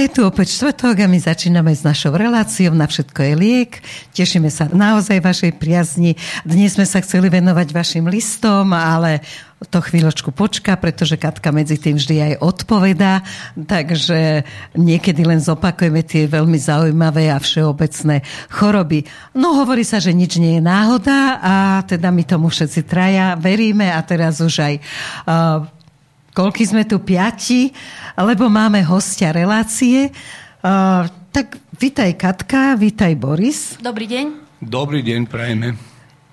je tu opäť štvrtok a my začíname s našou reláciou Na všetko je liek. Tešíme sa naozaj vašej priazni. Dnes sme sa chceli venovať vašim listom, ale to chvíľočku počka, pretože Katka medzi tým vždy aj odpovedá, takže niekedy len zopakujeme tie veľmi zaujímavé a všeobecné choroby. No hovorí sa, že nič nie je náhoda a teda my tomu všetci traja veríme a teraz už aj uh, koľky sme tu piati, lebo máme hostia relácie. Uh, tak vítaj Katka, vítaj Boris. Dobrý deň. Dobrý deň, prajeme.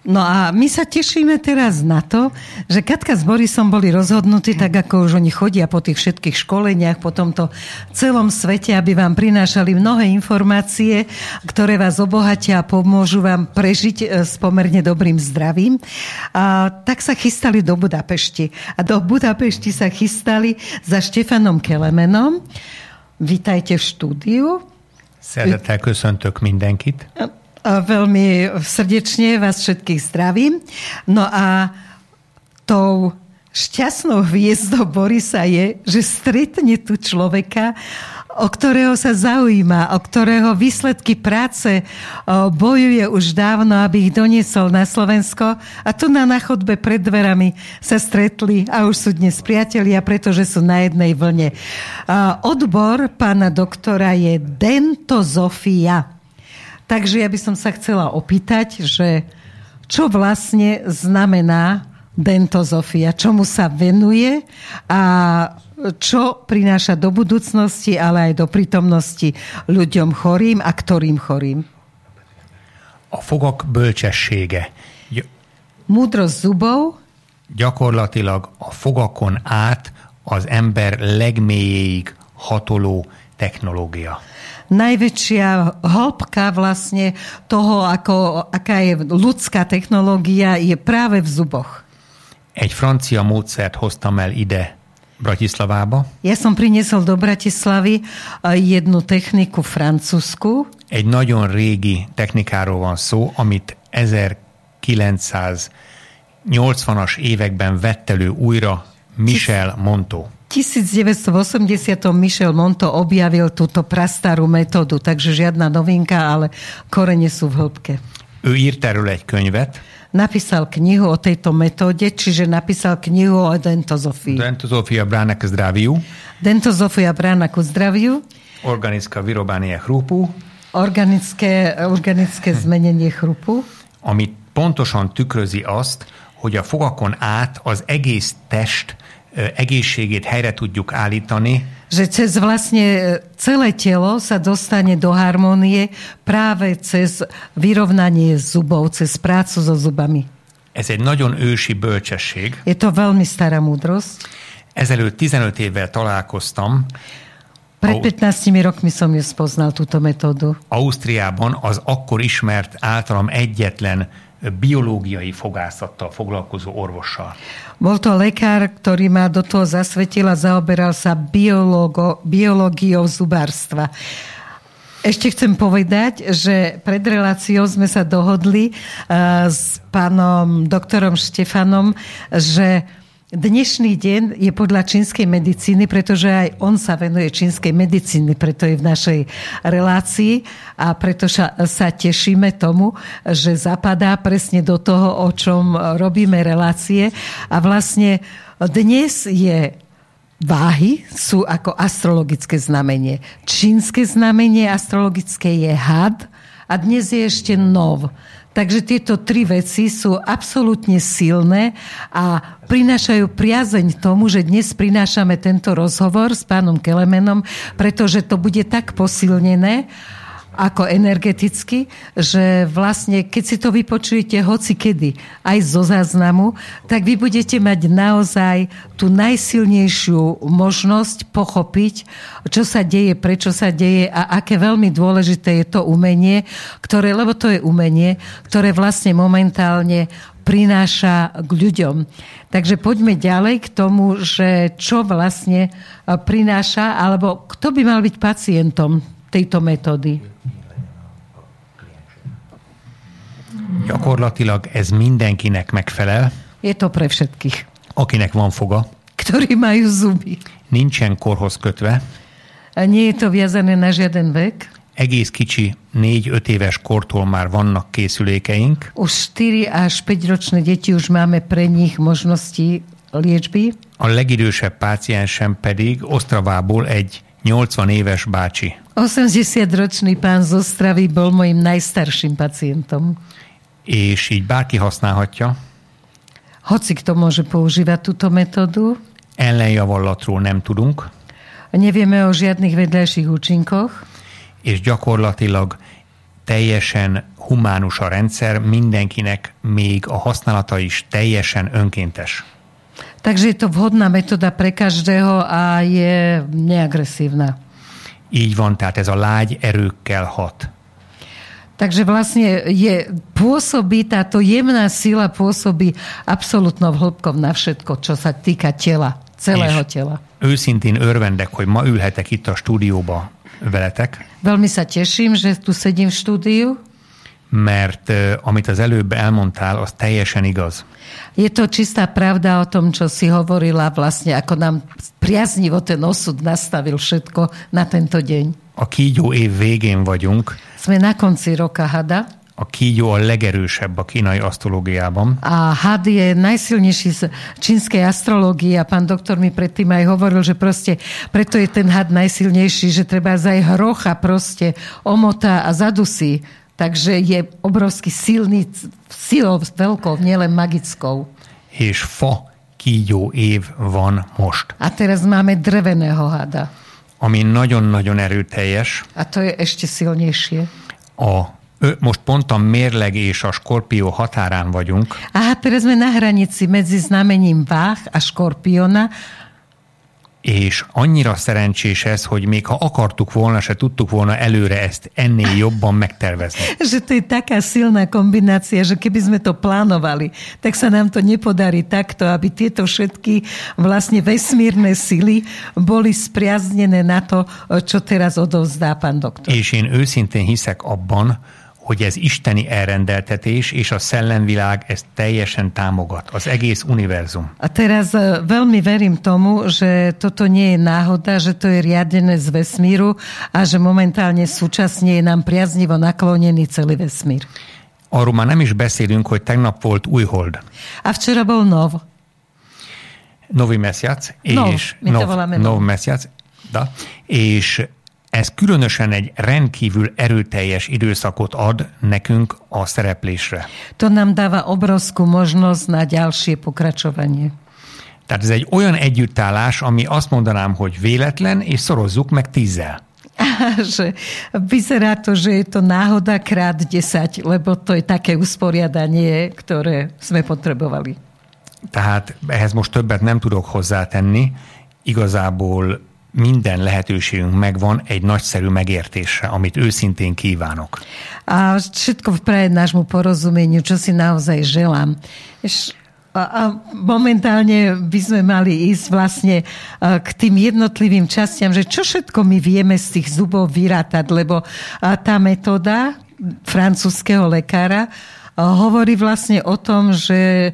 No a my sa tešíme teraz na to, že Katka s Borisom boli rozhodnutí, tak ako už oni chodia po tých všetkých školeniach, po tomto celom svete, aby vám prinášali mnohé informácie, ktoré vás obohatia a pomôžu vám prežiť e, s pomerne dobrým zdravím. A tak sa chystali do Budapešti. A do Budapešti sa chystali za Štefanom Kelemenom. Vítajte v štúdiu. Szeretettel köszöntök mindenkit. Veľmi srdečne vás všetkých zdravím. No a tou šťastnou hviezdou Borisa je, že stretne tu človeka, o ktorého sa zaujíma, o ktorého výsledky práce bojuje už dávno, aby ich doniesol na Slovensko. A tu na, na chodbe pred dverami sa stretli a už sú dnes priatelia, pretože sú na jednej vlne. Odbor pána doktora je dentozofia. Takže ja by som sa chcela opýtať, že čo vlastne znamená dentozofia, čomu sa venuje a čo prináša do budúcnosti, ale aj do prítomnosti ľuďom chorým a ktorým chorým. A fogak bölcsessége. Múdrosť zubov. Gyakorlatilag a fogakon át az ember legmélyéig hatoló technológia najväčšia hĺbka vlastne toho, ako, aká je ľudská technológia, je práve v zuboch. Egy francia módszert hoztam el ide Bratislavába. Ja som priniesol do Bratislavy jednu techniku francúzsku. Egy nagyon régi technikáról van szó, amit 1980-as években vett elő újra Michel Monto. 1980 Michel Monto objavil túto prastarú metódu, takže žiadna novinka, ale korene sú v hĺbke. Ő írt erről egy könyvet. Napísal knihu o tejto metóde, čiže napísal knihu o dentozofii. Dentozofia brána k zdraviu. Dentozofia brána ku zdraviu. Organická vyrobánie chrupu. Organické, organické zmenenie chrupu. Ami pontosan tükrözi azt, hogy a fogakon át az egész test egészségét helyre tudjuk állítani. Že cez vlastne celé telo sa dostane do harmonie práve cez vyrovnanie zubov, cez prácu so zubami. Ez egy nagyon ősi bölcsesség. Je to veľmi stará múdrosť. Ezelőtt 15 évvel találkoztam. Pred 15 rokmi som ju spoznal, túto metódu. Ausztriában az akkor ismert általam egyetlen biológiai fogászattal foglalkozó orvossal. Bol to lekár, ktorý ma do toho zasvetil a zaoberal sa biologo, biológiou zubárstva. Ešte chcem povedať, že pred reláciou sme sa dohodli uh, s pánom doktorom Štefanom, že Dnešný deň je podľa čínskej medicíny, pretože aj on sa venuje čínskej medicíny, preto je v našej relácii a preto sa, tešíme tomu, že zapadá presne do toho, o čom robíme relácie. A vlastne dnes je váhy sú ako astrologické znamenie. Čínske znamenie astrologické je had a dnes je ešte nov. Takže tieto tri veci sú absolútne silné a prinášajú priazeň tomu, že dnes prinášame tento rozhovor s pánom Kelemenom, pretože to bude tak posilnené, ako energeticky, že vlastne keď si to vypočujete hoci kedy, aj zo záznamu, tak vy budete mať naozaj tú najsilnejšiu možnosť pochopiť, čo sa deje, prečo sa deje a aké veľmi dôležité je to umenie, ktoré, lebo to je umenie, ktoré vlastne momentálne prináša k ľuďom. Takže poďme ďalej k tomu, že čo vlastne prináša, alebo kto by mal byť pacientom tejto metódy. Gyakorlatilag ez mindenkinek megfelel. Je to pre všetkých. Akinek van foga. Ktorí majú zuby. Nincsen korhoz kötve. Nie je to viazané na žiaden vek. Egész kicsi, 4-5 éves kortól már vannak készülékeink. Už 4 až 5 ročné deti už máme pre nich možnosti liečby. A legidősebb páciensem pedig Osztravából egy 80 éves bácsi. 80-ročný pán z Ostravy bol mojim najstarším pacientom. És így bárki használhatja. Hoci kto môže používať túto metódu. Ellenjavallatról nem tudunk. Nevieme o žiadnych vedľajších účinkoch. És gyakorlatilag teljesen humánus a rendszer, mindenkinek még a használata is teljesen önkéntes. Takže je to vhodná metóda pre každého a je neagresívna. Így van, tehát ez a lágy erőkkel hat. Takže vlastne je, pôsobí, táto jemná sila pôsobí absolútnou hĺbkou na všetko, čo sa týka tela, celého És tela. Őszintén örvendek, hogy ma ülhetek itt a stúdióba veletek, Veľmi sa teším, že tu sedím v štúdiu. mert ö, amit az előbb elmondtál, az teljesen igaz. Je to čistá pravda o tom, čo si hovorila vlastne, ako nám priaznivo ten osud nastavil všetko na tento deň. A kígyó év végén vagyunk, Sme na konci roka hada a kígyó a legerősebb a kínai asztrológiában, a had je najsilnejší z čínskej astrológie a pán doktor mi predtým aj hovoril, že proste preto je ten had najsilnejší, že treba aj hrocha proste omotá a zadusí. Takže je obrovský silný, silou veľkou, nielen magickou. és fa kígyó év van most, A teraz máme dreveného hada. Ami nagyon-nagyon erőteljes. A to je ešte silnejšie. A, most pont a mérleg és a skorpió határán vagyunk, Aha, teraz sme na hranici medzi znamením váh a škorpiona. És annyira szerencsés ez, hogy még ha akartuk volna, se tudtuk volna előre ezt ennél jobban megtervezni. Že to je taká silná kombinácia, že keby sme to plánovali, tak sa nám to nepodarí takto, aby tieto všetky vlastne vesmírne sily boli spriaznené na to, čo teraz odovzdá pán doktor. És én őszintén hiszek abban, hogy ez isteni elrendeltetés, és a szellemvilág ezt teljesen támogat, az egész univerzum. A teraz e, veľmi verím tomu, že toto nie je náhoda, že to je riadené z vesmíru a že momentálne súčasne je nám priaznivo naklonený celý vesmír. Arról már nem is beszélünk, hogy tegnap volt új hold. A včera bol nov. Novi Messiac, Nov, és Nov, Nov nov. Messiac, da, és ez különösen egy rendkívül erőteljes időszakot ad nekünk a szereplésre. To nám dáva obrovskú možnosť na ďalšie pokračovanie. Tehát ez egy olyan együttállás, ami azt mondanám, hogy véletlen, és szorozzuk meg tízzel. Že vyzerá to, že je to náhoda krát 10, lebo to je také usporiadanie, ktoré sme potrebovali. Tehát ehhez most többet nem tudok hozzátenni. Igazából minden lehetőségünk megvan egy nagyszerű megértésre, amit őszintén kívánok. A všetko v praje nášmu porozumeniu, čo si naozaj želám. Eš, a, momentálne by sme mali ísť vlastne a, k tým jednotlivým častiam, že čo všetko my vieme z tých zubov vyrátať, lebo a, tá metóda francúzského lekára a, hovorí vlastne o tom, že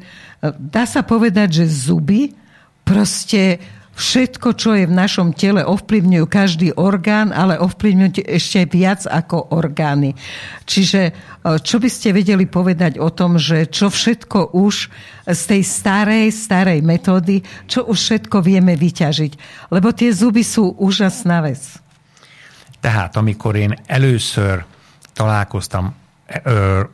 dá sa povedať, že zuby proste všetko, čo je v našom tele, ovplyvňujú každý orgán, ale ovplyvňujú ešte viac ako orgány. Čiže e, čo by ste vedeli povedať o tom, že čo všetko už z tej starej, starej metódy, čo už všetko vieme vyťažiť? Lebo tie zuby sú úžasná vec. Tehát amikor én először találkoztam ö,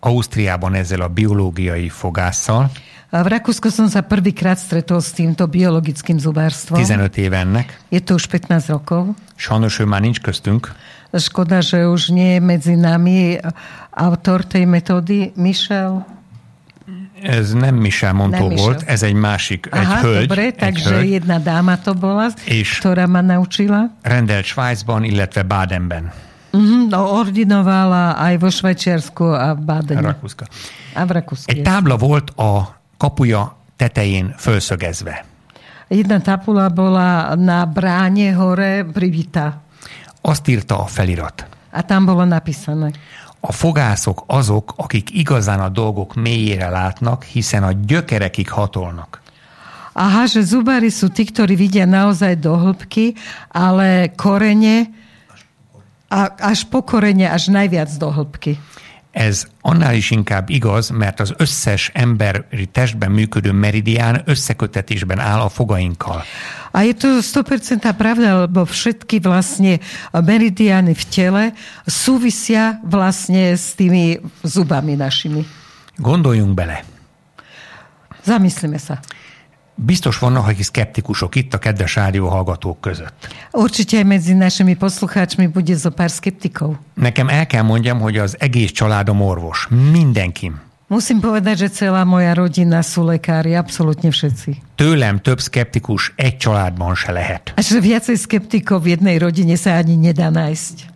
Ausztriában ezzel a biológiai fogásszal, A v Rakúsku som sa prvýkrát stretol s týmto biologickým zubárstvom. 15 éve ennek, Je to už 15 rokov. sajnos ő már nincs köztünk, Škoda, že už nie je medzi nami autor tej metódy, Michel. ez nem Michel Montó Nem Michel. volt, ez egy másik, egy Aha, hölgy, dobre, egy takže hölgy, jedna dáma to bola, És- ktorá ma naučila. rendelt Svájcban, illetve Badenben, No, ordinovala aj vo Švajčiarsku a v Badene. Rakúska. A v Rakúsku. Egy tábla volt a kapuja tetején fölszögezve. Jedna tapula bola na bráne hore privita. Azt írta a felirat. A tam bolo napísané. A fogászok azok, akik igazán a dolgok mélyére látnak, hiszen a gyökerekig hatolnak. Aha, že zubári sú tí, ktorí vidia naozaj do hĺbky, ale korene, a, až po korene, až najviac do hĺbky. Ez annál is inkább igaz, mert az összes emberi testben működő meridián összekötetésben áll a fogainkkal. A je to 100% pravda, lebo všetky vlastne meridiány v tele súvisia vlastne s tými zubami našimi. Gondoljunk bele. Zamyslíme sa. Biztos vannak, akik szkeptikusok itt a kedves rádió hallgatók között. Určite medzi našimi poslucháčmi bude zo pár skeptikov. Nekem el kell mondjam, hogy az egész családom orvos. Mindenkim. Musím povedať, že celá moja rodina sú lekári, absolútne všetci. Tőlem több szkeptikus egy családban se lehet. A že viacej skeptikov v jednej rodine sa ani nedá nájsť.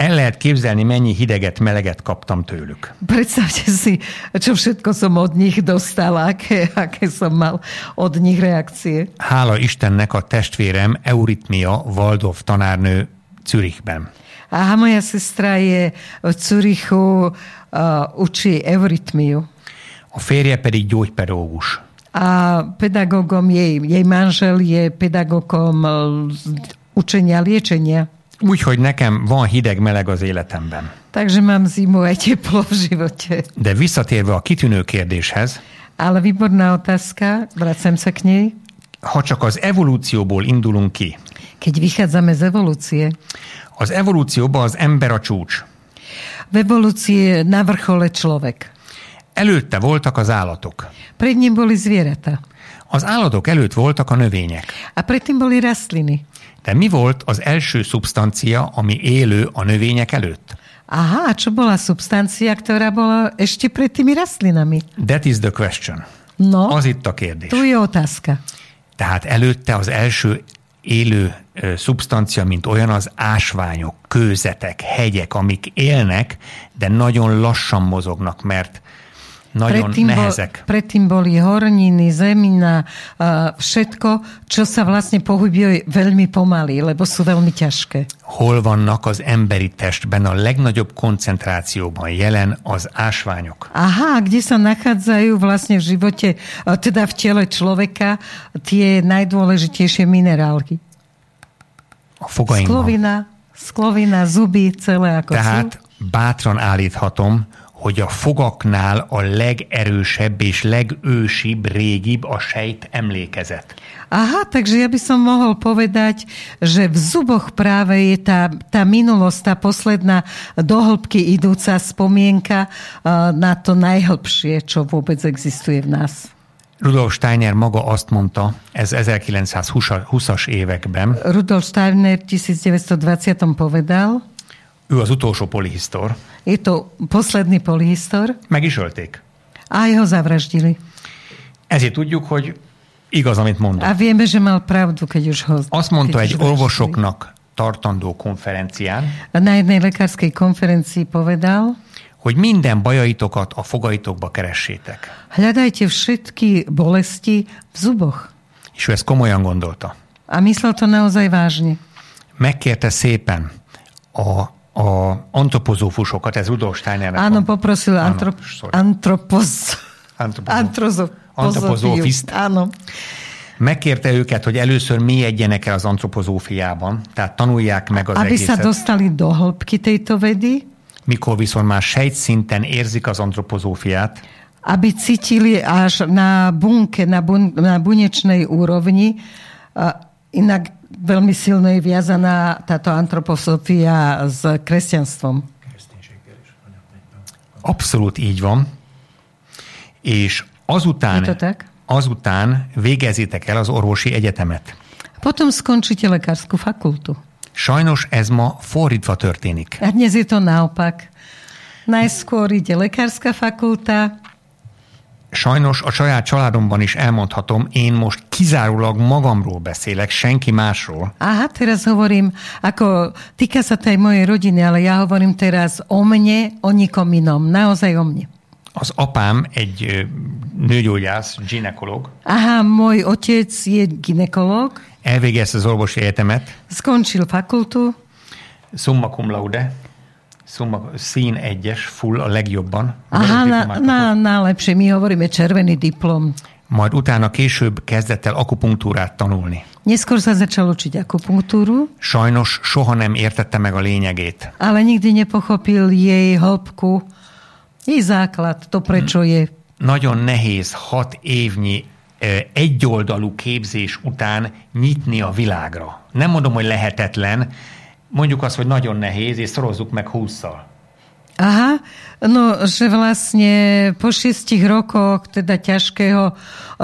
El lehet képzelni, mennyi hideget, meleget kaptam tőlük. Predstavte si, čo všetko som od nich dostal, aké, aké som mal od nich reakcie. Hála Istennek a testvérem Euritmia Waldorf tanárnő Zürichben. Aha, moja sestra je v Curichu, uh, učí eurytmiu. A férje pedig gyógypedagógus. A pedagógom jej, jej manžel je pedagógom učenia liečenia. Úgyhogy nekem van hideg-meleg az életemben. Takže mám zimu aj teplo v živote. De visszatérve a kitűnő kérdéshez, Ale výborná otázka, vracem sa k nej. ha csak az evolúcióból indulunk ki, Keď vychádzame z evolúcie, az evolúcióban az ember a csúcs. v evolúcii na vrchole človek. Előtte voltak az állatok. Pred ním boli zvieratá. Az állatok előtt voltak a növények. A predtým boli rastliny. De mi volt az első szubstancia, ami élő a növények előtt? Aha, čo bola substancia, ktorá bola ešte pred tými rastlinami? That is the question. No, Az itt a kérdés. tu je otázka. Tehát előtte az első élő ö, szubstancia, mint olyan az ásványok, kőzetek, hegyek, amik élnek, de nagyon lassan mozognak, mert nagyon Predtým, bol, nehezek. predtým boli horniny, zemina, všetko, čo sa vlastne pohybuje veľmi pomaly, lebo sú veľmi ťažké. Hol vannak az emberi testben a legnagyobb koncentrációban jelen az ásványok? Aha, kde sa nachádzajú vlastne v živote, teda v tele človeka, tie najdôležitejšie minerálky. A fogainkban. Sklovina, sklovina, zuby, celé ako sú. Tehát bátran állíthatom, hogy a fogaknál a legerősebb és legősibb, régibb a sejt emlékezet. Aha, takže ja by som mohol povedať, že v zuboch práve je tá, tá minulosť, tá posledná dohlbky idúca spomienka a, na to najhlbšie, čo vôbec existuje v nás. Rudolf Steiner maga azt mondta, ez 1920-as években, Rudolf Steiner v 1920 povedal, ő az utolsó polihisztor, je to posledný polyhistor meg is ölték. a jeho zavraždili. Ezért tudjuk, hogy igaz, amit mondott. A vieme, že mal pravdu, keď už ho Azt mondta egy orvosoknak tartandó konferencián, A Na jednej lekárskej konferencii povedal, hogy minden bajaitokat a fogaitokba keressétek. hľadajte všetky bolesti v zuboch. És ő ezt komolyan gondolta. A myslel to naozaj vážne. Megkérte szépen a, a antropozófusokat, ez Rudolf Steinernek Áno, poprosil antrop, sorry. antropos, Antropozó- antrozo, Antropozófiszt. Áno. Megkérte őket, hogy először mélyedjenek el az antropozófiában, tehát tanulják meg az Aby sa egészet. dostali do hĺbky tejto vedy, Mikor viszont már sejtszinten érzik az antropozófiát, aby cítili až na bunke, na, bun, na bunečnej úrovni. Inak veľmi silno je viazaná táto antroposofia s kresťanstvom. abszolút így van, és azután, Je to tak? azután végezitek el az orvosi egyetemet. Potom skončíte lekárskú fakultu. Sajnos ez ma fordítva történik. A dnes je to naopak. Najskôr ide lekárska fakulta, Sajnos a saját családomban is elmondhatom, én most kizárólag magamról beszélek, senki másról. Aha, teraz hovorím, ako týka sa to aj mojej rodiny, ale ja hovorím teraz o mne, o nikom inom. Naozaj o mne. Az apám egy nőgyógyász, ginekolog, Aha, môj otec je ginekolog, elvégezte az orvosi egyetemet, skončil fakultu, summa cum laude, summa, szín egyes, full a legjobban. Aha, na, na, najlepšie. My hovoríme červený diplom. majd utána később kezdett el akupunktúrát tanulni. Neskôr sa začal učiť akupunktúru, Sajnos soha nem értette meg a lényegét. ale nikdy nepochopil jej hĺbku, jej základ, to prečo je. Nagyon nehéz hat évnyi egyoldalú képzés után nyitni a világra. Nem mondom, hogy lehetetlen, mondjuk azt, hogy nagyon nehéz, és szorozzuk meg húszszal. Aha, no, že vlastne po šiestich rokoch teda ťažkého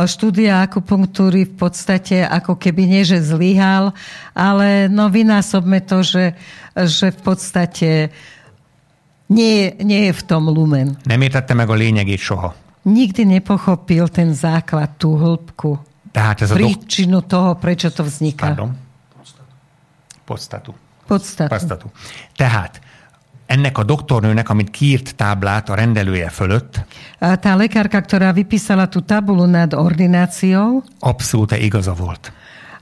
štúdia akupunktúry v podstate ako keby nie, že zlyhal, ale no vynásobme to, že, že v podstate nie, nie je v tom lumen. Nem értette meg a lényegét soha. Nikdy nepochopil ten základ, tú hĺbku, Tehát ez a dok- príčinu toho, prečo to vzniká. Pardon. Podstatu. Podstatu. Podstatu. Tehát ennek a doktornőnek, amit kiírt táblát a rendelője fölött, A tá lekárka, ktorá vypísala tú tabulu nad ordináciou, abszolút igaza volt.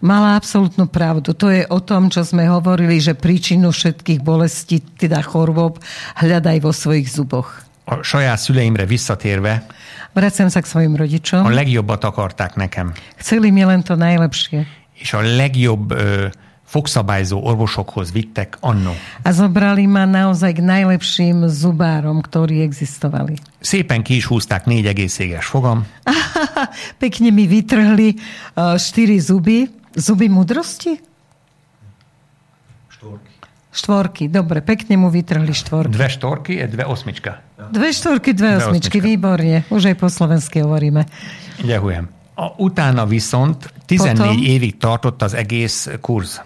Mala absolútnu pravdu. To je o tom, čo sme hovorili, že príčinu všetkých bolestí, teda chorôb, hľadaj vo svojich zuboch. A saját szüleimre visszatérve, Vraciam sa k svojim a rodičom. legjobbat akarták nekem. Chceli mi len to najlepšie. És a legjobb ö, fogszabályzó orvosokhoz vittek annó. A zobrali ma naozaj k najlepším zubárom, ktorí existovali. Szépen ki is húzták négy egészséges fogam, Pekne mi vytrhli uh, štyri zuby. Zuby mudrosti? Štvorky, dobre, pekne mu vytrhli štvorky. dve štorky, e dve osmička. Dve štvorky, dve Dve osmičky, osmička. výborne. Už aj po slovensky hovoríme. Ďakujem. A utána viszont 14 Potom? évig tartott az egész kurz.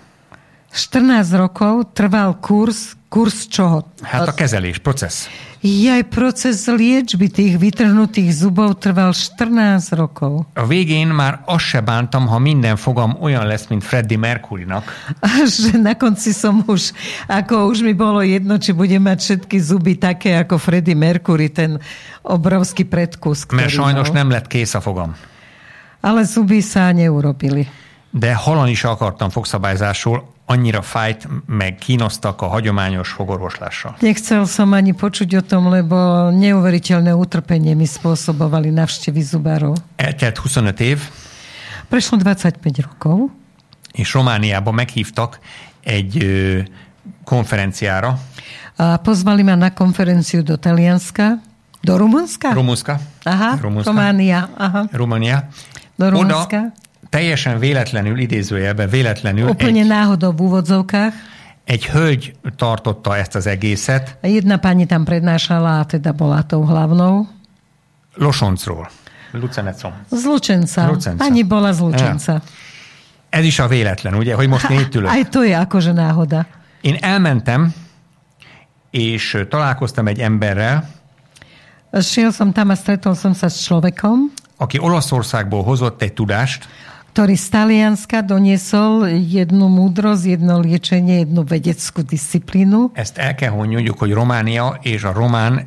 14 rokov trval kurz, kurz čoho? Hát a kezelés, processz. Je aj proces liečby tých vytrhnutých zubov trval 14 rokov. A végén már azt se bántam, ha minden fogam olyan lesz, mint Freddie Mercurynak, A že na konci som už, ako už mi bolo jedno, či budem mať všetky zuby také ako Freddie Mercury, ten obrovský predkus, mert sajnos nem lett kész a fogam. Ale zuby sa neurobili. De halani se akartam fogszabályzásról, annyira fájt, meg kínoztak a hagyományos fogorvoslással. Nechcel som ani počuť o tom, lebo neuveriteľné utrpenie mi spôsobovali navštevy zubárov. Eltelt 25 év, Prešlo 25 rokov és Romániába meghívtak egy ö, konferenciára, a pozvali ma na konferenciu do Talianska. Do Rumunska? Rumunska, Aha, Rumunska. Románia. Aha. Do Rumunska. Oda teljesen véletlenül, idézőjelben véletlenül Úplne egy, náhodou v úvodzovkách. egy hölgy tartotta ezt az egészet Jedna pani tam prednášala teda bola tou hlavnou. Losoncról. Lucenecom. Z Lučenca. Lučenca. Pani bola z Lučenca. Ez is a véletlen, ugye, hogy most én itt ülök. Aj to je akože náhoda. Én elmentem, és találkoztam egy emberrel, Šiel som tam a stretol som sa s človekom, aki Olaszországból hozott egy tudást, ktorý z Talianska doniesol jednu múdrosť, jedno liečenie, jednu vedeckú disciplínu. ezt el kell, hogy mondjuk, hogy Románia és a román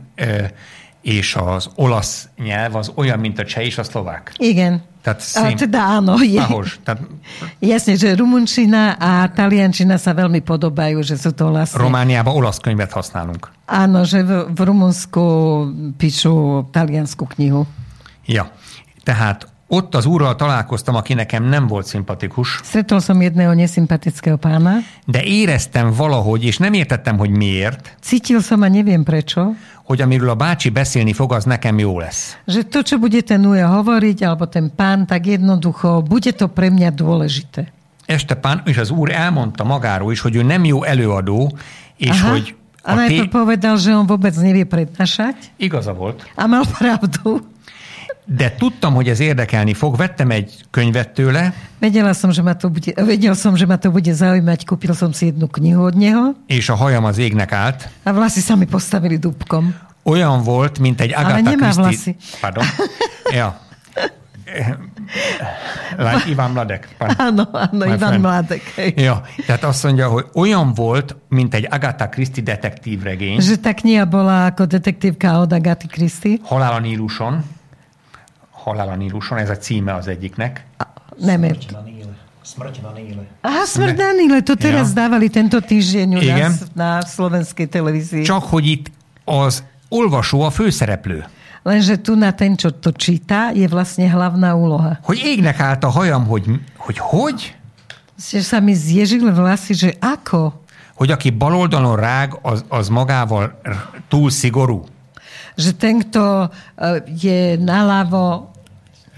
és az olasz nyelv az olyan, mint a cseh és a szlovák. Igen. Tehát A szén... teda áno, je, Ahos. Tehát jasne, že rumunčina a taliančina sa veľmi podobajú, že sú to vlastne... Romániában olasz könyvet használunk. Áno, že v, v Rumunsku píšu taliansku knihu. Ja. Tehát ott az úrral találkoztam, aki nekem nem volt szimpatikus, Stretol som jedného nesympatického pána. de éreztem valahogy, és nem értettem, hogy miért, Cítil som a neviem prečo, hogy amiről a bácsi beszélni fog, az nekem jó lesz. že to, čo bude ten Uja hovoriť, alebo ten pán, tak jednoducho, bude to pre mňa dôležité. Este pán, és az úr elmondta magáról is, hogy ő nem jó előadó, és Aha. hogy A a najprv té... povedal, že on vôbec nevie prednášať Igaza volt. a mal pravdu. De tudtam, hogy ez érdekelni fog, vettem egy könyvet tőle, Vedela som, že ma to bude, vedel som, že ma to bude zaujímať. Kúpil som si jednu knihu od neho és a hajam az égnek állt. a vlasy sa mi postavili dúbkom. Olyan volt, mint egy Agatha Christie... vlasy. Pardon. Ja. Lány Iván Mladek. Áno, áno, My Ivan friend. Mládek. hej. Ja, tehát azt mondja, hogy olyan volt, mint egy Agatha Christie detektív regény, Že tá kniha bola ako detektívka od Agaty Christy. Halál a Níluson. Halál a Níluson, ez a címe az egyiknek. Nem Smrť na Níle. Smrť na Níle. Aha, Smrť na Níle, to teraz Ja. dávali tento týždeň u Igen. nás na slovenskej televízii. Csak hogy itt az olvasó a főszereplő. Lenže tu na ten, čo to číta, je vlastne hlavná úloha. Hogy égnek állt a hajam, hogy hogy? hogy? Že sa mi zježili vlasy, že ako? Hogy aki baloldalon rág, az, az magával túl szigorú. Že ten, kto e, je naľavo,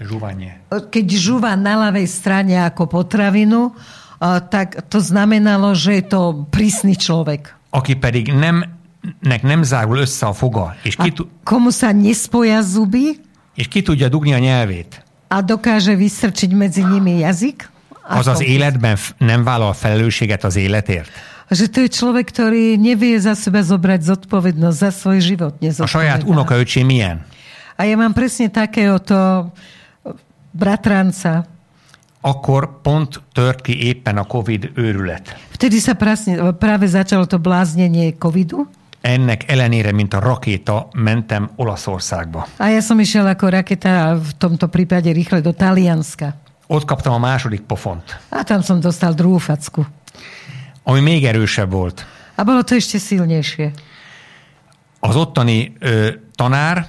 Žuvanie. keď žúva na ľavej strane ako potravinu, e, tak to znamenalo, že je to prísny človek. Aki pedig nem, nek nem zárul össze a foga, és A ki, tu- komu sa nespoja zuby és ki tudja dugni a nyelvét, a dokáže vystrčiť medzi nimi jazyk, az az ako- életben nem vállal felelősséget az életért. že to je človek, ktorý nevie za seba zobrať zodpovednosť za svoj život. A saját unokaöcsém milyen? A ja mám presne takéhoto bratranca. Akkor pont tört ki éppen a Covid őrület. Vtedy sa prasne, práve začalo to bláznenie covidu. Ennek ellenére, mint a rakéta, mentem Olaszországba. A ja som išiel ako raketa v tomto prípade rýchle do Talianska. Ott kaptam a második pofont, A tam som dostal druhú facku. ami még erősebb volt. A bolo to ešte silnejšie. Az ottani ö, tanár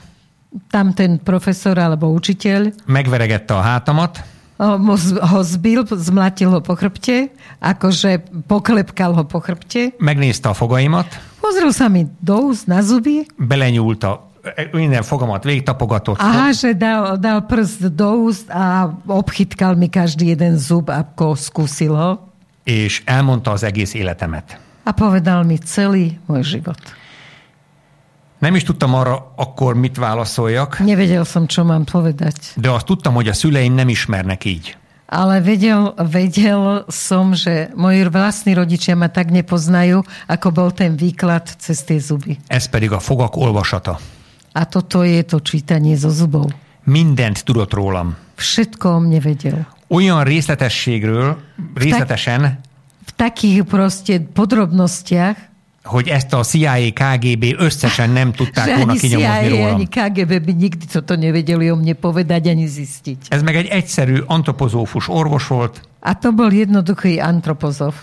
Tam ten profesor alebo učiteľ megveregette a hátamat, ho, ho zbil, zmlatil ho po chrbte, akože poklepkal ho po chrbte. megnézte a fogaimat, Pozrel sa mi do úst na zuby. belenyúlt a minden fogamat végigtapogatott, Aha, že dal, dal prst do úst a obchytkal mi každý jeden zub, ako skúsil ho. és elmondta az egész életemet. A povedal mi celý môj život. Nem is tudtam arra akkor mit válaszoljak, Nevedel som, čo mám povedať. de azt tudtam, hogy a szüleim nem ismernek így. Ale vedel, vedel som, že moji vlastní rodičia ma tak nepoznajú, ako bol ten výklad cez tie zuby. Ez pedig a fogak olvasata. A toto je to čítanie zo zubov. Mindent tudott rólam. Všetko o mne vedel. Olyan részletességről, részletesen, V takých proste podrobnostiach, hogy ezt a CIA, KGB összesen nem tudták volna kinyomozni CIA, rólam. ani KGB by nikdy toto nevedeli o mne povedať, ani zistiť. Ez meg egy egyszerű antropozófus orvos volt, A to bol jednoduchý antropozov.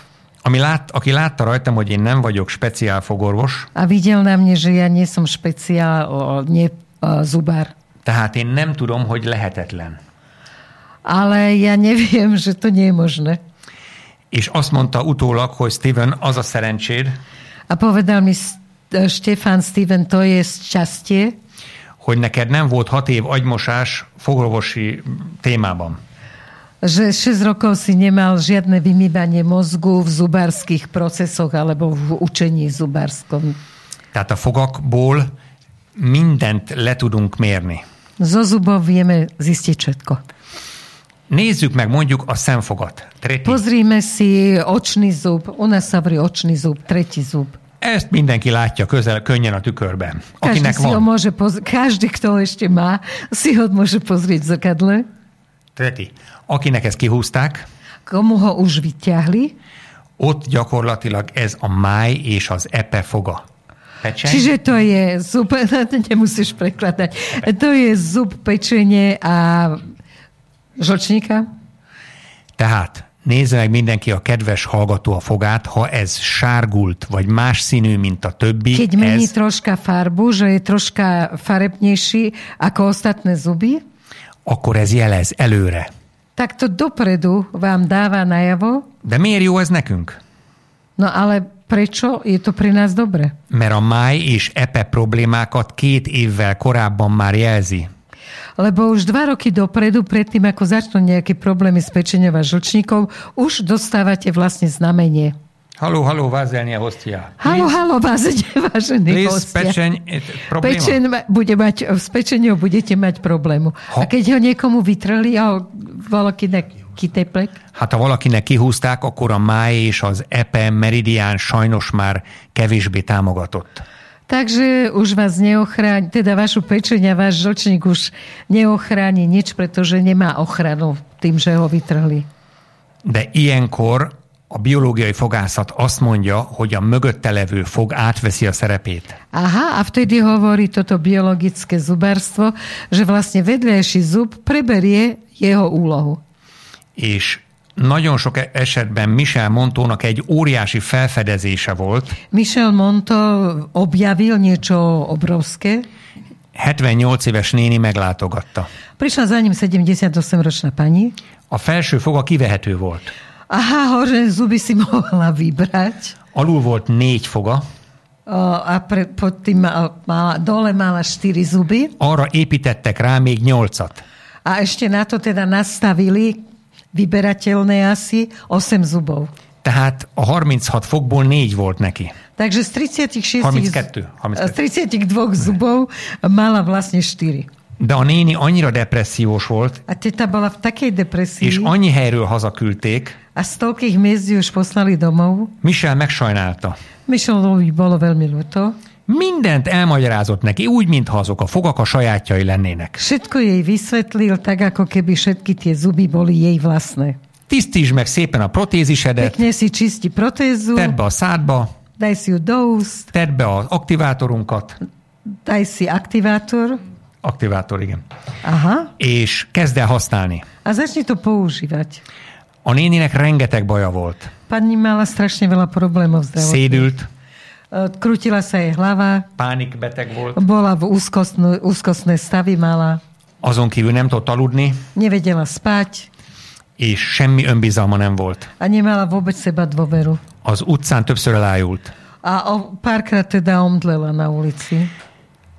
ami lát, aki látta rajtam, hogy én nem vagyok speciál fogorvos, A videl na mne, že ja nie som špeciál, o, nie zubár. tehát én nem tudom, hogy lehetetlen. Ale ja neviem, že to nie je možné. És azt mondta utólag, hogy Steven, az a szerencséd, A povedal mi S- Štefan Steven, to je šťastie, hogy neked nem volt hat év agymosás fogorvosi témában. že 6 rokov si nemal žiadne vymývanie mozgu v zubárskych procesoch alebo v učení zubárskom. Tehát a fogakból mindent le tudunk mérni. Zo zubov vieme zistiť všetko. Nézzük meg mondjuk a szemfogat. Treti. Pozrime si očný zub. U nás sa hovorí očný zub, tretí zub. Ezt mindenki látja közel, könnyen a tükörben. Každý Akinek si ho van. môže poz- každý, kto ešte má, si ho môže pozrieť v zrkadle. Treti. Akinek ezt kihúzták, Komu ho už vyťahli. ott gyakorlatilag ez a máj és az epe foga. Pecseny, Čiže to je zub, nemusíš prekladať, to je zub pečenie a žlčníka. Tehát nézze meg mindenki a kedves hallgató a fogát, ha ez sárgult, vagy más színű, mint a többi, Keď mení ez, troška farbu, že je troška farebnejší ako ostatné zuby, akkor ez jelez előre. tak to dopredu vám dáva najavo, De miért jó ez nekünk? no ale prečo je to pre nás dobre? Mert a máj és epe problémákat két évvel korábban már jelzi. Lebo už dva roky dopredu, predtým ako začnú nejaké problémy s pečením a žlčníkov, už dostávate vlastne znamenie. Haló, haló, vázelnie hostia. Halo, halo, vážení, vážení Please, hostia. pečeň. Pečen ma- bude mať, s pečením budete mať problému. A Ho- keď ho niekomu vytrhli a valakinek kiteplek, Hát ha valakinek kihúzták, akkor a máj és az epe meridián sajnos már kevésbé támogatott. Takže už vás neochráni, teda vašu pečeň a váš žlčník už neochráni nič, pretože nemá ochranu tým, že ho vytrhli. De ilyenkor a biológiai fogászat azt mondja, hogy a mögötte levő fog átveszi a szerepét. Aha, a vtedy hovorí toto biologické zubárstvo, že vlastne vedľajší zub preberie jeho úlohu. És nagyon sok e- esetben Michel Montónak egy óriási felfedezése volt, Michel Monto objavil niečo obrovské, 78 éves néni meglátogatta. Prišla za ním 78-ročná pani. A felső foga kivehető volt. Aha, hore zuby si mohla vybrať. Alul volt négy foga, a pre, pod tým ma- mala, dole mala 4 zuby. arra építettek rá még nyolcat. A ešte na to teda nastavili vyberateľné asi 8 zubov. Tehát a 36 fokból négy volt neki. Takže z 36 32, 32. z 32 zubov mala vlastne 4. De a néni annyira depressziós volt, A teta bola v takej depresii és annyi helyről hazaküldték, a z toľkých miest ju už poslali domov. Michel megsajnálta. Michelovi bolo veľmi ľúto. Mindent elmagyarázott neki, úgy, mintha azok a fogak a sajátjai lennének. Všetko jej vysvetlil, tak ako keby všetky tie zuby boli jej vlastné. Tisztítsd meg szépen a protézisedet, Pekne si čisti protézu, tedd be a szádba, daj si ju do úst, tedd be az aktivátorunkat, daj si aktivátor, aktivátor, igen, aha, és kezd el használni. a začni to používať. A néninek rengeteg baja volt. Pani mala strašne veľa problémov zdravotných. Szédült, Krutila sa jej hlava, pánikbeteg volt, bola v úzkostnú, úzkostné stavy mala, azon kívül nem tudott aludni, nevedela spať és semmi önbizalma nem volt. a nemala vôbec seba dôveru. Az utcán többször elájult. A o, párkrát teda omdlela na ulici.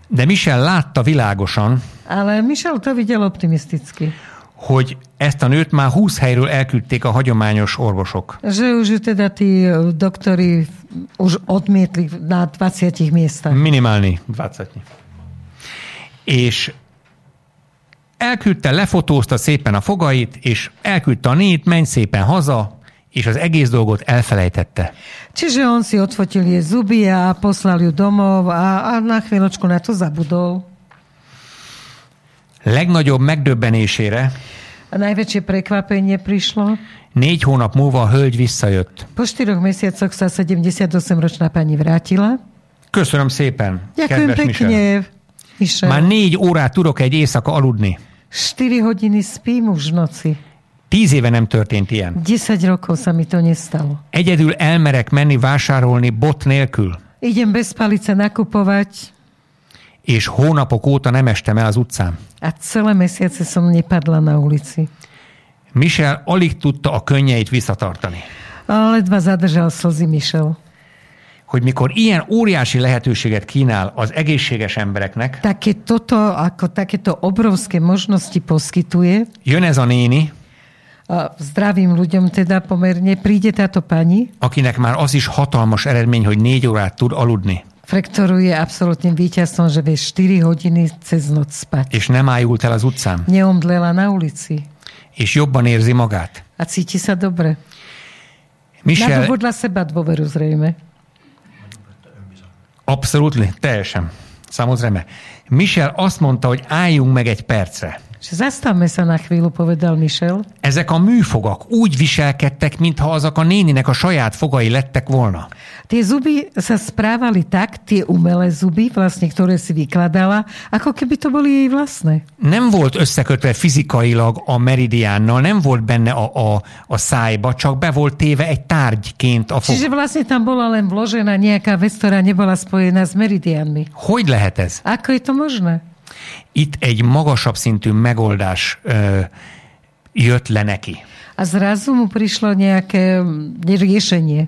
De Michel látta világosan, Ale Michel to videl optimisticky. Hogy ezt a nőt már 20 helyről elküldték a hagyományos orvosok. Že už teda tí doktori už odmietli na 20 miestach. Minimálni 20 És elküldte, lefotózta szépen a fogait, és elküldte a nét, menj szépen haza, és az egész dolgot elfelejtette. Čiže on si odfotil jej zuby a poslal ju domov a, a na chvíľočku na to zabudol. Legnagyobb megdöbbenésére A najväčšie prekvapenie prišlo. négy hónap múlva a hölgy visszajött. Po štyroch mesiacoch sa 78-ročná pani vrátila. Köszönöm szépen, Ďakujem kedves pekne, Michel. Már négy órát tudok egy éjszaka aludni. 4 hodiny spím už v noci. Tíz éve nem történt ilyen. 10 rokov sa mi to nestalo. Egyedül elmerek menni vásárolni bot nélkül, Idem bez palice nakupovať és hónapok óta nem estem el az utcán. a celé mesiace som nepadla na ulici. Michel alig tudta a könnyeit visszatartani. Ledva zadržal slzy Michel. Hogy mikor ilyen óriási lehetőséget kínál az egészséges embereknek, Také toto, ako takéto obrovské možnosti poskytuje, jön ez a néni, a zdravým ľuďom teda pomerne, príde táto pani, akinek már az is hatalmas eredmény, hogy négy órát tud aludni, pre ktorú je absolútnym víťazstvom, že vie 4 hodiny cez noc spať. és nem ájult el az utcán, Neomdlela na ulici és jobban érzi magát. a cíti sa dobre. Michel, Nadobudla seba dôveru zrejme. abszolút, teljesen, samozrejme. Michel azt mondta, hogy álljunk meg egy percre. Že zastavme sa na chvíľu, povedal Michel. Ezek a műfogak úgy viselkedtek, mintha azok a néninek a saját fogai lettek volna. Tie zuby sa správali tak, tie umelé zuby, vlastne, ktoré si vykladala, ako keby to boli jej vlastné. Nem volt összekötve fizikailag a meridiánnal, nem volt benne a, a, a szájba, csak be volt téve egy tárgyként a fog. Čiže vlastne tam bola len vložená nejaká vec, ktorá nebola spojená s meridiánmi. Hogy lehet ez? Ako je to možné? Itt egy magasabb szintű megoldás ö, jött le neki. A zrazu mu prišlo nejaké mm, riešenie.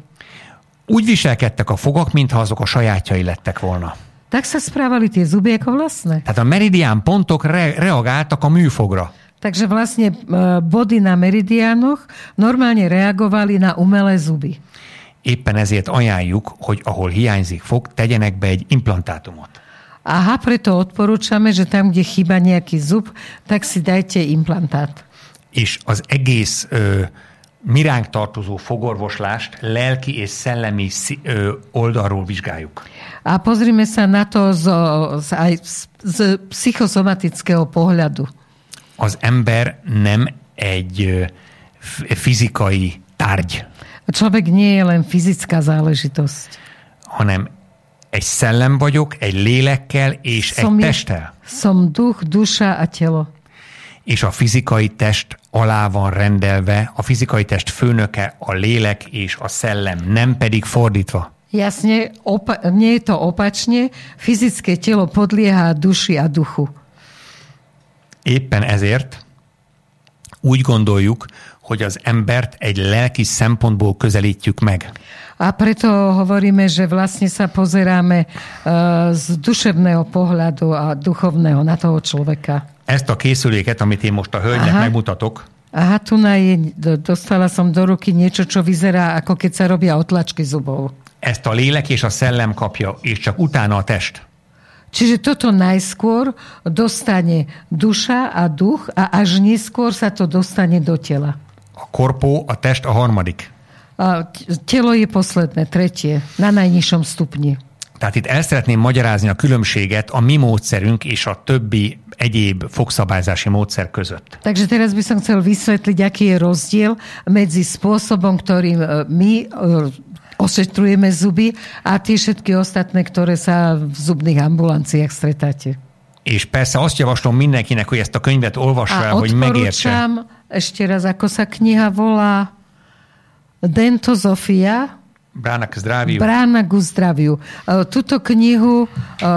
Úgy viselkedtek a fogak, mintha azok a sajátjai lettek volna. Tak sa správali tie zuby ako vlastné. Tehát a meridián pontok re, reagáltak a műfogra. Takže vlastne e, body na meridiánoch normálne reagovali na umelé zuby. Éppen ezért ajánljuk, hogy ahol hiányzik fog, tegyenek be egy implantátumot. Aha, preto odporúčame, že tam, kde chýba nejaký zub, tak si dajte implantát. És az egész ö, miránk tartozó fogorvoslást lelki és szellemi ö, oldalról vizsgáljuk. A pozrime sa na to z, z, aj z, z psychosomatického pohľadu. Az ember nem egy fizikai tárgy, Človek nie je len fyzická záležitosť. hanem egy szellem vagyok, egy lélekkel és egy Som, je, testtel. som duch, duša a telo. És a fizikai test alá van rendelve, a fizikai test főnöke a lélek és a szellem, nem pedig fordítva. Jasne, opa- nie je to opačne. Fyzické telo podlieha duši a duchu. Éppen ezért úgy gondoljuk, hogy az embert egy lelki szempontból közelítjük meg. A preto hovoríme, že vlastne sa pozeráme uh, z duševného pohľadu a duchovného na toho človeka. Ezt a készüléket, amit én most a hölgynek Aha. megmutatok, Aha, tu na je, do- dostala som do ruky niečo, čo vyzerá ako keď sa robia otlačky zubov. ezt a lélek és a szellem kapja, és csak utána a test. Čiže toto najskôr dostane duša a duch a až neskôr sa to dostane do tela. A korpó, a test a harmadik. Telo je posledné, tretie, na najnižšom stupni. Tehát itt el szeretném magyarázni a különbséget a mi módszerünk és a többi egyéb fogszabályzási módszer között. Takže teraz by som chcel vysvetliť, aký je rozdiel medzi spôsobom, ktorým e, my e, ošetrujeme zuby a tie všetky ostatné, ktoré sa v zubných ambulanciách stretáte. És persze azt javaslom mindenkinek, hogy ezt a könyvet olvassa el, hogy megértse. ešte raz, ako sa kniha volá Dentozofia, Brának zdraviu. Brána ku zdraviu. E, Tuto knihu, e,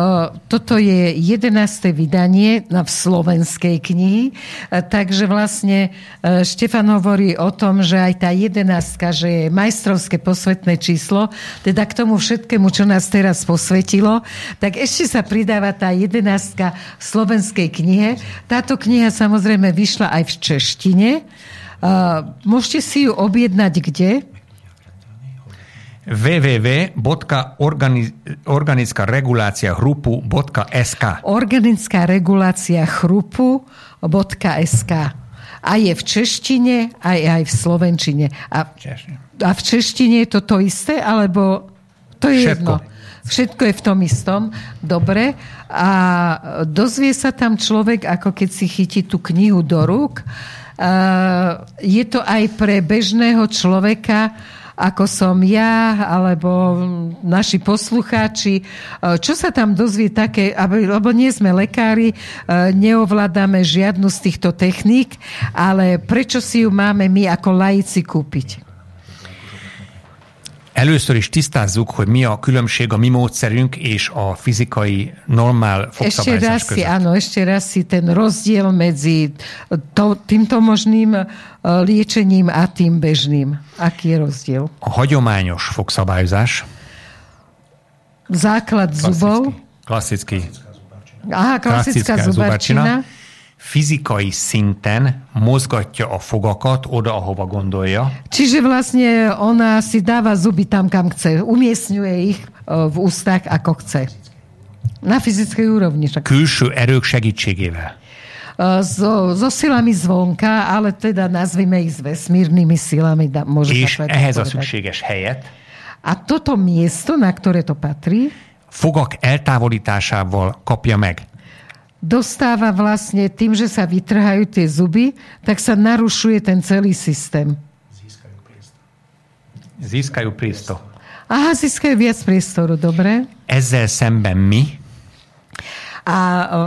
toto je 11. vydanie v slovenskej knihy, E, takže vlastne Štefan hovorí o tom, že aj tá 11, že je majstrovské posvetné číslo, teda k tomu všetkému, čo nás teraz posvetilo, tak ešte sa pridáva tá 11 v slovenskej knihe. Táto kniha samozrejme vyšla aj v češtine. E, Môžete si ju objednať kde? www.organická regulácia hrupu.sk Organická regulácia chrupu.sk a je v češtine, aj, aj v slovenčine. A, a v češtine je to to isté, alebo to je Všetko. jedno. Všetko je v tom istom. Dobre. A dozvie sa tam človek, ako keď si chytí tú knihu do rúk. A je to aj pre bežného človeka, ako som ja, alebo naši poslucháči. Čo sa tam dozvie také, aby- lebo nie sme lekári, neovládame žiadnu z týchto techník, ale prečo si ju máme my ako laici kúpiť? Először is tisztázzuk, hogy mi a különbség a mi módszerünk és a fizikai normál fogszabályzás között. áno, ešte raz si ten rozdiel medzi to, týmto možným e, liečením a tým bežným. Aký je rozdiel? A hagyományos fogszabályozás, Základ zubov. klasszický, Aha, klasická klasszická zubarčina. zubarčina, fizikai szinten mozgatja a fogakat oda, ahova gondolja, Čiže vlastne ona si dáva zuby tam, kam chce. Umiestňuje ich e, v ústach, ako chce. Na fyzickej úrovni. Však. külső erők segítségével. E, So, so silami zvonka, ale teda nazvime ich s vesmírnymi silami. Da, És ehhez a povedať. szükséges helyet A toto miesto, na ktoré to patrí, fogak eltávolításával kapja meg. Dostáva vlastne tým, že sa vytrhajú tie zuby, tak sa narušuje ten celý systém. Získajú prísto. Aha, získajú viac priestoru, dobre? Ezzel szemben mi? A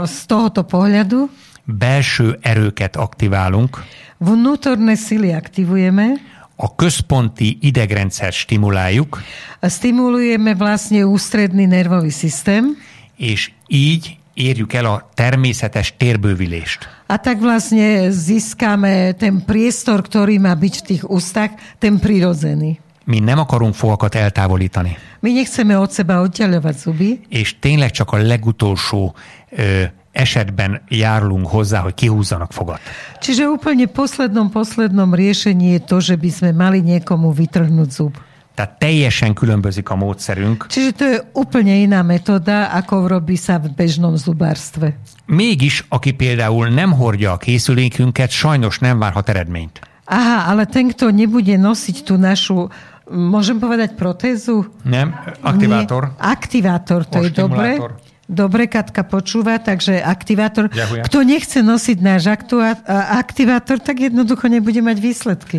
z tohoto pohľadu? Belső erőket aktiválunk, vnútorné sily aktivujeme, a központi idegrendszert stimuláljuk, stimulujeme vlastne ústredný nervový systém. És így érjük el a természetes térbővülést. a tak vlastne získame ten priestor, ktorý má byť v tých ústach, ten prirodzený. Mi nem akarunk fogakat eltávolítani, My nechceme od seba oddiaľovať zuby, és tényleg csak a legutolsó ö, esetben járulunk hozzá, hogy kihúzzanak fogat. Čiže úplne poslednom, poslednom riešení je to, že by sme mali niekomu vytrhnúť zub. Tehát teljesen különbözik a módszerünk. Čiže to je úplne iná metóda, ako robí sa v bežnom zubárstve. Mégis, aki például nem hordja a készülékünket, sajnos nem várhat eredményt. Aha, ale ten, kto nebude nosiť tú našu, môžem povedať protézu? Nem? Aktivátor. Nie, aktivátor, to je dobre. Dobre, Katka počúva, takže aktivátor. Ďakujem. Kto nechce nosiť náš aktivátor, tak jednoducho nebude mať výsledky.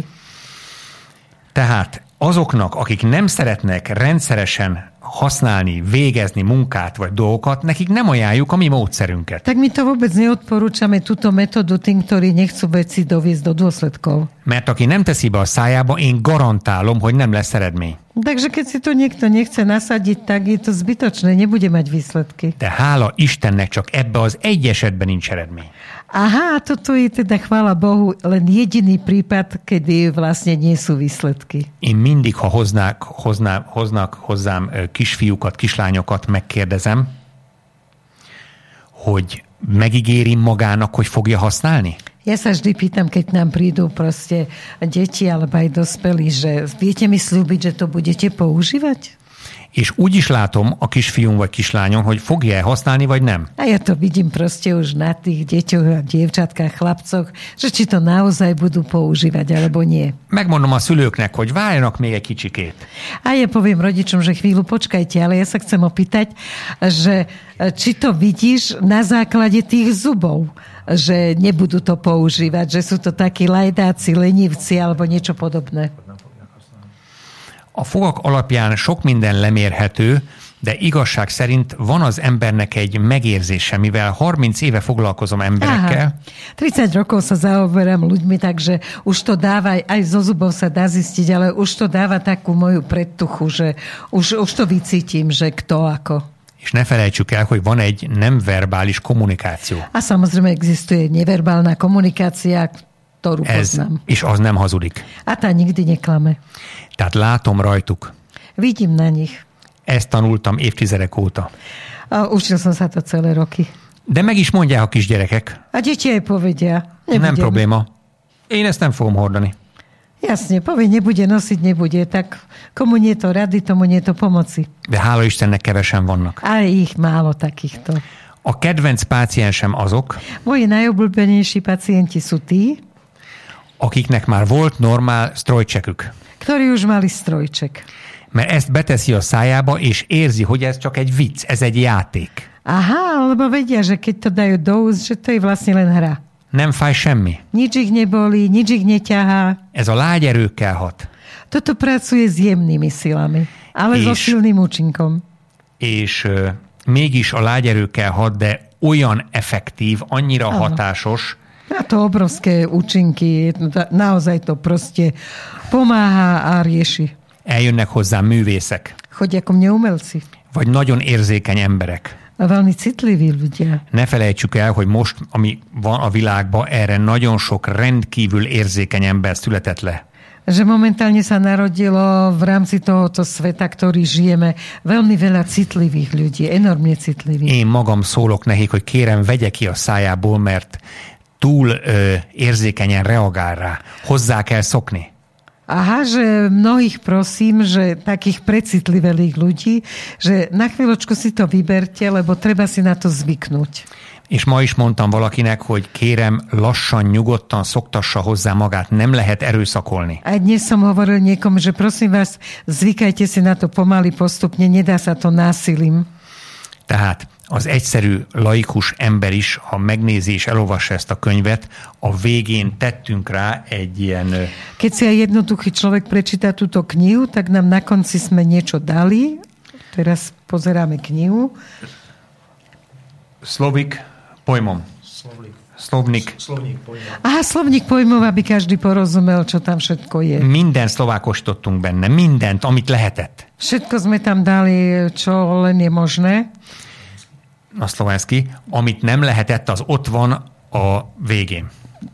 Tehát azoknak, akik nem szeretnek rendszeresen használni, végezni munkát vagy dolgokat, nekik nem ajánljuk a mi módszerünket. Tak my to vôbec neodporúčame túto metódu tým, ktorí nechcú veci doviesť do dôsledkov. Mert aki nem teszi be a szájába, én garantálom, hogy nem lesz eredmény. Takže keď si to niekto nechce nasadiť, tak je to zbytočné, nebude mať výsledky. De hála Istennek csak ebbe az egy esetben nincs eredmény. Aha, toto je teda, chvála Bohu, len jediný prípad, kedy vlastne nie sú výsledky. Én mindig, ha hoznák, hozná, hoznak hozzám kisfiúkat, kislányokat, megkérdezem, hogy megígéri magának, hogy fogja használni? Ja sa vždy pýtam, keď nám prídu proste deti alebo aj dospelí, že viete mi slúbiť, že to budete používať? És úgy is látom a kisfiún vagy kislányon, hogy fogja-e használni, vagy nem. A ja to vidím proste už na tých deťoch a dievčatkách, chlapcoch, že či to naozaj budú používať alebo nie. Megmondom a szülőknek, hogy várjanak még egy kicsikét. A ja poviem rodičom, že chvíľu počkajte, ale ja sa chcem opýtať, že či to vidíš na základe tých zubov, že nebudú to používať, že sú to takí lajdáci, lenivci alebo niečo podobné. A fogak alapján sok minden lemérhető, de igazság szerint van az embernek egy megérzése, mivel 30 éve foglalkozom emberekkel, Aha. 30 rokov sa zaoberám ľuďmi, takže už to dáva, aj zo zubov sa dá zistiť, ale už to dáva takú moju predtuchu, že už, už to vycítim, že kto ako. és ne felejtsük el, hogy van egy nem verbális kommunikáció. A samozrejme existuje neverbálna komunikácia, ktorú Ez, és az nem hazudik. A tá nikdy neklame. Tehát látom rajtuk. Vidím na nich. Ezt tanultam évtizedek óta. A učil som sa to celé roky. De meg is mondják a kisgyerekek. A deti aj povedia. Nem Nebudem. probléma. Én ezt nem fogom hordani. Jasne, povie, nebude nosiť, nebude. Tak komu nie to rady, tomu nie to pomoci. De hála Istennek kevesen vannak. A je ich málo takýchto. A kedvenc páciensem azok, Moji najobľúbenejší pacienti sú tí, akiknek már volt normál strojcsekük. ktorí už mali strojček. Mert ezt beteszi a szájába, és érzi, hogy ez csak egy vicc, ez egy játék. Aha, lebo vedia, že keď to dajú do úst, že to je vlastne len hra. Nem fáj semmi. Nič ich nebolí, nič ich neťahá. Ez a lágy erőkkel hat. Toto pracuje s jemnými silami, ale so És- silným účinkom. És ö, mégis a lágy erőkkel hat, de olyan effektív, annyira Áno. hatásos, Má to obrovské účinky, naozaj to proste pomáha a rieši. eljönnek hozzám művészek, Chodia ako mne umelci. vagy nagyon érzékeny emberek. A veľmi citliví ľudia. Ne felejtsük el, hogy most, ami van a világban, erre nagyon sok rendkívül érzékeny ember született le. Že momentálne sa narodilo v rámci tohoto sveta, ktorý žijeme, veľmi veľa citlivých ľudí, enormne citlivých. Én magam szólok nekik, hogy kérem, vegye ki a szájából, mert túl ö, érzékenyen reagál rá. Hozzá kell szokni. Aha, že mnohých prosím, že takých precitlivelých ľudí, že na chvíľočku si to vyberte, lebo treba si na to zvyknúť. És ma is mondtam valakinek, hogy kérem, lassan, nyugodtan szoktassa hozzá magát, nem lehet erőszakolni. Aj dnes som hovoril niekomu, že prosím vás, zvykajte si na to pomaly postupne, nedá sa to násilím. Tehát az egyszerű, laikus ember is, ha megnézi és elolvassa ezt a könyvet, a végén tettünk rá egy ilyen Keď si aj jednoduchý človek prečíta túto knihu, tak nám na konci sme niečo dali. Teraz pozeráme knihu. slovik pojmom. Slovník. Slovnik. Slovník pojmov. Aha, slovník pojmov, aby každý porozumel, čo tam všetko je. Minden szlovákosítottunk benne, mindent, amit lehetett. Všetko sme tam dali, čo len je možné. A szlovánsky, amit nem lehetett, az ott van a végén.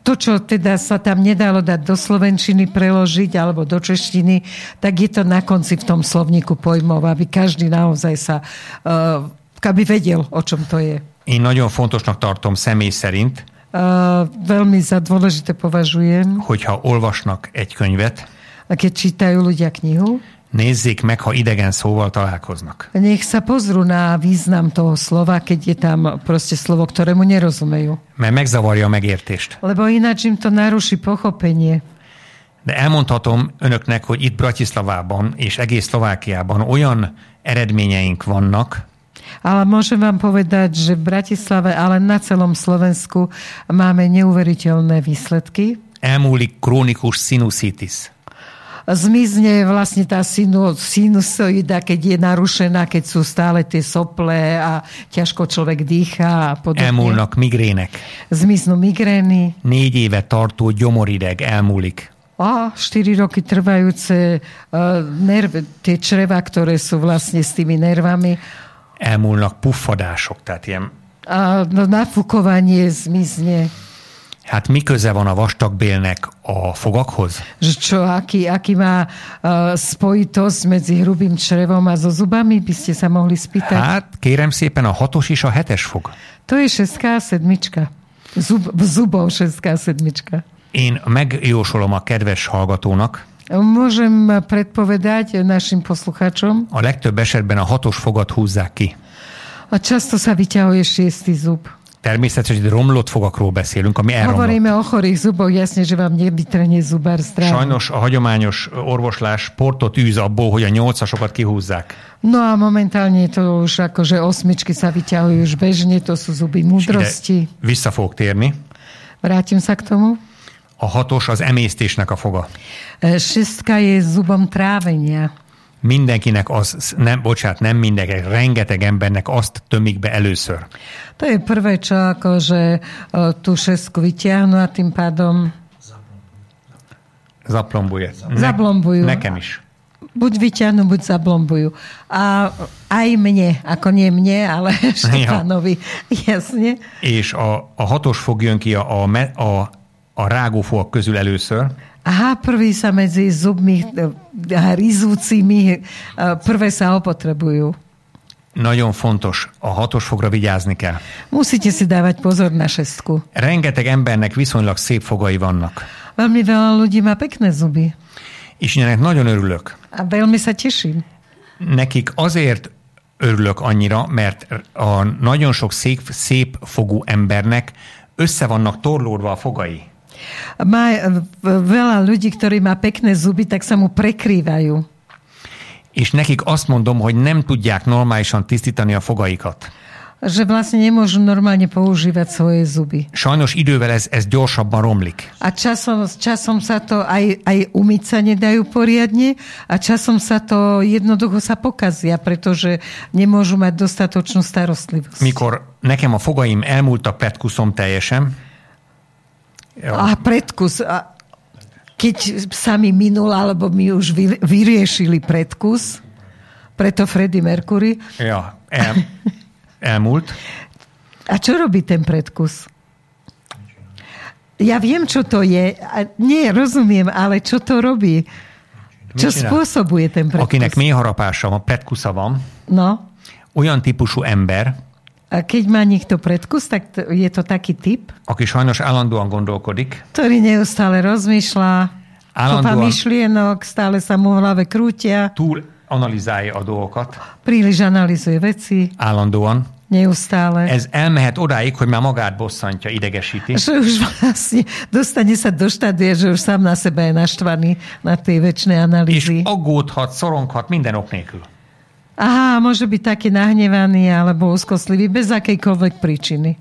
To, čo teda sa tam nedalo dať do slovenčiny preložiť alebo do češtiny, tak je to na konci v tom slovníku pojmov, aby každý naozaj sa, uh, aby vedel, o čom to je. Én nagyon fontosnak tartom személy szerint, Uh, veľmi za dôležité považujem, hogyha olvasnak egy könyvet, a keď čítajú ľudia knihu, nézzék meg, ha idegen szóval találkoznak. nech sa pozrú na význam toho slova, keď je tam proste slovo, ktorému nerozumejú. Mert megzavarja a megértést. Lebo ináč im to naruší pochopenie. De elmondhatom önöknek, hogy itt Bratislavában és egész Szlovákiában olyan eredményeink vannak, Ale môžem vám povedať, že v Bratislave, ale na celom Slovensku máme neuveriteľné výsledky. elmúlik krónikus sinusitis. Zmizne vlastne tá sinu, sinusoida, keď je narušená, keď sú stále tie sople a ťažko človek dýcha a podobne. Elmúlnak migrének. Zmiznú migrény. Négy éve tartó gyomorideg elmúlik. A 4 roky trvajúce uh, nerv, tie čreva, ktoré sú vlastne s tými nervami. Elmúlnak puffadások, tehát ilyen A no, nafúkovanie zmizne. Hát mi köze van a vastagbélnek a fogakhoz? Že čo, aký, aký má uh, spojitosť medzi hrubým črevom a so zubami, by ste sa mohli spýtať. Hát kérem szépen a hatos és a hetes fog. To je šestka a sedmička. Zub, zubov šestka a sedmička. Én megjósolom a kedves hallgatónak, Môžem predpovedať našim poslucháčom, a legtöbb esetben a hatos fogat húzzák ki. a často sa vyťahuje šiestý zub. Természetesen egy romlott fogakról beszélünk, ami elromlott. Sajnos a hagyományos orvoslás portot űz abból, hogy a nyolcasokat kihúzzák. No a momentálne to už akože osmičky sa vyťahujú už bežne, to sú zuby múdrosti. Vissza fogok térni. Vrátim sa k tomu. A hatos az emésztésnek a foga. E, Šestka je zubom trávenia. Mindenkinek az, nem, bocsánat, nem mindenkinek, rengeteg embernek azt tömik be először. To je prvé, čo akože e, tú šestku vyťahnú a tým pádom Zaplombuje. Zaplombujú. Nekem is. buď vyťahnú, buď zablombujú. A aj mne, ako nie mne, ale Štefánovi, jasne. És a, a hatos fog jön ki a, a, a, a rágófogak közül először, Aha, prvý sa medzi zubmi e, rizúcimi, e, prvé sa opotrebujú. nagyon fontos, a hatos fogra vigyázni kell. Musíte si dávať pozor na šestku. Rengeteg embernek viszonylag szép fogai vannak. Veľmi veľa ľudí má pekné zuby. És ennek nagyon örülök. A veľmi sa teším. Nekik azért örülök annyira, mert a nagyon sok szép, szép fogú embernek össze vannak torlódva a fogai. Má e, veľa ľudí, ktorí má pekné zuby, tak sa mu prekrývajú. És nekik azt mondom, hogy nem tudják normálisan tisztítani a fogaikat. Že vlastne nemôžu normálne používať svoje zuby. Sajnos idővel ez, ez gyorsabban romlik. A časom, časom sa to aj, aj umyť sa nedajú poriadne a časom sa to jednoducho sa pokazia, pretože nemôžu mať dostatočnú starostlivosť. Mikor nekem a fogaim elmúltak petkuszom teljesen, A predkus, a keď sa mi minul, alebo mi už vy, vyriešili predkus, preto Freddie Mercury. ja, el, elmúlt, A čo robí ten predkus? Ja viem, čo to je. Nie, rozumiem, ale čo to robí? Čo spôsobuje ten predkus? akinek mélyharapása van, petkusza van, No. olyan típusú ember, keď má niekto predkus, tak je to taký typ, aki sajnos állandóan gondolkodik, ktorý neustále rozmýšľa, Állandóan- myšlienok, stále sa mu v hlave krútia, túl analizálja a dolgokat, príliš analizuje veci, állandóan. neustále. Ez elmehet odáig, hogy már magát bosszantja, idegesíti. Že už vlastne dostane sa do štádia, že už sám na seba je naštvaný na tej väčšnej És analýzy. aggódhat, szoronghat minden ok nélkül. Aha, môže byť taký nahnevaný alebo úzkostlivý bez akejkoľvek príčiny.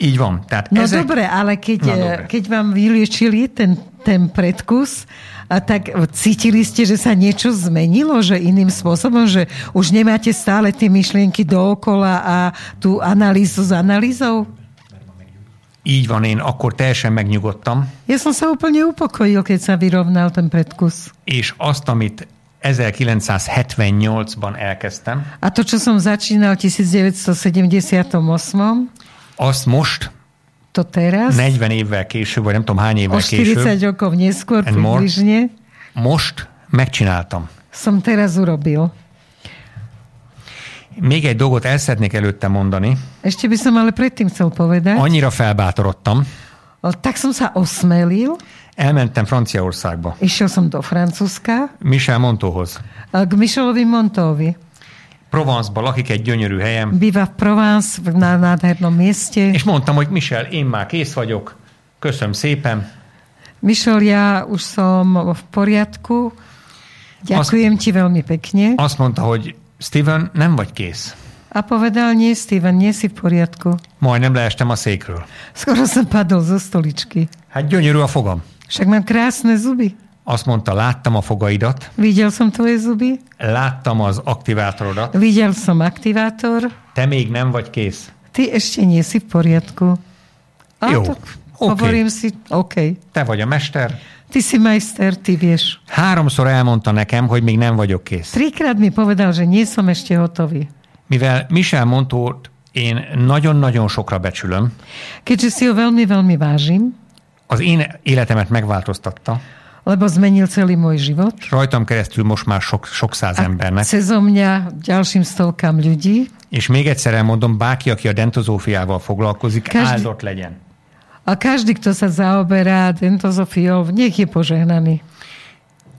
Így van. Tehát No ezek... dobre, ale keď, No no, dobre. keď vám vyliečili ten, ten predkus, a tak cítili ste, že sa niečo zmenilo, že iným spôsobom, že už nemáte stále tie myšlienky dookola a tú analýzu s analýzou? Így van, én akkor teljesen megnyugodtam, Ja som sa úplne upokojil, keď sa vyrovnal ten predkus. és azt, amit 1978-ban elkezdtem, A to, čo som začínal v 1978, azt most, to teraz, 40 évvel később, vagy nem tudom hány évvel 40 később, rokov neskôr približne, most megcsináltam. som teraz urobil. Még egy dolgot el szeretnék előtte mondani. Ešte by som ale predtým chcel povedať, Annyira felbátorodtam, tak som sa osmelil, elmentem Franciaországba, išiel som do Francúzska, Michel Montóhoz. k Michelovi Montovi. Provence-ba lakik egy gyönyörű helyem, Býva v Provence na nádhernom mieste. és mondtam, hogy Michel, én már kész vagyok, köszönöm szépen, Michel, ja už som v poriadku. Ďakujem ti veľmi pekne. azt mondta, hogy Steven, nem vagy kész. A povedal, nie, Steven, nie si v poriadku. Majdnem leestem a székről. Skoro som padol zo stoličky. Hát gyönyörű a fogam. Však mám krásne zuby. Azt mondta, láttam a fogaidat, Videl som tvoje zuby, láttam az aktivátorodat, videl som aktivátor, te még nem vagy kész. ty ešte nie si v poriadku. A Jo, tak OK. hovorím si, OK, Te vagy a mester, Ty si majster, ty vieš. Háromszor elmondta nekem, hogy még nem vagyok kész. Trikrát mi povedal, že nie som ešte hotový. Mivel Michel Montót én nagyon-nagyon sokra becsülöm, Keďže si ho veľmi, veľmi vážim, az én életemet megváltoztatta, lebo zmenil celý môj život. és rajtam keresztül most már sok, sok száz embernek. Cezo mňa ďalším stovkám ľudí. És még egyszer elmondom, bárki, aki a dentozófiával foglalkozik, Každý- áldott legyen. A každý, kto sa zaoberá dentozofiou, nech je požehnaný.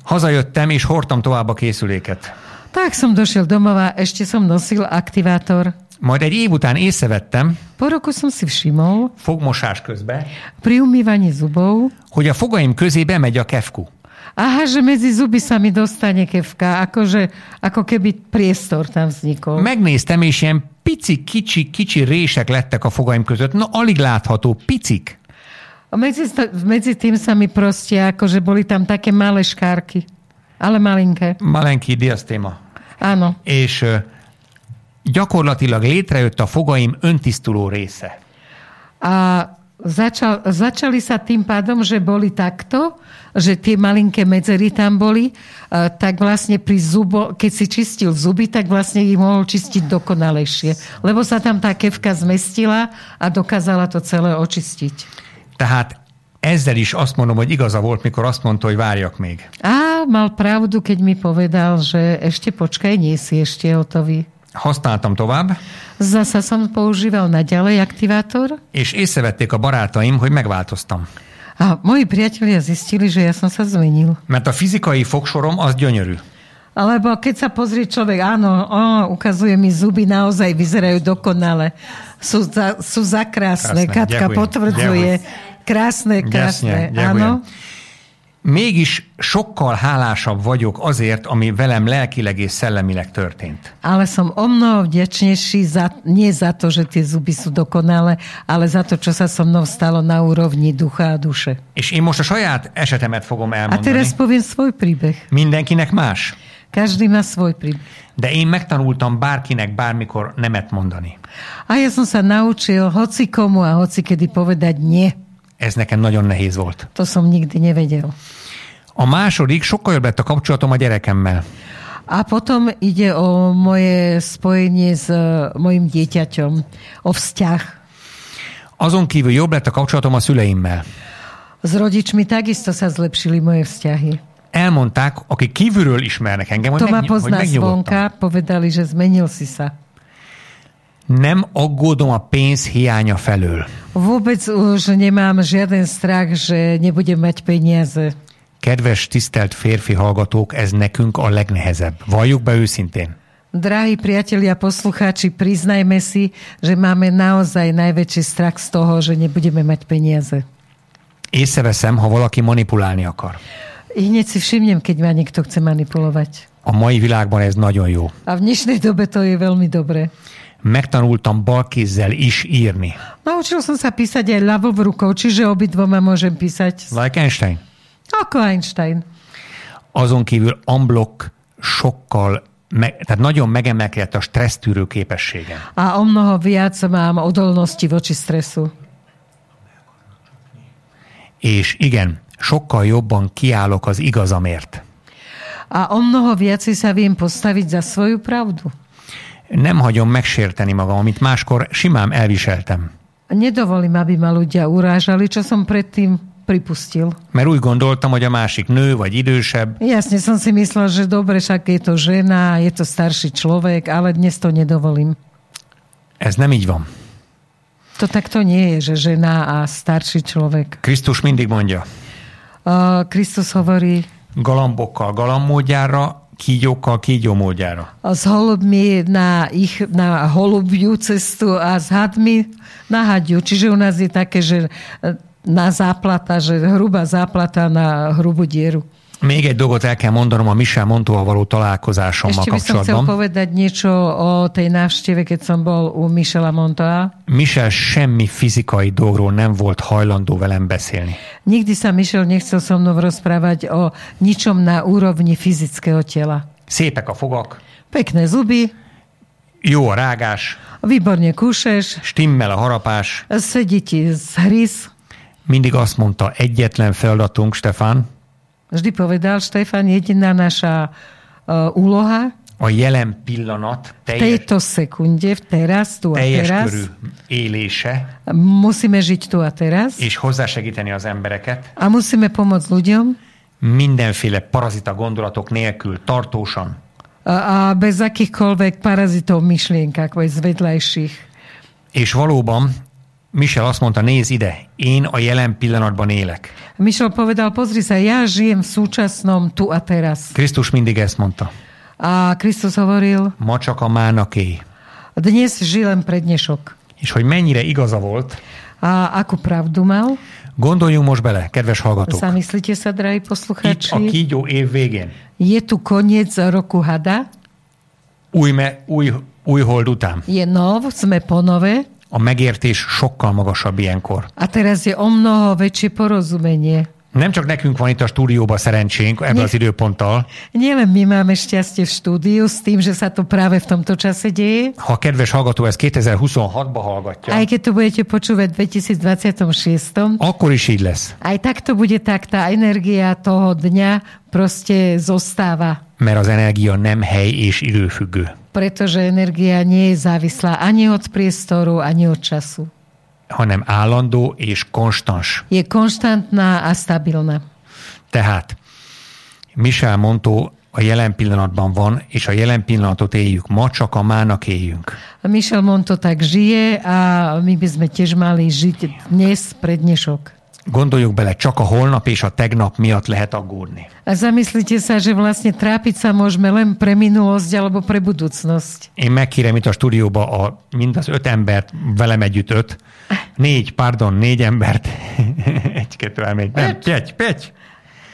Hazajöttem, és hordtam tovább a készüléket. Tak som došiel domov a ešte som nosil aktivátor. Majd egy év után észrevettem, Po roku som si všimol fogmosás közben, pri umývaní zubov, hogy a fogaim közé bemegy a kefku. aha, že medzi zuby sa mi dostane kevka, akože, ako keby priestor tam vznikol. Megnéztem, és ilyen pici, kicsi, kicsi rések lettek a fogaim között. No, alig látható, picik. A medzi, medzi tým sa mi proste, akože boli tam také malé škárky. Ale malinké. Malenki diasztéma. Áno. És gyakorlatilag létrejött a fogaim öntisztuló része. A začal, začali sa tým pádom, že boli takto, že tie malinké medzery tam boli, a tak vlastne pri zubo, keď si čistil zuby, tak vlastne ich mohol čistiť dokonalejšie. Lebo sa tam tá kevka zmestila a dokázala to celé očistiť. Tehát ezzel is azt mondom, hogy igaza volt, mikor azt mondta, hogy várjak még. A mal pravdu, keď mi povedal, že ešte počkaj, nie si ešte hotový. Használtam tovább, Zasa som používal naďalej aktivátor és észrevették a barátaim, hogy megváltoztam. a moji priatelia zistili, že ja som sa zmenil. Mert a fizikai fogsorom az gyönyörű. Alebo keď sa pozrie človek, áno, ó, ukazuje mi zuby, naozaj vyzerajú dokonale. Sú, za, sú zakrásne. Krásne, Katka ďakujem, potvrdzuje. Krásne, krásne. Jasne, áno. Mégis sokkal hálásabb vagyok azért, ami velem lelkileg és szellemileg történt. Ale som o mnoho vďačnejší za, nie za to, že tie zuby sú dokonalé, ale za to, čo sa so mnou stalo na úrovni ducha a duše. És én most a saját esetemet fogom A elmondani. teraz poviem svoj príbeh. Mindenkinek más. Každý má svoj príbeh. De én megtanultam bárkinek bármikor nemet mondani. A ja som sa naučil hoci komu a hoci kedy povedať nie. Ez nekem nagyon nehéz volt. To som nikdy nevedel. A második, sokkal jobb lett a kapcsolatom a gyerekemmel. A potom ide o moje spojenie s e, mojim dieťaťom, o vzťah. Azon kívül jobb lett a kapcsolatom a szüleimmel. S rodičmi takisto sa zlepšili moje vzťahy. Elmondták, akik kívülről ismernek engem, hogy, megny- hogy pozná megnyugodtam. zvonka, povedali, že zmenil si sa. Nem aggódom a pénz hiánya felől. Vôbec už nemám žiaden strach, že nebudem mať peniaze. Kedves, tisztelt férfi hallgatók, ez nekünk a legnehezebb. Valljuk be őszintén. Drahí priatelia, poslucháči, priznajme si, že máme naozaj najväčší strach z toho, že nebudeme mať peniaze. Észreveszem, ha valaki manipulálni akar. Hneď si všimnem, keď ma niekto chce manipulovať. A mai világban ez nagyon jó. A v dnešnej dobe to je veľmi dobré. Megtanultam balkézzel is írni. Naučil som sa písať aj ľavou rukou, čiže obidvoma môžem písať Like Einstein. ako Einstein. Azon kívül unblock sokkal, tehát nagyon megemelkedett a stressztűrő képességem. A o mnoho viac mám odolnosti voči stresu. És igen, sokkal jobban kiállok az igazamért. A o mnoho viacej sa viem postaviť za svoju pravdu. Nem hagyom megsérteni magam, amit máskor simán elviseltem. Nedovolím, aby ma ľudia urážali, čo som predtým pripustil. Mert úgy gondoltam, hogy a másik nő vagy idősebb, Jasne som si myslel, že dobre, však je to žena, je to starší človek, ale dnes to nedovolím. ez nem így van. To takto nie je, že žena a starší človek. Krisztus mindig mondja, Uh, Kristus hovorí, galambokkal galambmódjára, kígyókkal kígyó módjára. a s holubmi na, ich, na holubiu cestu a s hadmi na hadiu. Čiže u nás je také, že na záplata, že hrubá záplata na hrubú dieru. Még egy dolgot el kell mondanom a Michel Montóval való találkozásommal Ešte by som chcel kapcsolatban. povedať niečo o tej návšteve, keď som bol u Michela Montoa. Michel semmi fizikai dolgról nem volt hajlandó velem beszélni. Nikdy sa Michel nechcel so mnou rozprávať o ničom na úrovni fyzického tela. Szépek a fogak, Pekné zuby, jó a rágás, výborne kúšeš, stimmel a harapás. sedí ti z hryz. Mindig azt mondta, egyetlen feladatunk, Stefán, vždy povedal Štefan, jediná naša uh, úloha a jelen pillanat teljes, tejto sekunde, v teraz, tu a teljes teraz, körű élése, musíme žiť tu a teraz. És hozzásegíteni az embereket. A musíme pomôcť ľuďom. Mindenféle parazita gondolatok nélkül, tartósan. a, a bez akýchkoľvek parazitov v myšlienkach, vagy z vedľajších. És valóban Michel azt mondta, nézd ide, én a jelen pillanatban élek. Mišel povedal, pozri sa, ja žijem v súčasnom tu a teraz. Krisztus mindig ezt mondta. A Kristus hovoril, Ma csak a mánaké. dnes ži len pre dnešok. És hogy mennyire igaza volt, A akú pravdu mal? gondoljunk most bele, kedves hallgatók. Zamyslite sa, drahí Itt a poslucháči. kígyó év végén, Je tu koniec roku hada, új, me, új, új hold után, je nov, sme po nové a megértés sokkal magasabb ilyenkor. a teraz je o mnoho väčšie porozumenie. Nem csak nekünk van itt a stúdióban szerencsénk ebben Nie. az időponttal. Nielen my máme šťastie v štúdiu s tým, že sa to práve v tomto čase deje, Ha a kedves hallgató ezt 2026-ba hallgatja, aj keď to budete počúvať v 2026. akkor is így lesz. Aj tak to bude tak, tá energia toho dňa proste zostáva, Mert az energia nem hely és időfüggő, pretože energia nie je závislá ani od priestoru, ani od času. hanem állandó és konstans. Je konštantná a stabilná. Tehát Michel Montó a jelen pillanatban van, és a jelen pillanatot éljük. Ma csak a mának éljünk. A Michel Monto tak žije a my by sme tiež mali žiť dnes pre dnešok. Gondoljuk bele, csak a holnap és a tegnap miatt lehet aggódni. A zamyslite sa, že vlastne trápiť sa môžeme len pre minulosť alebo pre budúcnosť. Én megkérem itt a stúdióba a, mind az öt embert, velem együtt öt, négy, pardon, négy embert, egy, kettő, három, négy, nem, pegy, pegy.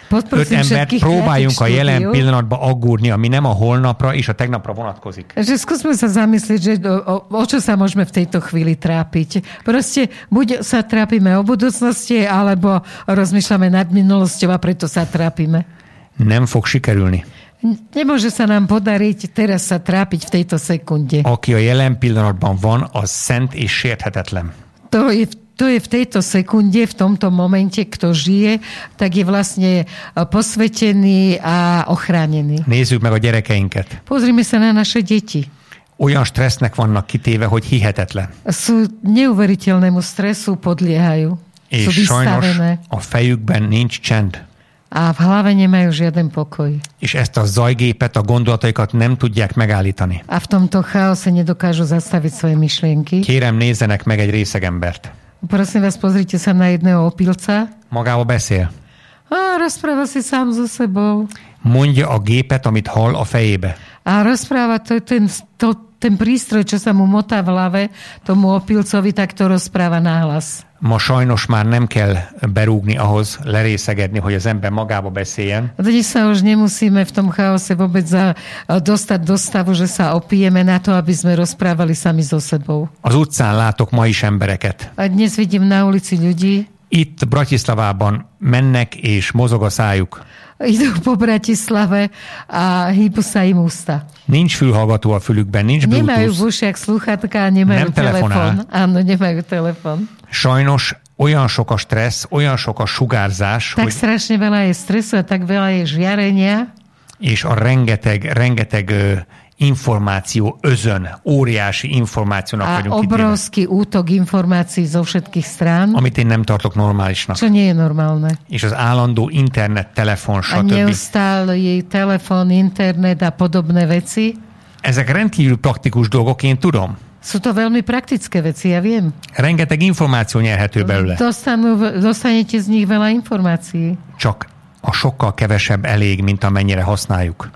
Öt embert próbáljunk a jelen štúdiu, pillanatban aggódni, ami nem a holnapra és a tegnapra vonatkozik. Že skúsme sa zamyslieť, že o, o, o čo sa môžeme v tejto chvíli trápiť. Proste buď sa trápime o budúcnosti, alebo rozmýšľame nad minulosťou a preto sa trápime. Nem fog sikerülni. Nemôže sa nám podariť teraz sa trápiť v tejto sekunde. Aki a jelen pillanatban van, az szent és sérthetetlen. To je, to je v tejto sekunde, v tomto momente, kto žije, tak je vlastne e, posvetený a ochránený. Nézzük meg a gyerekeinket. Pozrime sa na naše deti. Olyan stressznek vannak kitéve, hogy hihetetlen. Sú neuveriteľnému stresu, podliehajú. Sú És sajnos vystavené a fejükben nincs csend. a v hlave nemajú žiaden pokoj. És ezt a zajgépet, a gondolataikat nem tudják megállítani. A v tomto chaose nedokážu zastaviť svoje myšlienky. Kérem, nézzenek meg egy részegembert. Prosím vás, pozrite sa na jedného opilca. Magába beszél. A rozpráva si sám so sebou. Mondja a gépet, amit hall a fejébe. A rozpráva to, ten, to, ten prístroj, čo sa mu motá v hlave, tomu opilcovi, tak to rozpráva náhlas. Ma sajnos már nem kell berúgni ahhoz, lerészegedni, hogy az ember magába beszéljen. Dnes sa už nemusíme v tom chaose vôbec za, dostať do stavu, že sa opijeme na to, aby sme rozprávali sami so sebou. Az utcán látok ma is embereket. A dnes vidím na ulici ľudí, Itt Bratislavában mennek és mozog a szájuk. Idú po Bratislave a hýbu sa im ústa. Nincs fülhallgató a fülükben, nincs Nemajú v Bluetooth. ušiach sluchatka a nemajú Nem telefonál. telefón. Áno, nemajú telefón. Sajnos olyan sok a stressz, olyan sok a sugárzás, Tak hogy, strašne veľa je stresu a tak veľa je žiarenia és a rengeteg, rengeteg információ özön, óriási információnak a vagyunk kitéve, obrovský útok informácií zo všetkých strán, amit én nem tartok normálisnak. čo nie je normálne. És az állandó internet, telefon, A stb. neustále telefón, internet a podobné veci. Ezek rendkívül praktikus dolgok, én tudom. Sú to veľmi praktické veci, ja viem. Rengeteg információ nyerhető belőle. Dostanú, dostanete z nich veľa informácií. Csak a sokkal kevesebb elég, mint amennyire használjuk.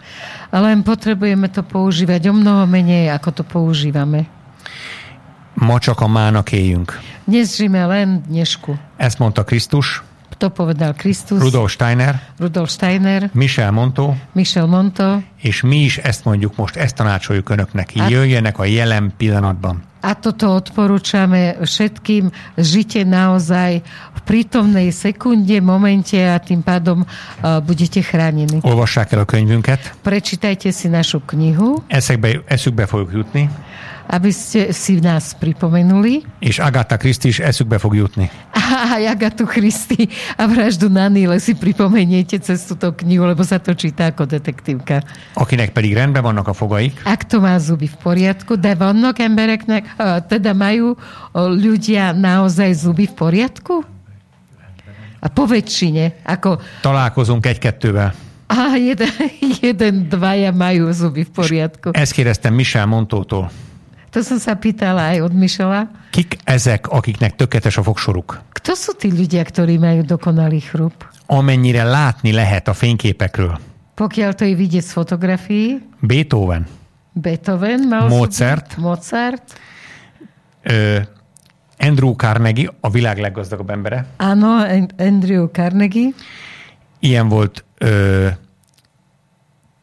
Len potrebujeme to používať o mnoho menej, ako to používame. Ma csak a mának éljünk. Dnes žijeme len dnešku. Ezt mondta Krisztus, To povedal Kristus, Rudolf Steiner, Rudolf Steiner, Michel Monto, Michel Monto és mi is ezt mondjuk most, ezt tanácsoljuk önöknek. Hát- Jöjjenek a jelen pillanatban. A toto odporúčame všetkým. Žite naozaj v prítomnej sekunde, momente a tým pádom uh, budete chránení. Olvassák el a könyvünket, Prečítajte si našu knihu eszekbe, eszükbe fogjuk jutni, aby ste si nás pripomenuli. És Agatha Christie is eszükbe fog jutni. A Agatu Christy a vraždu na Níle si pripomeniete cez túto knihu, lebo sa to číta ako detektívka. Akinek pedig rendben vannak a fogaik, Ak to má zuby v poriadku, de vannak embereknek, teda majú ľudia naozaj zuby v poriadku? A po väčšine, ako találkozunk egy-kettővel. a jeden, jeden, dvaja majú zuby v poriadku. Ezt kérdeztem Michel Montótól. To som sa pýtala aj od Mišela. Kik ezek, akiknek tökéletes a fogsoruk? Kto sú tí ľudia, ktorí majú dokonalý chrup? Amennyire látni lehet a fényképekről. Pokiaľ to je vidieť z fotografií, Beethoven, Beethoven mal Mozart. Mozart. ö, Andrew Carnegie, a világ leggazdagabb embere. Áno, An- Andrew Carnegie. Ilyen volt ö,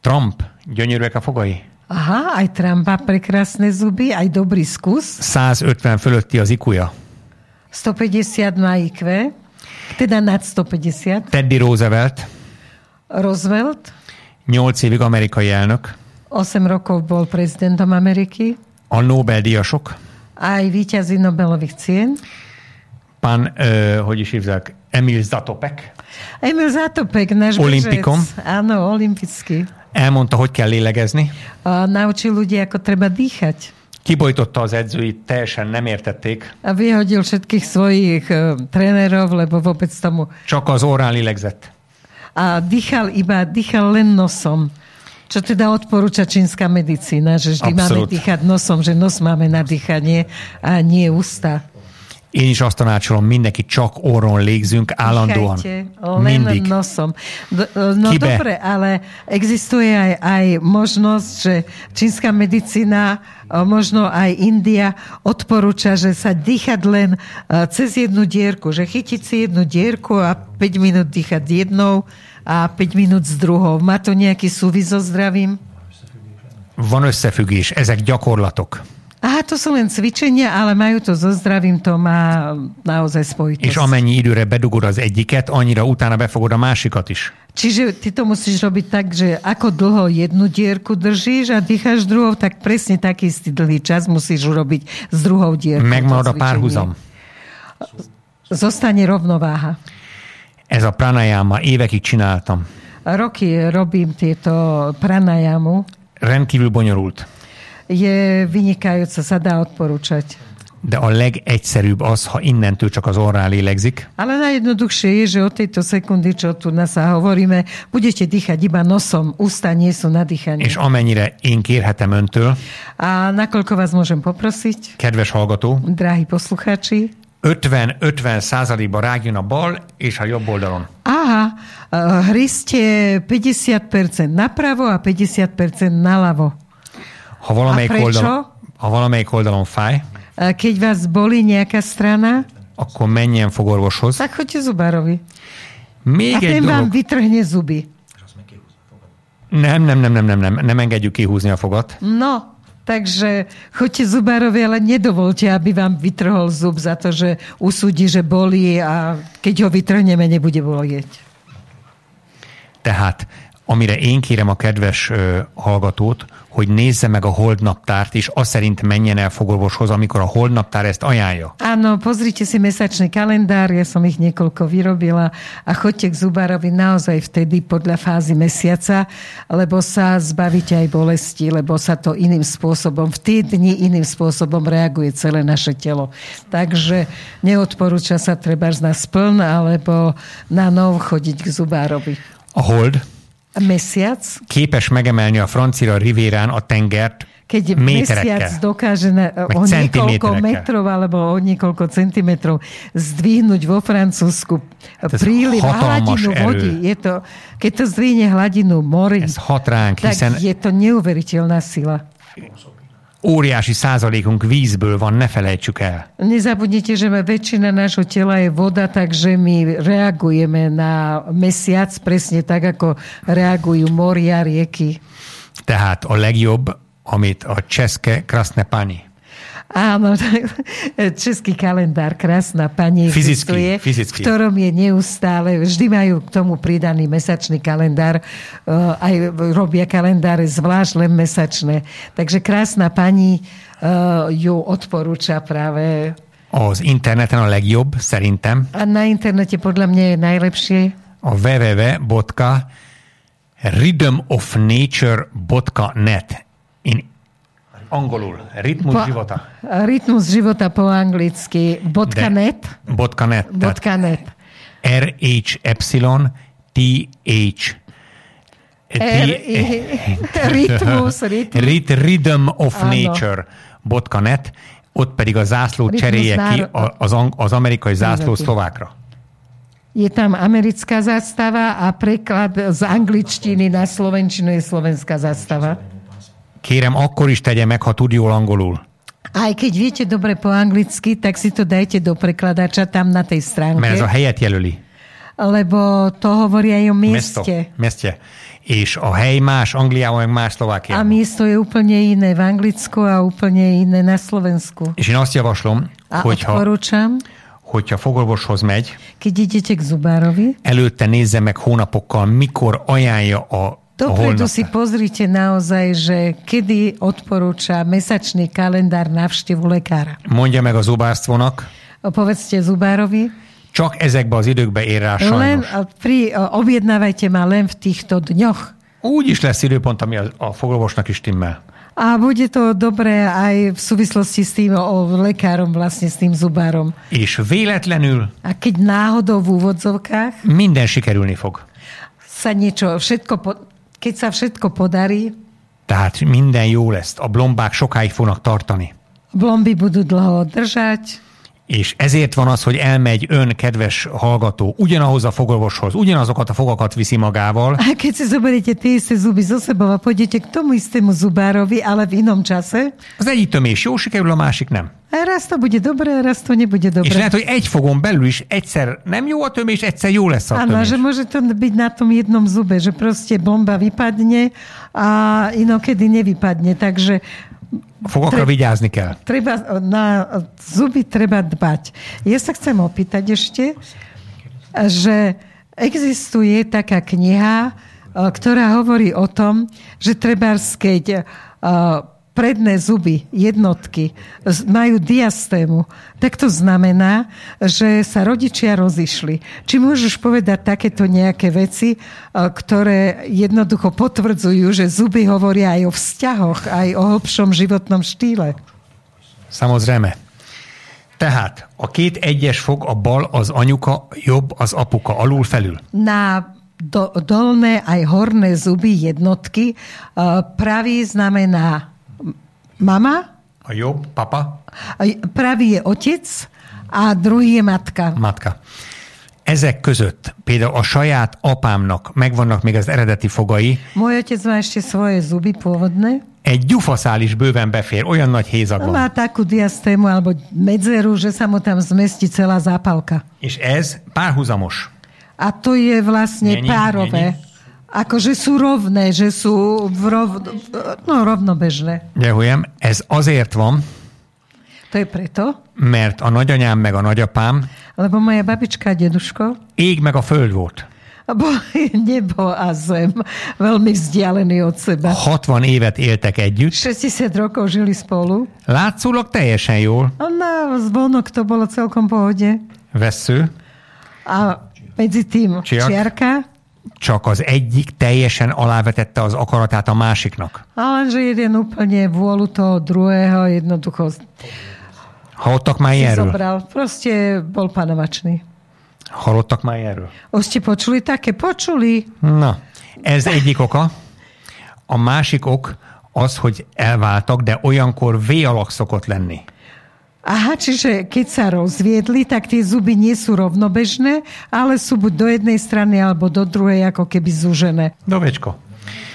Trump, gyönyörűek a fogai. Aha, aj Trumpa prekrásne zuby, aj dobrý skus. 150 fölötti az ikuja. 150 má IQ, teda nad 150. Teddy Roosevelt, Roosevelt, 8 évig amerikai elnök, 8 rokov bol prezidentom Ameriky, a Nobel-díjasok, aj víťazí Nobelových cien. pán, ö, hogy is hívják, Emil Zatopek, Emil Zatopek, náš Olympikom. bežec. Áno, olimpický. Elmondta, hogy kell lélegezni. A naučil ľudí, ako treba dýchať. Kibojtotta az edzőit, teljesen nem értették, A vyhodil všetkých svojich uh, trénerov, lebo vôbec tomu... csak az orrán lélegzett. A dýchal iba, dýchal len nosom. Čo teda odporúča čínska medicína, že vždy máme Abszolút. dýchať nosom, že nos máme na dýchanie a nie ústa. Én is azt tanácsolom, mindenki csak orron légzünk állandóan. Dýchajte Mindig. nosom. D- no Kibe. dobre, ale existuje aj, aj možnosť, že čínska medicína, možno aj India odporúča, že sa dýchať len e, cez jednu dierku, že chytiť si jednu dierku a 5 minút dýchať jednou a 5 minút s druhou. Má to nejaký súvis so zdravím? Van összefüggés, ezek gyakorlatok. Aha, to sú len cvičenia, ale majú to so zdravím, to má naozaj spojitosť. És amennyi időre bedugod az egyiket, annyira utána befogod a másikat is. Čiže ty to musíš robiť tak, že ako dlho jednu dierku držíš a dýcháš druhou, tak presne taký istý dlhý čas musíš urobiť s druhou dierkou. Megmarad a párhuzam. Zostane rovnováha. Ez a pranayama, évekig csináltam. Roky robím tieto pranajamu. Rendkívül bonyolult. Je vynikajúca, sa dá odporúčať. De a legegyszerűbb az, ha innentől csak az orrán lélegzik, Ale najjednoduchšie je, že od tejto sekundy, čo tu na sa hovoríme, budete dýchať iba nosom. Ústa nie sú na dýchanie. és amennyire én kérhetem öntől, A nakoľko vás môžem poprosiť, kedves hallgató, drahí poslucháči, 50-50 százalékban rágjon a bal és a jobb oldalon. Aha, eh, hryste 50% napravo a 50% naľavo. Ha valamelyik, oldalon, ha valamelyik oldalon fáj, Keď vás bolí nejaká strana, akkor menjen fogorvoshoz. tak choďte zubárovi. Még A egy ten vám dolog. vytrhne zuby. Nem, nem, nem, nem, nem, nem, nem engedjük kihúzni a fogat. No, takže choďte zubárovi, ale nedovolte, aby vám vytrhol zub za to, že usúdi, že bolí a keď ho vytrhneme, nebude bolieť. Tehát, amire én kérem a kedves ö, hallgatót, hogy nézze meg a holdnaptárt, és azt szerint menjen el fogorvoshoz, amikor a holdnaptár ezt ajánlja. Áno, pozrite si mesačný kalendár, ja som ich niekoľko vyrobila a choďte k zubárovi naozaj vtedy podľa fázy mesiaca, lebo sa zbavíte aj bolesti, lebo sa to iným spôsobom, v tie dni iným spôsobom reaguje celé naše telo. Takže neodporúča sa treba na spln alebo na nov chodiť k zubárovi. A hold Mesiac, képes megemelni a francia rivérán a tengert keď mesiac méterekkel. dokáže na, o niekoľko metrov alebo o niekoľko centimetrov zdvihnúť vo Francúzsku je príliv a hladinu erő. vody. Je to, keď to zdvihne hladinu mori, Ez tak hiszen je to neuveriteľná sila. Óriási százalékunk vízből van, ne felejtsük el. Nezabudnite, že väčšina nášho tela je voda, takže my reagujeme na mesiac presne tak, ako reagujú moria, rieky. Tehát a legjobb, amit a cseszke krasne pani. Áno, český kalendár, krásna pani existuje, fyzický. v ktorom je neustále, vždy majú k tomu pridaný mesačný kalendár, e, aj robia kalendáre zvlášť len mesačné. Takže krásna pani e, ju odporúča práve Az interneten a legjobb, szerintem, a na internete podľa mňa je najlepšie a www.rhythmofnature.net. In angolul, ritmus Po- života. Rytmus života po anglicky. Net. Bodka net. Net. R-H-Y-T-H. R- Rytmus, rhythm of Áno. nature.net, ott pedig a zászló Ritmus cserélje ki az, az amerikai zászló szlovákra. Je tam americká zastava a preklad z angličtiny na slovenčinu je slovenská zastava. Kérem, akkor is tegye meg, ha tud jól angolul. Aj keď viete dobre po anglicky, tak si to dajte do prekladača tam na tej stránke, Mert ez a helyet jelöli. lebo to hovorí aj o Mesto. mieste. Meste. És a hely más, Angliában meg más A Szlovákiában. miesto je úplne iné v Anglicku a úplne iné na Slovensku. És én azt javaslom, A hogyha, odporúčam, hogyha fogorvoshoz megy, előtte nézze meg hónapokkal, mikor ajánlja a, a Dopredu si pozrite naozaj, že kedy odporúča mesačný kalendár návštevu lekára. Mondja meg a zubásztvónak, Povedzte zubárovi, csak ezekbe az időkbe ér rá len sajnos. a pri, objednávajte ma len v týchto dňoch. Úgy is lesz időpont, ami a, a fogorvosnak is timmel. A bude to dobré aj v súvislosti s tým o lekárom, vlastne s tým zubárom. És véletlenül A keď náhodou v úvodzovkách minden sikerülni fog. sa niečo, všetko, po, keď sa všetko podarí, Tehát minden jó lesz. A blombák sokáig fognak tartani. blomby budú dlho držať, És ezért van az, hogy elmegy ön, kedves hallgató, ugyanahoz a fogorvoshoz, ugyanazokat a fogakat viszi magával, A keď si zoberiete tie isté zuby zo sebou a pôjdete k tomu istému zubárovi, ale v inom čase, az egyik tömés jó sikerül, a másik nem. raz to bude dobré, raz to nebude És dobré. lehet, hogy egy fogon belül is egyszer nem jó a tömés, egyszer jó lesz a Áno, tömés. že môže to byť na tom jednom zube, že proste bomba vypadne a inokedy nevypadne. Takže Fogakra vigyázni kell. treba, na zuby treba dbať. Ja sa chcem opýtať ešte, že existuje taká kniha, eh, ktorá hovorí o tom, že treba keď eh, predné zuby, jednotky, majú diastému, tak to znamená, že sa rodičia rozišli. Či môžeš povedať takéto nejaké veci, eh, ktoré jednoducho potvrdzujú, že zuby hovoria aj o vzťahoch, aj o hlbšom životnom štýle? Samozrejme. Tehát a két egyes fog a bal az anyuka, jobb az apuka, alul felül. na do, dolné aj horné zuby jednotky. Uh, Pravý znamená mama, A jobb, papa, pravý je otec a druhý je matka. matka. Ezek között például a saját apámnak megvannak még az eredeti fogai, Môj otec má ešte svoje zuby pôvodné. egy gyufaszál is bőven befér, olyan nagy hézag Má takú diastému alebo medzeru, že sa mu tam zmestí celá zápalka. És ez párhuzamos. A to je vlastne Není, párové. Akože sú rovné, že sú v rov, no, rovnobežné. Ďakujem. Ez azért van, To je preto, mert a nagyanyám meg a nagyapám lebo moja babička a deduško ég meg a föld volt. boli nebo a zem veľmi vzdialení od seba. 60 évet éltek együtt, 60 rokov žili spolu látszólag teljesen jól. a na zvonok to bolo celkom pohode. Vesző, A medzi tým Čiak? čiarka, csak az egyik teljesen alávetette az akaratát a másiknak. a lenže jeden úplne vôľu toho druhého jednoducho Hallottak már ilyenről? zobral. Proste bol panovačný. Hallottak már ilyenről? Už ste počuli také? Počuli. Na, ez egyik oka. A másik ok az, hogy elváltak, de olyankor V alak szokott lenni. Aha, čiže keď sa rozviedli, tak tie zuby nie sú rovnobežné, ale sú buď do jednej strany alebo do druhej ako keby zúžené. Dovečko.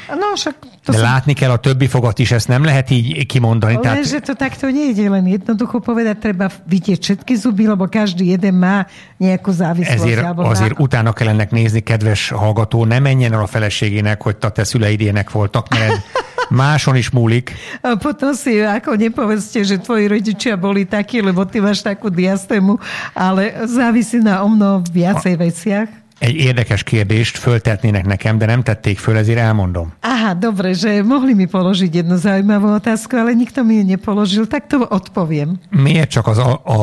No však to De látni kell a többi fogat is, ezt nem lehet így kimondani. Lenže Tehát to takto nejde, len jednoducho povedať, treba vidieť všetky zuby, lebo každý jeden má nejakú závislosť. ezért alebo azért má... utána kellene nézni, kedves hallgató, ne menjen el a feleségének, hogy te szüleid ilyenek voltak, mert Máson is múlik. A potom si ako nepovedzte, že tvoji rodičia boli takí, lebo ty máš takú diastému, ale závisí na o mnoho viacej veciach. Egy érdekes kérdést föltetnének nekem, de nem tették föl, ezért elmondom. Aha, dobre, že mohli mi položiť jednu zaujímavú otázku, ale nikto mi ju nepoložil, tak to odpoviem. Miért csak az a, a,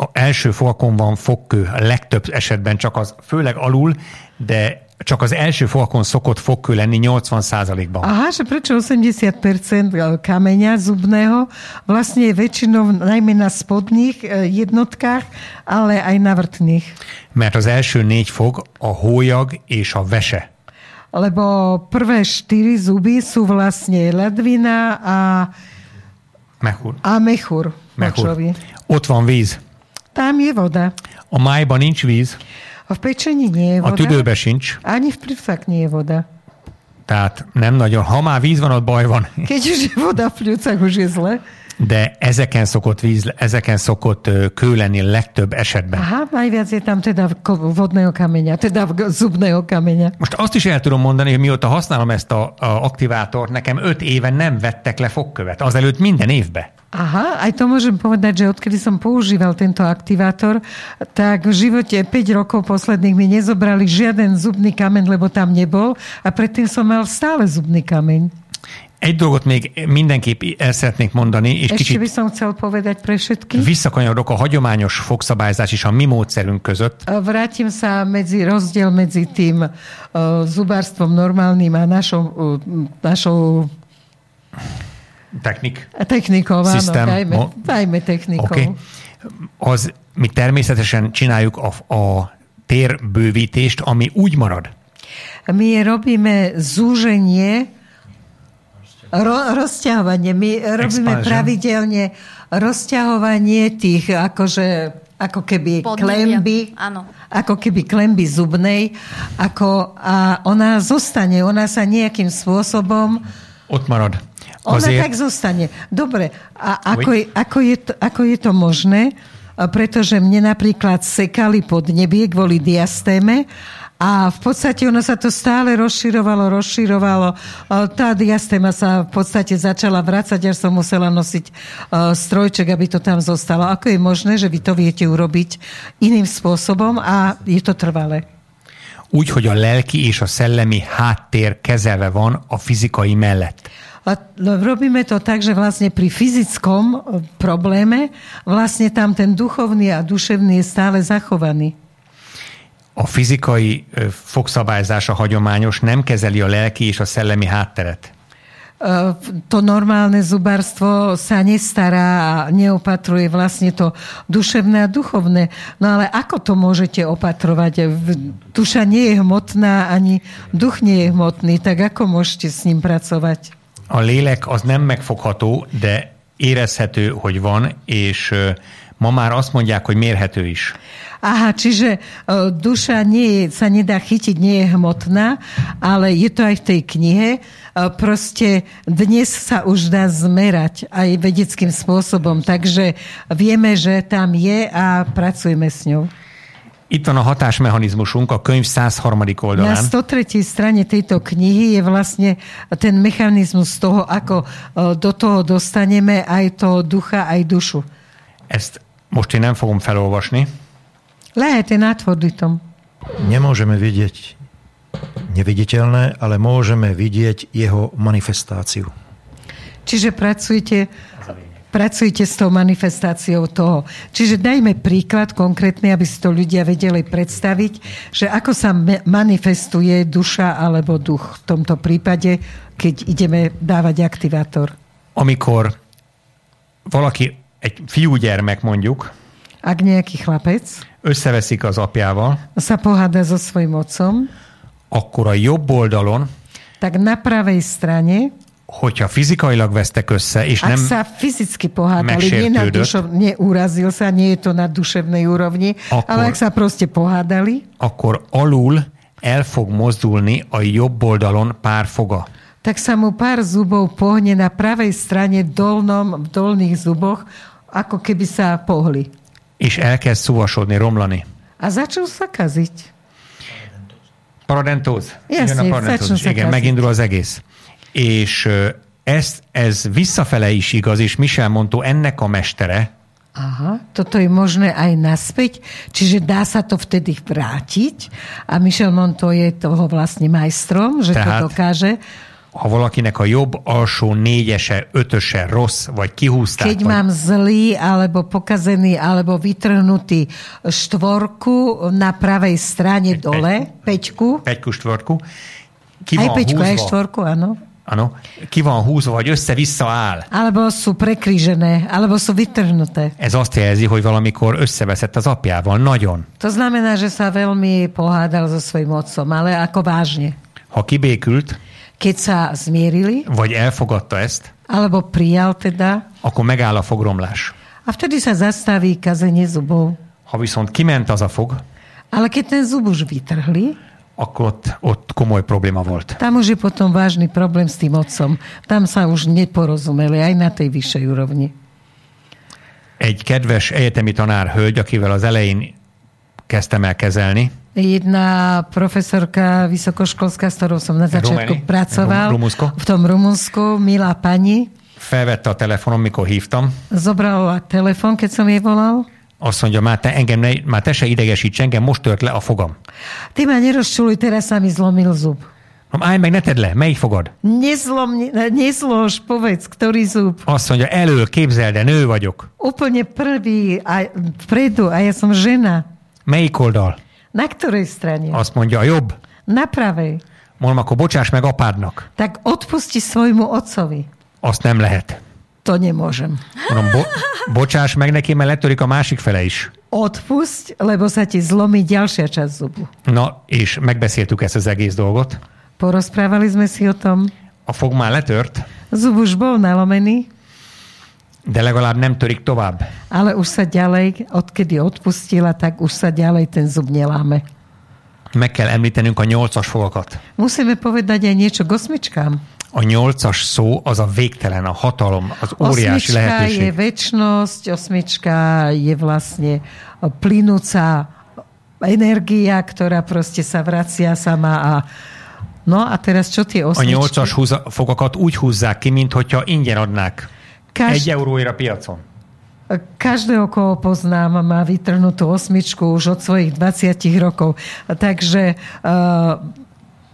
a első fokon van fogkő? A legtöbb esetben csak az, főleg alul, de csak az első fokon szokott fogkő lenni 80%-ban. Aha, že prečo 80% kameňa zubného vlastne je väčšinou najmä na spodných e, jednotkách, ale aj na vrtných. Mert az első négy fog a hólyag és a vese. Lebo prvé štyri zuby sú vlastne ledvina a, Mechur. a mechur. Mechur. Ott van víz. Tam je voda. A májban nincs víz, V pečení nie je a voda. tüdőben sincs. Ani v pľúcach nie je voda. Tehát nem nagyon. Ha már víz van, ott baj van. Keď už je voda v pľúcach, už je zle. De ezeken szokott víz, ezeken szokott kő lenni legtöbb esetben. Aha, najviac je tam teda vodného kameňa, teda zubného kameňa. Most azt is el tudom mondani, hogy mióta használom ezt a, a aktivátort, nekem öt éve nem vettek le fogkövet. Azelőtt minden évbe. Aha, aj to môžem povedať, že odkedy som používal tento aktivátor, tak v živote 5 rokov posledných mi nezobrali žiaden zubný kameň, lebo tam nebol a predtým som mal stále zubný kameň. Egy dolgot még mindenképp el szeretnék mondani, és Ešte kicsit som chcel povedať pre všetkých. visszakanyarodok a hagyományos fogszabályzás és a mi módszerünk között. Vrátim sa medzi rozdiel medzi tým uh, zubárstvom normálnym a našou, uh, našou Technik. technikou. Áno, Systém. dajme, dajme technikou. Okay. Az, mi természetesen csináljuk a, a térbővítést, ami úgy marad. My robíme zúženie, ro, rozťahovanie. My robíme Expansion. pravidelne rozťahovanie tých akože ako keby Podnebia. klemby, Áno. ako keby klemby zubnej, ako, a ona zostane, ona sa nejakým spôsobom Ott marad. ona tak zostane. Dobre, a ako, je, ako, je to, ako je to možné? Pretože mne napríklad sekali podnebie kvôli diastéme a v podstate ono sa to stále rozširovalo, rozširovalo. Tá diastéma sa v podstate začala vracať, až som musela nosiť strojček, aby to tam zostalo. Ako je možné, že vy to viete urobiť iným spôsobom a je to trvalé? úgy, hogy a lelki és a szellemi háttér kezelve van a fizikai mellett. A robíme to tak, že vlastne pri fyzickom probléme vlastne tam ten duchovný a duševný je stále zachovaný. A fizikai fogszabályzás a hagyományos nem kezeli a lelki és a szellemi hátteret. To normálne zubárstvo sa nestará a neopatruje vlastne to duševné a duchovné. No ale ako to môžete opatrovať? Duša nie je hmotná, ani duch nie je hmotný, tak ako môžete s ním pracovať? A lélek az nem megfogható, de érezhető, hogy van, és ma már azt mondják, hogy mérhető is. Aha, čiže e, duša nie je, sa nedá chytiť, nie je hmotná, ale je to aj v tej knihe. E, Proste dnes sa už dá zmerať aj vedeckým spôsobom, takže vieme, že tam je a pracujeme s ňou. Itt van a hatásmechanizmusunk a könyv 103. Na oldalán. 103. strane tejto knihy je vlastne ten mechanizmus toho, ako e, do toho dostaneme aj toho ducha, aj dušu. Ezt most én nem fogom felolvasni. Lehet, én átfordítom. Nemôžeme vidieť neviditeľné, ale môžeme vidieť jeho manifestáciu. Čiže pracujete, pracujete s tou manifestáciou toho. Čiže dajme príklad konkrétny, aby si to ľudia vedeli predstaviť, že ako sa manifestuje duša alebo duch v tomto prípade, keď ideme dávať aktivátor. Amikor valaki, egy fiúgyermek mondjuk, Ak nejaký chlapec összeveszik az apjával, sa poháda so svojím otcom, akkor a jobb oldalon, tak na pravej strane, hogyha fizikailag vesztek össze, és nem sa fyzicky pohádali, nie, na Megsértődött. dušov, neurazil sa, nie je to na duševnej úrovni, Akkor- ale ak sa proste pohádali, akkor alul el fog mozdulni a jobb oldalon pár foga. tak sa mu pár zubov pohne na pravej strane dolnom, v dolných zuboch, ako keby sa pohli. És elkezd szuvasodni, romlani. A začal sa kaziť. Paradentóz? Jön a paradentóz. Igen, megindul az egész. És ez, ez visszafele is igaz, és Michel Monto ennek a mestere, Aha, toto je možné aj naspäť, čiže dá sa to vtedy vrátiť a Michel Monto je toho vlastne majstrom, že Tehát- to dokáže. Ha valakinek a jobb alsó négyese, ötöse rossz, vagy kihúzták, Keď vagy mám zlý, alebo pokazený, alebo vytrhnutý štvorku na pravej strane dole, peťku, peťku, štvorku, ki aj peťku, aj húzva, štvorku, áno. ano, ki van húzva, vagy össze-vissza áll. Alebo sú prekrížené, alebo sú vytrhnuté. Ez azt jelzi, hogy valamikor összeveszett az apjával, nagyon. To znamená, že sa veľmi pohádal so svojím otcom, ale ako vážne. Ha kibékült, Keď sa zmierili, vagy elfogadta ezt, alebo prijal teda, akkor megáll a fogromlás. a vtedy sa zastaví kazenie zubov. Ha viszont kiment az a fog, Ale keď ten zub už vytrhli, akkor ott, ott komoly probléma volt. tam už je potom vážny problém s tým otcom. Tam sa už neporozumeli aj na tej vyššej úrovni. Egy kedves egyetemi tanár hölgy, akivel az elején kezdtem el kezelni, Jedna profesorka vysokoškolská, s ktorou som na začiatku Rumeni? pracoval, Rum- Rumunsko? v tom Rumunsku, milá pani, felvette a telefonom, mikor hívtam, zobrala telefon, keď som jej volal. azt mondja, már te, engem ne, már te se idegesíts engem, most tört le a fogam. Ty ma nerozčuluj, teraz sa mi zlomil zub. Állj meg, ne tedd le, melyik fogad? Nezlom, ne- nezlož, povedz, ktorý zub. Azt mondja, elől, képzeld, de nő vagyok. Úplne prvý, a vpredu, a ja som žena. Melyik oldal? Na ktorej strane? Azt mondja, a jobb. Na pravej. Mondom, akkor bocsáss meg apádnak. Tak odpusti svojmu otcovi. Azt nem lehet. To nemôžem. Mondom, bo- bocsáss meg neki, mert letörik a másik fele is. Odpusť, lebo sa ti zlomí ďalšia časť zubu. Na, és megbeszéltük ezt az egész dolgot. Porozprávali sme si o tom. A fog már letört, Zub už bol nalomený, de legalább nem törik tovább. ale už sa ďalej, odkedy odpustila, tak už sa ďalej ten zub neláme. Meg kell említenünk a nyolcas fogakat. Musíme povedať aj niečo k osmičkám. A nyolcas szó az a végtelen, a hatalom, az óriási Osmička je lehetőség. väčnosť, osmička je vlastne plynúca energia, ktorá proste sa vracia sama a No a teraz čo tie A osmičky? nyolcas húza, fogakat úgy húzzák ki, mint hogyha ingyen adnák. Každ- Egy euróért a piacon. Každého, koho poznám, má vytrhnutú osmičku už od svojich 20 rokov. Takže uh,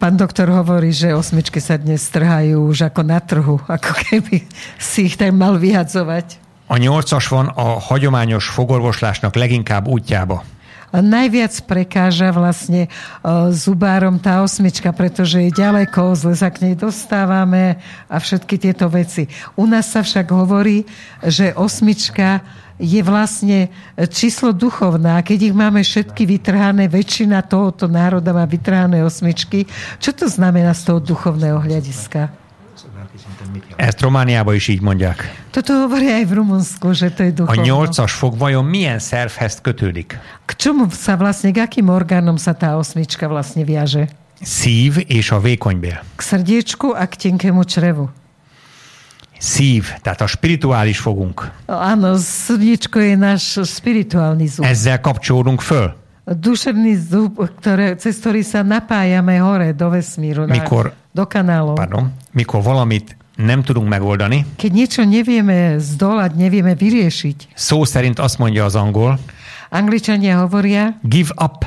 pán doktor hovorí, že osmičky sa dnes trhajú už ako na trhu, ako keby si ich tak mal vyhadzovať. A nyolcas van a hagyományos fogorvoslásnak leginkább útjába. Najviac prekáža vlastne uh, zubárom tá osmička, pretože je ďaleko, zle sa k nej dostávame a všetky tieto veci. U nás sa však hovorí, že osmička je vlastne číslo duchovná. Keď ich máme všetky vytrhané, väčšina tohoto národa má vytrhané osmičky. Čo to znamená z toho duchovného hľadiska? Ezt Romániában is így mondják. Toto že to je A nyolcas fog vajon milyen szervhez kötődik? K čomu sa vlastne, k akým orgánom sa tá osmička vlastne viaže? Szív és a vékonybél. K srdiečku a k tenkému črevu. Szív, tehát a spirituális fogunk. Áno, srdiečko je náš spirituálny zub. Ezzel kapcsolódunk föl. Duševný zub, ktoré, cez ktorý sa napájame hore do vesmíru, na, Mikor- do kanálov. Pardon. Mikor valamit nem tudunk megoldani, Keď niečo nevieme zdolať, nevieme vyriešiť, szó szerint azt mondja az angol, Angličania hovoria, give up,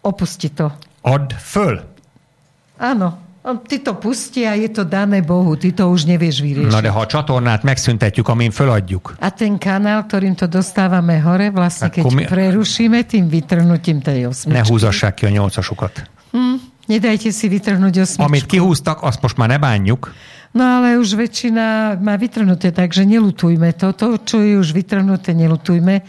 opusti to. add föl. Áno, ty to pusti a je to dané Bohu, ty to už nevieš vyriešiť. Na de ha a csatornát megszüntetjük, amin föladjuk, A ten kanál, ktorým to dostávame hore, vlastne keď komi- prerušíme tým vytrhnutím tej ne osmičky. húzassák ki a nyolcasukat. Hm, nedajte si vytrhnúť osmičku. Amit kihúztak, azt most már ne bánjuk, No ale už väčšina má vytrhnuté, takže nelutujme to. To, čo je už vytrhnuté, nelutujme.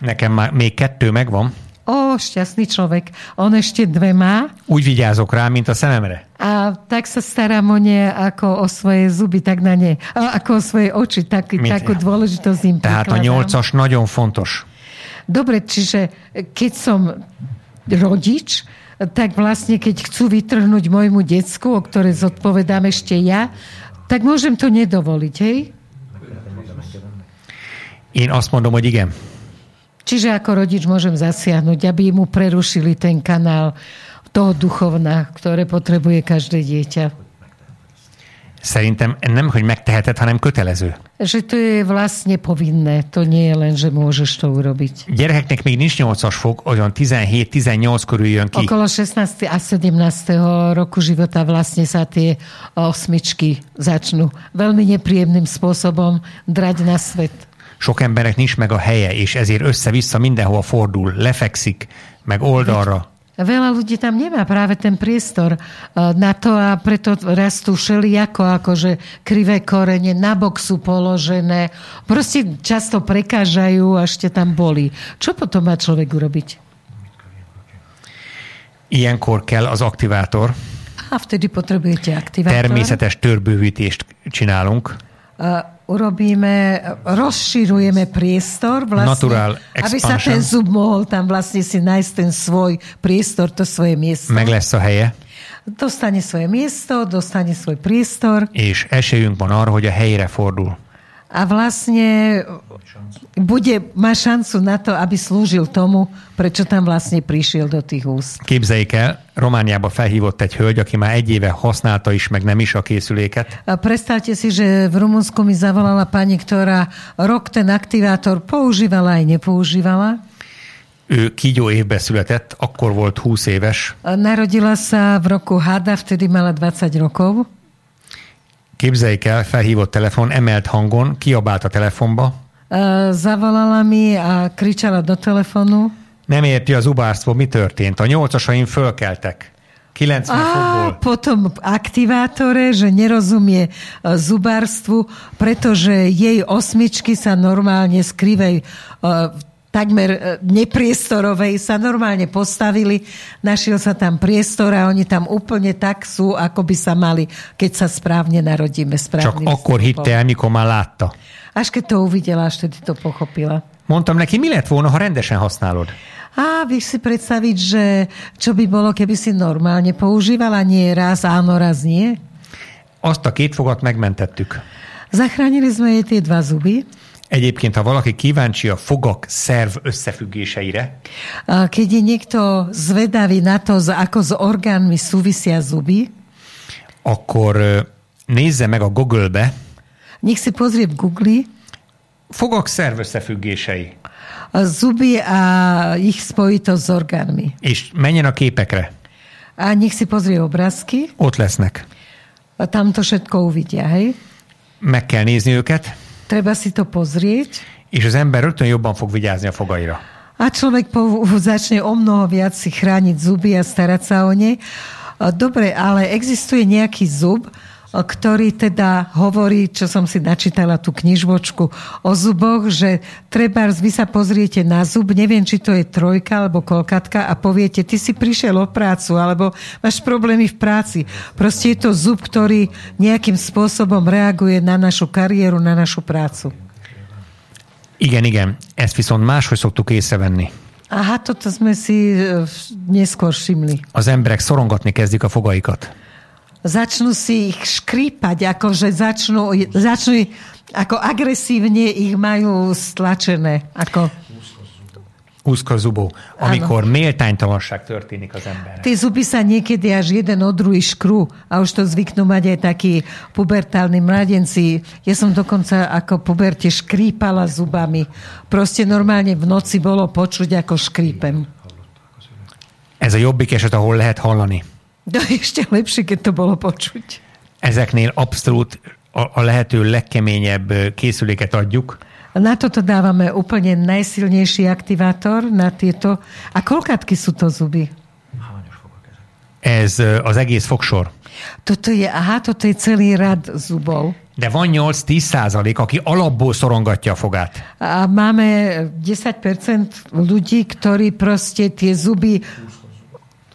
nekem már még kettő megvan, O, šťastný človek. On ešte dve má úgy vigyázok rá, mint a szememre. a tak sa starám o ne ako o svoje zuby, tak na ne, a ako o svoje oči, tak, Mit- takú dôležitosť im Tehát a prikladám. nyolcas nagyon fontos. Dobre, čiže keď som rodič, tak vlastne keď chcú vytrhnúť môjmu decku, o ktoré zodpovedám ešte ja, tak môžem to nedovoliť, hej? Én azt mondom, hogy igen. Čiže ako rodič môžem zasiahnuť, aby mu prerušili ten kanál toho duchovna, ktoré potrebuje každé dieťa. Szerintem nem, hogy megteheted, hanem kötelező. Že to je vlastne povinné. To nie je len, že môžeš to urobiť. Gyerekeknek még nincs 8-as fok, olyan 17-18 körül jön ki. Okolo 16. a 17. roku života vlastne sa tie osmičky začnú veľmi nepríjemným spôsobom drať na svet. Sok emberek nincs meg a helye, és ezért össze-vissza mindenhova fordul, lefekszik, meg oldalra. Veľa ľudí tam nemá práve ten priestor na to a preto rastú všelijako, akože krivé korene, na bok sú položené, proste často prekážajú a ešte tam boli. Čo potom má človek urobiť? Ilyenkor kell az aktivátor. A vtedy potrebujete aktivátor. Természetes törbővítést csinálunk. Uh, urobíme, rozširujeme priestor vlastne, Natural aby sa ten zub mohol tam vlastne si nájsť ten svoj priestor, to svoje miesto. Meg lesz a helye. Dostane svoje miesto, dostane svoj priestor. És esélyünk van arra, hogy a helyre fordul. A vlastne bude, má šancu na to, aby slúžil tomu, prečo tam vlastne prišiel do tých úst. Képzeljék el, Romániába felhívott egy hölgy, aki már egy éve használta is, meg nem is a készüléket. A predstavte si, že v Rumunsku mi zavolala pani, ktorá rok ten aktivátor používala aj nepoužívala. Ő kígyó évbe született, akkor volt 20 éves. Narodila sa v roku Hada, vtedy mala 20 rokov. Képzeljék el, felhívott telefon, emelt hangon, kiabált a telefonba. Zavolala mi a kričala do telefonu. Nem érti az ubárstvo, mi történt. A nyolcasaim fölkeltek. 90 a fokból. potom aktivátore, že nerozumie zubárstvu, pretože jej osmičky sa normálne skrývajú takmer nepriestorovej sa normálne postavili, našiel sa tam priestor a oni tam úplne tak sú, ako by sa mali, keď sa správne narodíme. Csak akkor hitte el, mikor már látta. Až keď to uvidela, až tedy to pochopila. Mondtam neki, mi lett volna, ha rendesen használod? A vieš si predstaviť, že čo by bolo, keby si normálne používala? Nie raz áno, raz nie? Azt a két fogat megmentettük. Zachránili sme jej tie dva zuby. Egyébként, ha valaki kíváncsi a fogak szerv összefüggéseire, a keď je niekto zvedavý na to, ako s orgánmi súvisia zuby, akkor nézze meg a Google-be. Nech si pozrie v Google. Fogak szerv összefüggései zuby a ich spojitosť s orgánmi. És menjen a képekre. A nech si pozrie obrázky. Ott lesznek. A tam to všetko uvidia, hej? Meg kell nézni őket. Treba si to pozrieť. És az ember rögtön jobban fog vigyázni a fogaira. A človek po, začne o mnoho viac si chrániť zuby a starať sa o ne. Dobre, ale existuje nejaký zub, ktorý teda hovorí, čo som si načítala tú knižbočku o zuboch, že treba, vy sa pozriete na zub, neviem, či to je trojka alebo kolkatka a poviete, ty si prišiel o prácu alebo máš problémy v práci. Proste je to zub, ktorý nejakým spôsobom reaguje na našu kariéru, na našu prácu. Igen, igen. Ezt viszont máshogy szoktuk észrevenni. Aha, toto sme si neskôr všimli. Az emberek szorongatni kezdik a fogaikat začnú si ich škrípať, akože začnú, začnú ako agresívne ich majú stlačené. Ako... Úzkos zubov, amikor ano. méltánytalanság történik az ember. Tí zuby sa niekedy až jeden od druhý škrú a už to zvyknú mať aj takí pubertálni mladenci. Ja som dokonca ako puberte škrípala zubami. Proste normálne v noci bolo počuť, ako škrípem. Ez a jobbik eset, ahol lehet hallani. De ešte lepšie, keď to bolo počuť. Ezeknél abszolút a, a lehető legkeményebb készüléket adjuk. Na toto dávame úplne najsilnejší aktivátor na tieto. A koľkátky sú to zuby? Ez az egész fogsor. Toto je, aha, toto je celý rad zubov. De van 8-10 százalék, aki alapból szorongatja a fogát. A máme 10% ľudí, ktorí proste tie zuby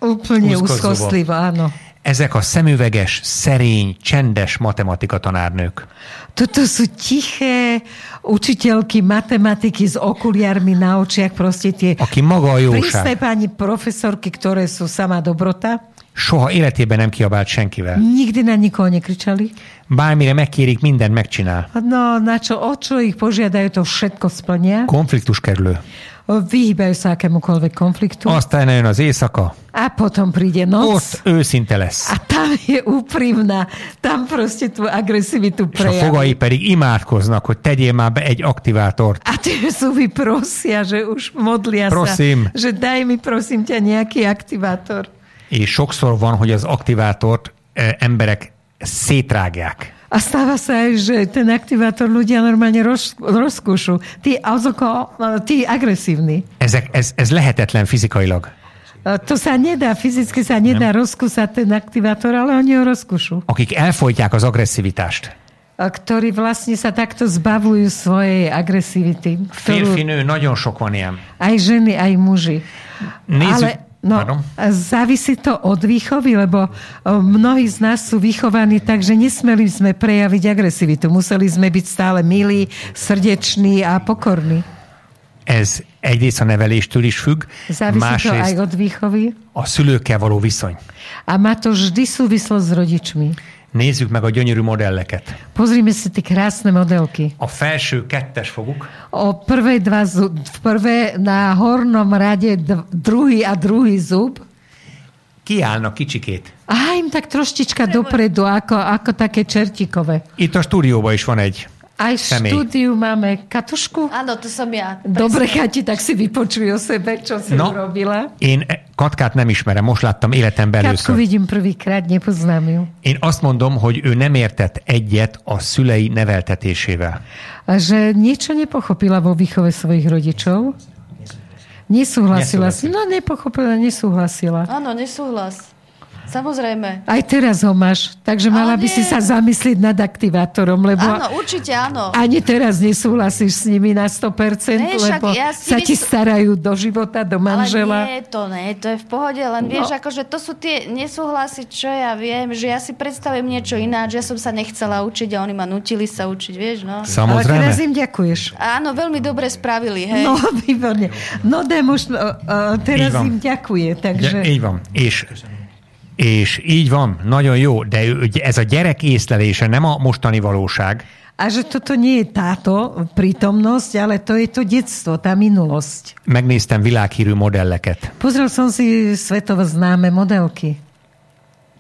Úplne úzkostlivo, áno. Ezek a szemüveges, szerény, csendes matematika tanárnők. Toto sú tiché učiteľky matematiky s okuliarmi na očiach, proste tie Aki maga a jóság. pani profesorky, ktoré sú sama dobrota. Soha életében nem kiabált senkivel. Nikdy na nikoho nekričali. Bármire megkérik, mindent megcsinál. No, na čo, o čo ich požiadajú, to všetko splnia. Konfliktus kerülő. Vyhýbajú sa akémukoľvek konfliktu. Aztán jön az éjszaka, A potom príde noc. ott őszinte lesz. A tam je úprimná. Tam proste tú agresivitu És a fogai prejaví. pedig imádkoznak, hogy tegyél már be egy aktivátort. A tie zuby prosia, že už modlia Prosím. sa. Že daj mi prosím ťa nejaký aktivátor. És sokszor van, hogy az aktivátort e, emberek szétrágják. A stáva sa aj, že ten aktivátor ľudia normálne roz, rozkúšu. Tí, azoko, tí agresívni. Ezek, ez, ez lehetetlen fizikailag. A To sa nedá, fyzicky sa nedá rozkúsať ten aktivátor, ale oni ho rozkúšu. Akik elfolytják az agresszivitást. A Ktorí vlastne sa takto zbavujú svojej agresivity. Ktorú nő, nagyon sok van ilyen. aj ženy, aj muži. Nézzük, Ale no, Pardon? závisí to od výchovy, lebo mnohí z nás sú vychovaní tak, že nesmeli sme prejaviť agresivitu. Museli sme byť stále milí, srdeční a pokorní. Ez egyrészt a neveléstől is függ, Závisí to aj másrészt od výchovy. a szülőkkel való viszony. A má to vždy súvislosť s rodičmi. Nézzük meg a gyönyörű modelleket. Pozrime si tie krásne modelky. A felső kettes foguk, O prvé dva zub, prvé na hornom rade druhý a druhý zub. kiállnak kicsikét. A im tak troštička dopredu, ako, ako také čertikové. Itt a stúdióban is van egy. Aj v Semej. štúdiu máme Katušku. Áno, to som ja. Dobre, Kati, tak si vypočuj o sebe, čo si No. urobila. Én e- Katkát nem ismerem, most láttam életemben Katku először. vidím prvýkrát, nepoznám ju. Én azt mondom, hogy ő nem értett egyet a szülei neveltetésével. A že niečo nepochopila vo výchove svojich rodičov. Nesúhlasila si. Nesúhlasila. No, nepochopila, nesúhlasila. Áno, nesúhlas. Samozrejme. Aj teraz ho máš, takže mala by nie. si sa zamyslieť nad aktivátorom, lebo Áno, určite áno. ani teraz nesúhlasíš s nimi na 100%, Ne, lebo ja si sa ti starajú do života, do manžela. Ale nie, to ne, to je v pohode, len No. vieš, akože to sú tie nesúhlasy, čo ja viem, že ja si predstavím niečo ináč, ja som sa nechcela učiť a oni ma nutili sa učiť, vieš, no. Ale teraz Samozrejme. im ďakuješ. Áno, veľmi dobre spravili, hej. No, výborne. No, Demos uh, teraz Így van. im ďakuje, takže... így van. És, és így van, nagyon jó, de ez a gyerek észlelése nem a mostani valóság, A že toto nie je táto prítomnosť, ale to je to detstvo, tá minulosť. megnéztem világhírű modelleket. Pozrel som si svetovo známe modelky.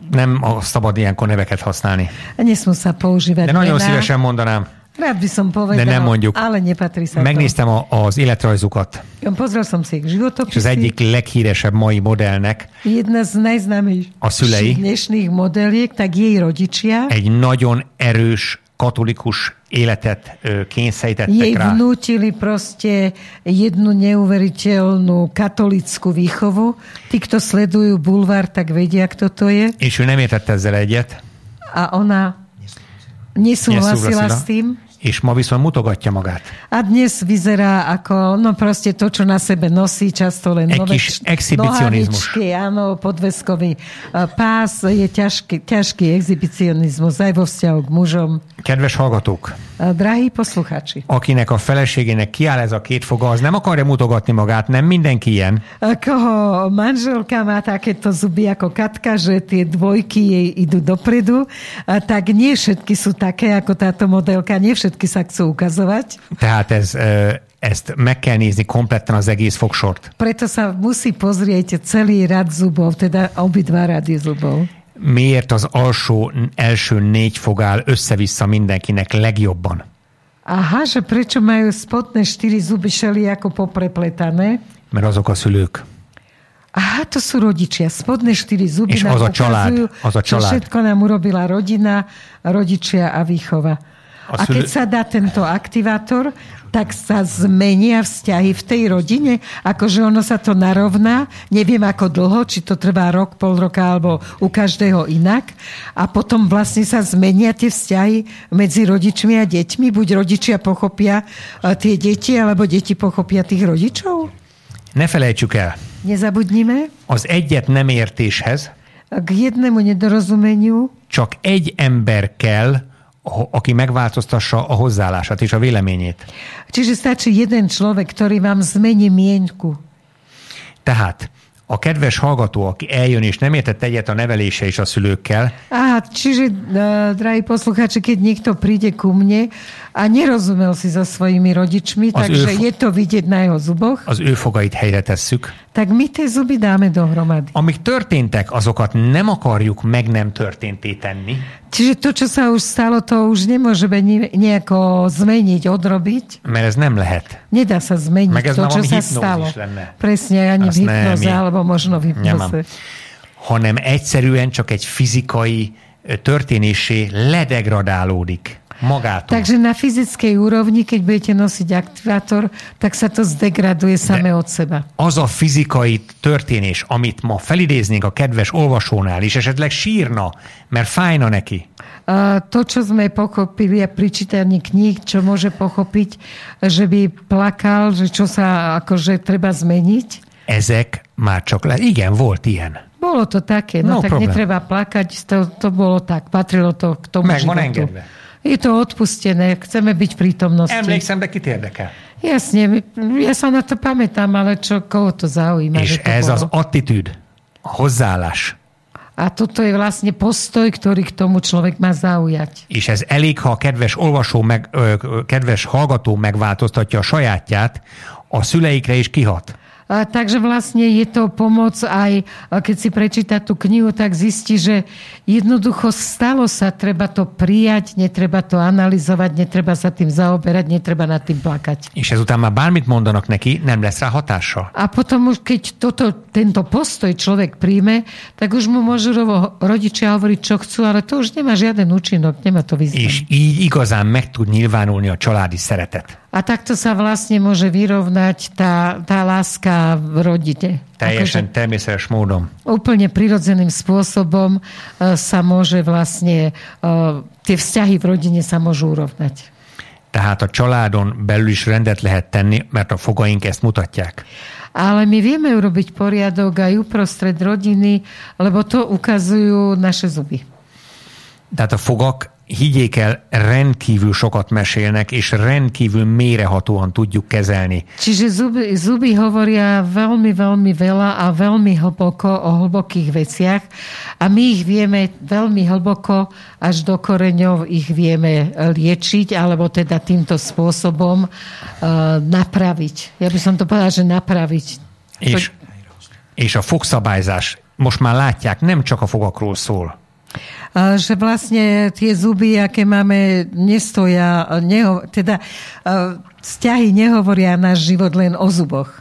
Nem a szabad ilyenkor neveket használni. Nesmú sa používať De nagyon mená. szívesen mondanám. By som povedal, De nem mondjuk. ale nepatrí sa Megnéztem a, az életrajzukat, to. Pozrel som si és az egyik leghíresebb mai modellnek Jedna z najznámejších A szülei? dnešných modeliek, tak jej rodičia egy nagyon erős katolikus életet kényszerítettek jej rá. vnútili proste jednu neuveriteľnú katolickú výchovu. Tí, kto sledujú bulvár, tak vedia, kto to je. És ő nem értett ezzel egyet, A ona nesúhlasila s tým. És ma viszont mutogatja magát. A dnes vyzerá ako, no proste to, čo na sebe nosí, často len Egy nové kis č- exhibicionizmus. nohavičky, áno, podveskový eh, pás, je ťažký, ťažký exhibicionizmus aj vo vzťahu k mužom. Kedves hallgatók, Eh, Drahí posluchači, akinek a feleségének kiáll ez a két foga, az nem akarja mutogatni magát, nem mindenki ilyen, eh, koho manželka má takéto zuby ako Katka, že tie dvojky jej idú dopredu, tak nie všetky sú také ako táto modelka, nie všetky sa chcú ukazovať. tehát ez, ezt meg kell nézni kompletten az egész fogsort. Preto sa musí pozrieť celý rad zubov, teda obidva rady zubov. Miért az alsó első négy fog áll össze-vissza mindenkinek legjobban? Aha, že prečo majú spodné štyri zuby šeli ako poprepletané? Mert azok a szülők. Aha, to sú rodičia. Spodné štyri zuby nám az a čalád, ukazujú, az a čo všetko nám urobila rodina, rodičia a výchova. A A keď sa dá tento aktivátor, tak sa zmenia vzťahy v tej rodine, akože ono sa to narovná, neviem ako dlho, či to trvá rok, pol roka, alebo u každého inak. A potom vlastne sa zmenia tie vzťahy medzi rodičmi a deťmi. Buď rodičia pochopia eh, tie deti, alebo deti pochopia tých rodičov. Ne felejtsük el, Nezabudnime az egyet nem értéshez k jednému nedorozumeniu csak egy ember kell, aki megváltoztassa a hozzáállását és a véleményét. Čiže stačí jeden človek, ktorý vám zmení mienku. Tehát a kedves hallgató, aki eljön és nem értett egyet a nevelése és a szülőkkel, Aha, čiže, uh, drahí poslucháči, keď niekto príde ku mne A nerozumel si so svojimi rodičmi, Az takže ő je to vidieť na jeho zuboch. Az ő fogait helyre tesszük. Tak my tie zuby dáme dohromady. Amik történtek, azokat nem akarjuk meg nem történté tenni, Čiže to, čo sa už stalo, to už nemôžeme nejako zmeniť, odrobiť. mert ez nem lehet. Nedá sa zmeniť Meg to, čo sa stalo. lenne. Presne, ani Azt v hypnoze, mi- alebo možno v hypnoze. Nem, hanem egyszerűen csak egy fizikai történésé ledegradálódik magától. Takže na fyzickej úrovni, keď budete nosiť aktivátor, tak sa to zdegraduje samé od seba. az a fizikai történés, amit ma felidéznénk a kedves olvasónál, és esetleg sírna, mert fájna neki, A to, čo sme pochopili a pri čítaní kníh, čo môže pochopiť, že by plakal, že čo sa akože treba zmeniť. ezek már csak le... Igen, volt ilyen. Bolo to také, no, No, tak problém. netreba plakať, to, to bolo tak, patrilo to k tomu Meg van životu. engedve. Je to odpustené, chceme byť v prítomnosti. Emlékszem, de kit érdekel. Jasne, ja sa na to pamätám, ale čo, koho to zaujíma? És to ez bolo? az attitűd, a hozzáállás, A toto je vlastne postoj, ktorý k tomu človek má zaujať. és ez elég, ha a kedves olvasó, meg, ö, kedves hallgató megváltoztatja a sajátját, a szüleikre is kihat. A, takže vlastne je to pomoc aj, keď si prečíta tú knihu, tak zistí, že jednoducho stalo sa, treba to prijať, netreba to analyzovať, netreba sa tým zaoberať, netreba nad tým plakať. És ezután már bármit mondanak neki, nem lesz rá. A potom už, keď toto, tento postoj človek príjme, tak už mu môžu rovo, rodičia hovoriť, čo chcú, ale to už nemá žiaden účinok, nemá to význam. És így igazán meg tud nyilvánulni a családi szeretet. A takto sa vlastne môže vyrovnať tá, tá láska v rodine. Teljesen természetes módon. úplne prirodzeným spôsobom e, sa môže vlastne, e, tie vzťahy v rodine sa môžu urovnať. Tehát a családon belül is rendet lehet tenni, mert a fogaink ezt mutatják. Ale my vieme urobiť poriadok aj uprostred rodiny, lebo to ukazujú naše zuby. Tehát a fogak, higgyék el, rendkívül sokat mesélnek, és rendkívül mérehatóan tudjuk kezelni. Čiže zuby, zuby hovoria veľmi, veľmi veľa a veľmi hlboko o hlbokých veciach a my ich vieme veľmi hlboko až do koreňov ich vieme liečiť alebo teda týmto spôsobom uh, napraviť. Ja by som to povedala, že napraviť. És, és a fogszabályzás, most már látják, nem csak a fogakról szól. Že vlastne tie zuby, aké máme, nestoja, neho, teda vzťahy nehovoria náš život len o zuboch.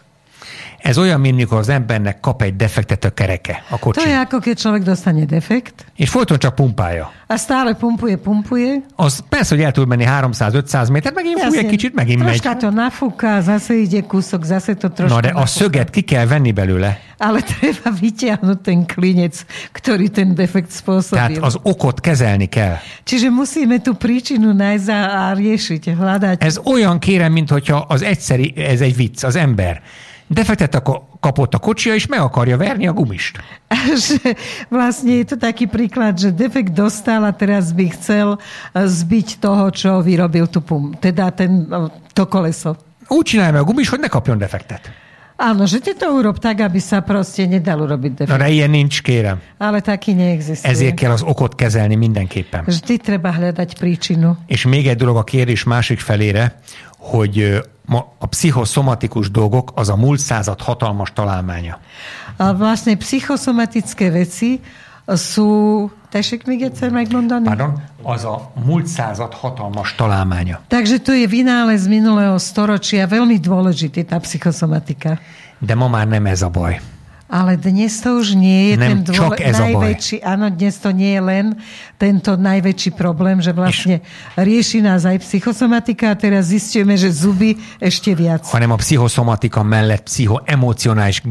Ez olyan, mint mikor az embernek kap egy defektet a kereke, a To je kocsi, ako keď človek dostane defekt és folyton csak pumpálja. a stále pumpuje, pumpuje. Az persze, hogy el tud menni 300-500 métert, megint fúj egy kicsit, megint megy. Troška to nafúka, zase ide kúsok, zase to troška Na de a szöget ki kell venni belőle. Ale treba vyťahnuť ten klinec, ktorý ten defekt Tehát spôsobil. az okot kezelni kell. Čiže musíme tú príčinu nájsť a riešiť, hľadať. Ez olyan kérem, mint hogyha az egyszeri, ez egy vicc, az ember. Defektet kapott a kocsia, és meg akarja verni a gumist. že vlastne je to taký príklad, že defekt dostal a teraz by chcel eh, zbiť toho, čo vyrobil tú pum, teda ten, eh, to koleso. Úgy csinálja meg a gumis, hogy ne kapjon defektet. Áno, že ty to urob tak, aby sa proste nedalo robiť Na defekt. de ilyen nincs, kérem. Ale taký neexistuje. Ezért kell az okot kezelni mindenképpen. Vždy treba hľadať príčinu. És még egy dolog a kérdés másik felére, hogy ma a pszichoszomatikus dolgok az a múlt század hatalmas találmánya. A vlastne psychosomatické veci sú... Tessék még egyszer megmondani? Pardon? Az a múlt század hatalmas találmánya. Takže to je vynález minulého storočia, veľmi dôležitý, tá psychosomatika. De ma már nem ez a baj. Ale dnes to už nie je Nem ten baj. najväčší, áno, dnes to nie je len tento najväčší problém, že vlastne rieši nás aj psychosomatika a teraz zistíme, že zuby ešte viac. hanem a pszichoszomatika mellett pszichoemocionális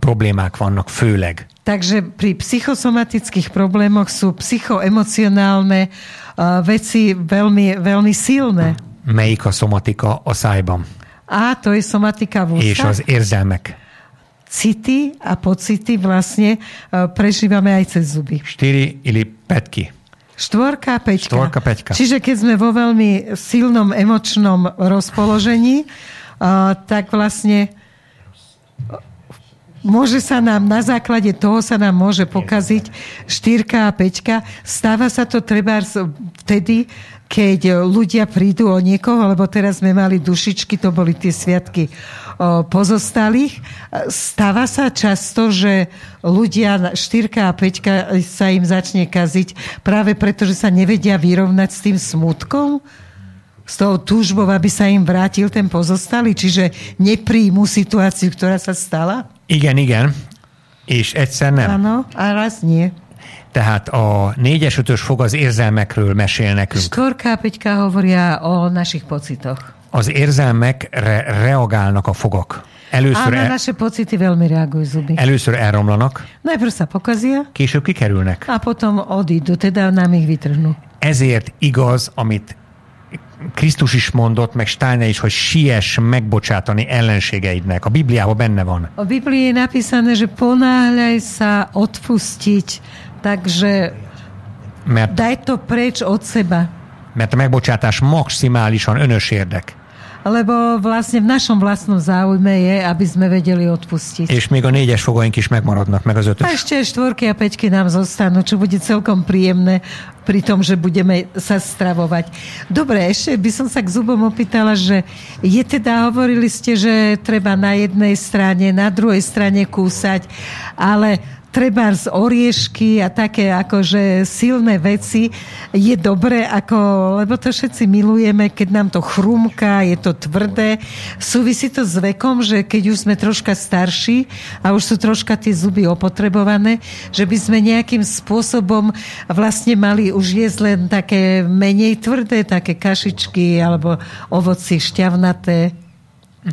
problémák vannak főleg. Takže pri psychosomatických problémoch sú psychoemocionálne uh, veci veľmi, veľmi silné. Melyik a szomatika a szájban, A to je somatika v és ústach. az érzelmek. City a pocity vlastne uh, prežívame aj cez zuby. Štyri ili petky. Štvorka a peťka. Štvorka, peťka. Čiže keď sme vo veľmi silnom emočnom rozpoložení, uh, tak vlastne môže sa nám, na základe toho sa nám môže pokaziť štyrka a peťka. Stáva sa to treba vtedy, keď ľudia prídu o niekoho, lebo teraz sme mali dušičky, to boli tie sviatky pozostalých. Stáva sa často, že ľudia, štyrka a peťka sa im začne kaziť práve preto, že sa nevedia vyrovnať s tým smutkom s tou túžbou, aby sa im vrátil ten pozostalý, čiže nepríjmu situáciu, ktorá sa stala? Igen, igen. És egyszer nem. Áno, a raz nie. Tehát a négyes, ötös fog az érzelmekről mesél nekünk. A peťka hovoria o našich pocitoch. Az érzelmekre reagálnak a fogak. Először, a na el, naše pocity veľmi reagujú zuby. először elromlanak, Najprv sa pokazia később kikerülnek. a potom odídu, teda nám ich vytrhnú. Ezért igaz, amit Krisztus is mondott, meg Steiner is, hogy siess megbocsátani ellenségeidnek. A Bibliában benne van. O Biblii je napísané, že ponáhľaj sa odpustiť, takže Mert, daj to preč od seba. mert a megbocsátás maximálisan önös érdek. Lebo vlastne v našom vlastnom záujme je, aby sme vedeli odpustiť. És még a négyes fogaink is megmaradnak, meg az A ötös. ešte aj štvorky a peťky nám zostanú, čo bude celkom príjemné pri tom, že budeme sa stravovať. Dobre, ešte by som sa k zubom opýtala, že je teda, hovorili ste, že treba na jednej strane, na druhej strane kúsať, ale treba z oriešky a také akože silné veci je dobré, ako, lebo to všetci milujeme, keď nám to chrumká, je to tvrdé. Súvisí to s vekom, že keď už sme troška starší a už sú troška tie zuby opotrebované, že by sme nejakým spôsobom vlastne mali už jesť len také menej tvrdé, také kašičky alebo ovoci šťavnaté.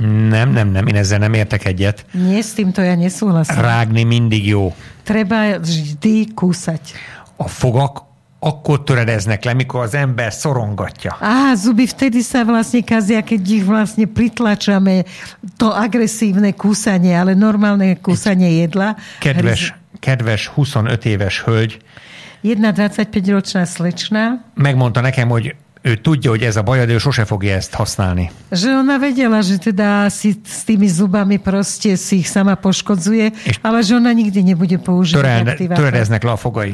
Nem, nem, nem, én ezzel nem értek egyet. S týmto ja nesúhlasím. Rágni mindig jó. Treba vždy kúsať. A fogak akkor töredeznek le, mikor az ember szorongatja. Aha, zuby vtedy sa vlastne kazia, keď ich vlastne pritlačame to agresívne kúsanie, ale normálne kúsanie jedla. Kedves, kedves 25 éves hölgy Jedna 25-ročná slečna, megmondta nekem, hogy ő tudja, hogy ez a baj, de ő sose fogja ezt használni. že ona vedela, že teda si s tými zubami proste si ich sama poškodzuje, ale že ona nikdy nebude používať Törel, aktivátor. töredeznek le a fogai.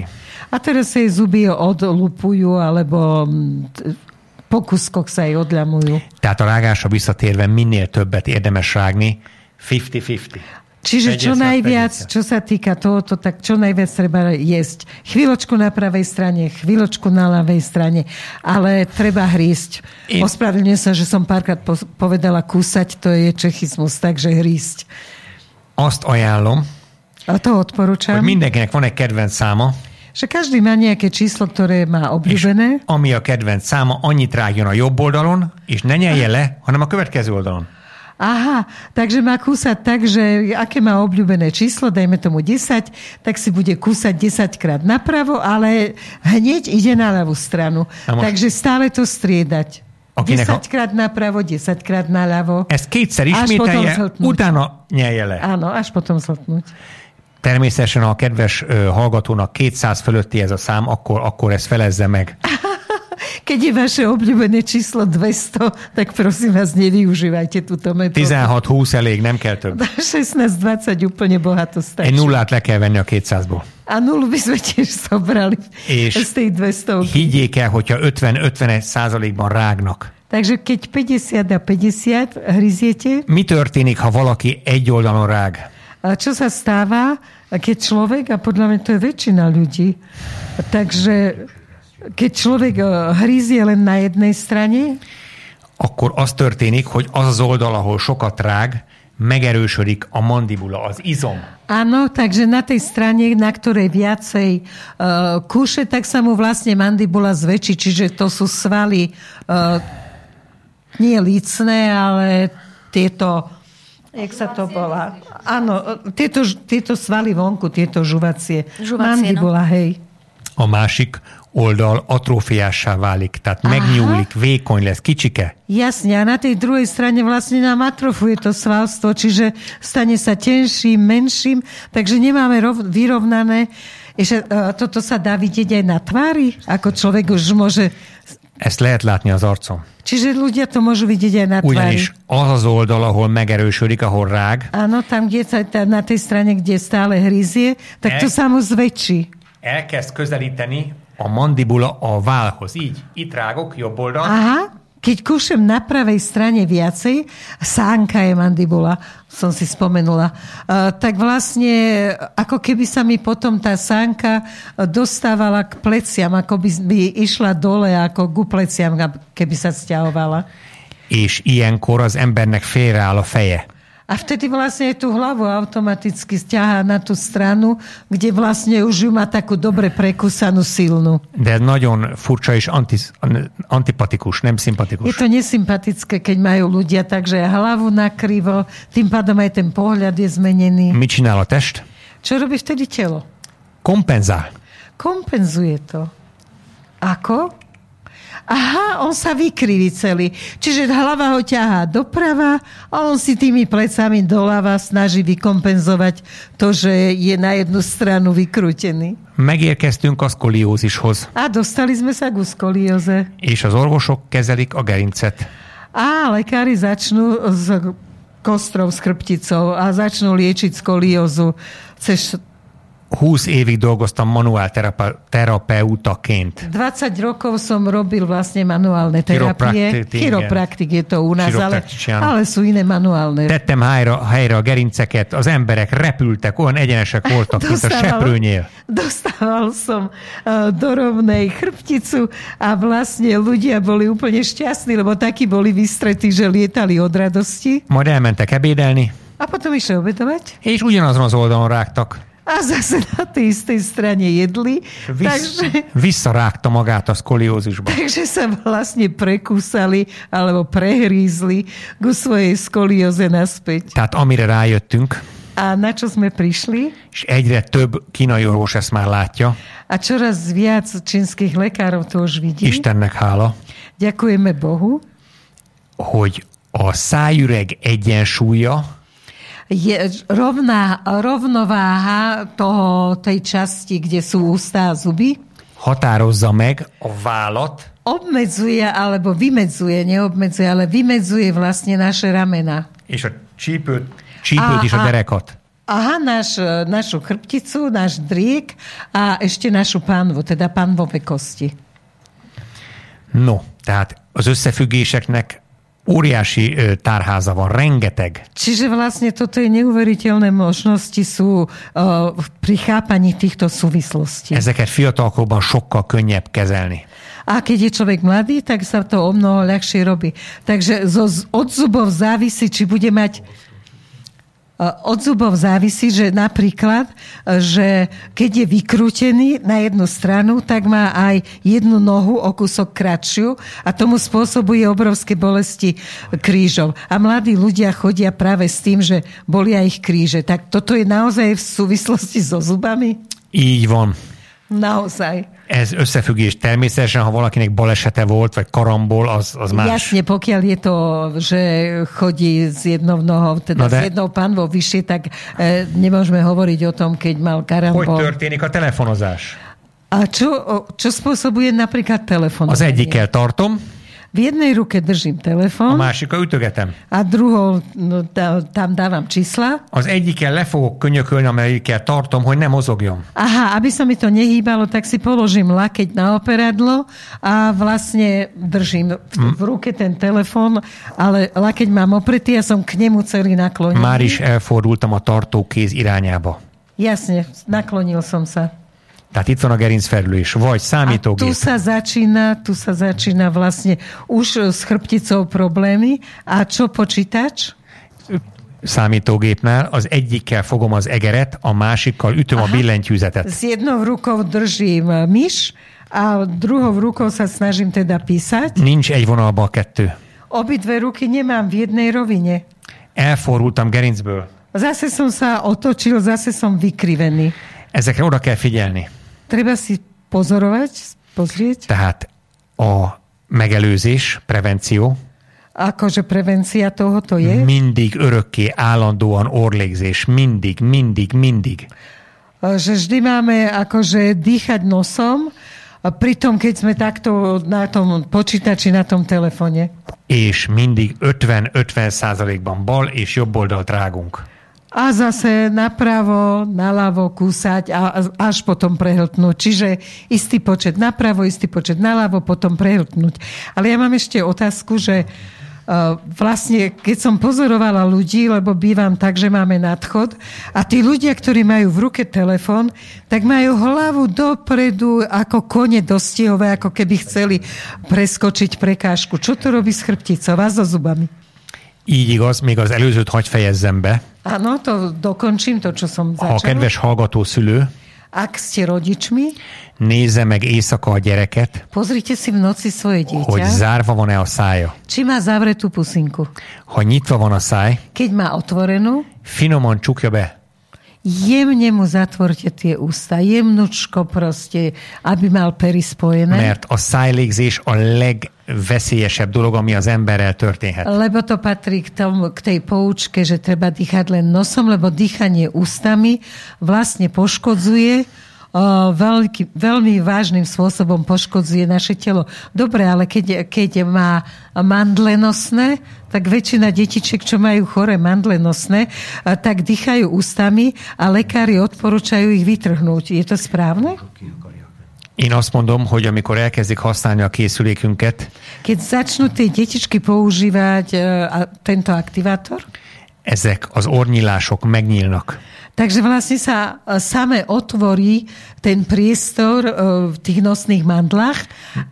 A teraz jej zuby odlupujú, alebo t- po kuskoch sa jej odľamujú. Tehát a rágásra visszatérve minél többet érdemes rágni, 50-50. Čiže čo 50, najviac, 50. čo sa týka tohoto, tak čo najviac treba jesť. Chvíľočku na pravej strane, chvíľočku na ľavej strane, ale treba hrísť. I- Ospravedlňujem sa, že som párkrát po- povedala kúsať, to je čechizmus, takže hrísť. Azt ajánlom, A to hogy odporúčam, mindenkinek van egy kedvenc száma, že každý má nejaké číslo, ktoré má obľúbené. ami a kedvenc száma, annyit rágjon a jobb oldalon, és ne nyelje le, hanem a következő oldalon. Aha, takže má kúsať tak, že aké má obľúbené číslo, dajme tomu 10, tak si bude kúsať 10 krát napravo, ale hneď ide na ľavú stranu. Most- Takže stále to striedať. Akinek a- 10 krát napravo, 10 krát naľavo. Ezt kétszer Až potom ismételje, utána nyelje le. Áno, až potom zltnúť. Természetesen, ha a kedves ö, hallgatónak 200 fölötti ez a szám, akkor, akkor ezt felezze meg. Keď je vaše obľúbené číslo 200, tak prosím vás, nevyužívajte túto metódu. 16-20 elég, nem kell több. 16-20 úplne bohato Egy stačí. nullát le kell venni a 200-ból. A nulu by sme tiež zobrali És z tej 200. Higgyék el, hogyha 50-51 százalékban rágnak. Takže keď 50 a 50 hryziete, Mi történik, ha valaki egy oldalon rág? a čo sa stáva, keď človek, a podľa mňa to je väčšina ľudí, takže keď človek eh, hryzie len na jednej strane, Akkor az történik, hogy az az oldal, ahol sokat rág, megerősödik a mandibula, az izom. Áno, takže na tej strane, na ktorej viacej uh, kúše, tak sa mu vlastne mandibula zväčší, čiže to sú svaly uh, nie lícne, ale tieto, jak sa to volá? Áno, tieto, tieto svaly vonku, tieto žuvacie. Žuvacie, no. mandibula, hej. A másik oldal atrófiássá válik, tehát megnyúlik, vékony lesz, kicsike. Jasne, a na tej druhej strane vlastne nám atrofuje to svalstvo, čiže stane sa tenším, menším, takže nemáme rov, vyrovnané. Ešte, uh, toto sa dá vidieť aj na tvári, ako človek už môže Ezt lehet látni az arcom. Čiže ľudia to môžu vidieť aj na tvári. Ugyanis az az oldal, ahol megerősödik, ahol rág, Áno, tam, kde sa, na tej strane, kde stále hryzie, tak to E- sa mu zväčší. elkezd közelíteni a mandibula a válhoz. Így, itt rágok, jobb oldal. Aha, keď kúšem na pravej strane viacej, sánka je mandibula, som si spomenula, uh, tak vlastne ako keby sa mi potom tá sánka dostávala k pleciam, ako by, by išla dole, ako ku pleciam, keby sa stiahovala. És ilyenkor az embernek félreáll a feje. A vtedy vlastne tú hlavu automaticky stiahá na tú stranu, kde vlastne už ju má takú dobre prekúsanú silnú. De nagyon furcsa és antis, antipatikus, nem Je szimpatikus. to nesympatické, keď majú ľudia takže hlavu nakrivo, tým pádom aj ten pohľad je zmenený. Mit csinál a test? Čo robí vtedy telo? Kompenzál. Kompenzuje to. Ako? Aha, on sa vykriví celý. Čiže hlava ho ťahá doprava a on si tými plecami doľava snaží vykompenzovať to, že je na jednu stranu vykrútený. Megérkeztünk a szkoliózishoz, A dostali sme sa ku skolióze. és az orvosok kezelik a gerincet. A lekári začnú s kostrou, s chrbticou a začnú liečiť skoliózu cez 20 évig dolgoztam manuál terapa- terapeutaként. 20 rokov som robil vlastne manuálne terapie. Chiropraktik, je to u nás, ale, ale sú iné manuálne. Tettem helyre, helyre a gerinceket, az emberek repültek, olyan egyenesek voltak, mint a seprőnyél. dostával som do rovnej chrbticu a vlastne ľudia boli úplne šťastní, lebo takí boli vystretí, že lietali od radosti. Majd elmentek ebédelni, A potom išli obedovať és ugyanazon az oldalon rágtak. A zase na tej istej strane jedli. Visz, Takže, visszarágta magát a skoliózisba. takže sa vlastne prekúsali alebo prehrízli ku svojej skolióze naspäť. Tehát amire rájöttünk, A na čo sme prišli? és egyre több kínai orvos ezt már látja, A čoraz viac čínskych lekárov to už vidí. Istennek hála, Ďakujeme Bohu. hogy a szájüreg egyensúlya Je rovná, rovnováha toho, tej časti, kde sú ústa a zuby, határozza meg a vállat obmedzuje alebo vymedzuje, neobmedzuje, ale vymedzuje vlastne naše ramena. és a csípőt, csípőt A- is a a- derekat. Aha, náš, našu chrbticu, náš driek a ešte našu pánvu, teda pánvové kosti. No, tehát az összefüggéseknek óriási ö, tárháza van, rengeteg. Čiže vlastne toto je neuveriteľné možnosti sú uh, pri chápaní týchto súvislostí. Ezeket fiatalkorban sokkal könnyebb kezelni. A keď je človek mladý, tak sa to o mnoho ľahšie robí. Takže zo, od zubov závisí, či bude mať e, od zubov závisí, že napríklad, e, že keď je vykrútený na jednu stranu, tak má aj jednu nohu o kúsok kratšiu a tomu spôsobuje obrovské bolesti krížov. A mladí ľudia chodia práve s tým, že bolia ich kríže. Tak toto je naozaj v súvislosti so zubami? Így van. Naozaj. Ez összefüggés. Természetesen, ha valakinek balesete volt, vagy karambol, az, az más. Jasne, pokiaľ je to, že chodí s jednou nohou, teda No de- s jednou panvou vyššie, tak e, nemôžeme hovoriť o tom, keď mal Hogy karambol. történik a telefonozás? A čo, čo spôsobuje napríklad telefon? Az egyikkel tartom, V jednej ruke držím a telefon másikkal ütögetem. a druhou no, tam dávam čísla. Az egyikkel le fogok könyökölni, amelyikkel tartom, hogy ne mozogjon. Aha, aby sa mi to nehýbalo, tak si položím lakeť na operadlo a vlastne držím v, v ruke ten telefon, ale lakeť mám opretý a som k nemu celý naklonený. Már is elfordultam a tartókéz irányába. Jasne, naklonil som sa. Tehát itt van a gerincfelülés, vagy A tu számítógép. sa začína, tu sa začína vlastne už s chrbticou problémy. A čo počítač? számítógépnál az egyikkel fogom az egeret, a másikkal ütöm Aha. a billentyűzetet. S jednou rukou držím myš a druhou rukou sa snažím teda písať. Nincs egy vonalban a kettő. Obidve ruky nemám v jednej rovine. Elfordultam gerincből. Zase som sa otočil, zase som vykrivený. Ezekre oda kell figyelni. Treba si pozorovať, pozrieť, Tehát a megelőzés, prevenció akože prevencia tohoto je. mindig örökké, állandóan orlégzés. Mindig, mindig, mindig. že vždy máme akože dýchať nosom pritom, keď sme takto na tom počítači, na tom telefone. és mindig 50-50 százalékban bal és jobb oldalt rágunk. A zase napravo, naľavo kúsať a až potom prehltnúť. Čiže istý počet napravo, istý počet naľavo, potom prehltnúť. Ale ja mám ešte otázku, že uh, vlastne, keď som pozorovala ľudí, lebo bývam tak, že máme nadchod, a tí ľudia, ktorí majú v ruke telefón, tak majú hlavu dopredu ako kone dostihové, ako keby chceli preskočiť prekážku. Čo to robí s chrbticou a so zubami? Így igaz, még az előzőt hagy fejezzem be. Áno, to dokončím, to, čo som Ha a začala. kedves hallgató szülő Ak ste rodičmi, nézze meg éjszaka a gyereket, pozrite si v noci svoje hogy dieťa, zárva van-e a szája. či má zavretú pusinku. Ha nyitva van a száj, Keď má otvorenú, finoman csukja be, jemne mu zatvorte tie ústa, jemnučko proste, aby mal pery spojené. mert a szájlégzés a legveszélyesebb dolog, ami az emberrel történhet. Lebo to patrí k, tomu, k tej poučke, že treba dýchať len nosom, lebo dýchanie ústami vlastne poškodzuje veľký, veľmi vážnym spôsobom poškodzuje naše telo. Dobre, ale keď, keď má mandle nosné, tak väčšina detičiek, čo majú chore mandle nosné, a tak dýchajú ústami a lekári odporúčajú ich vytrhnúť. Je to správne? Én azt mondom, hogy amikor elkezdik használni a készülékünket, Keď začnú tie detičky používať e, a, tento aktivátor, ezek az ornyilások megnyílnak. Takže vlastne sa e, same otvorí ten priestor e, v tých nosných mandlách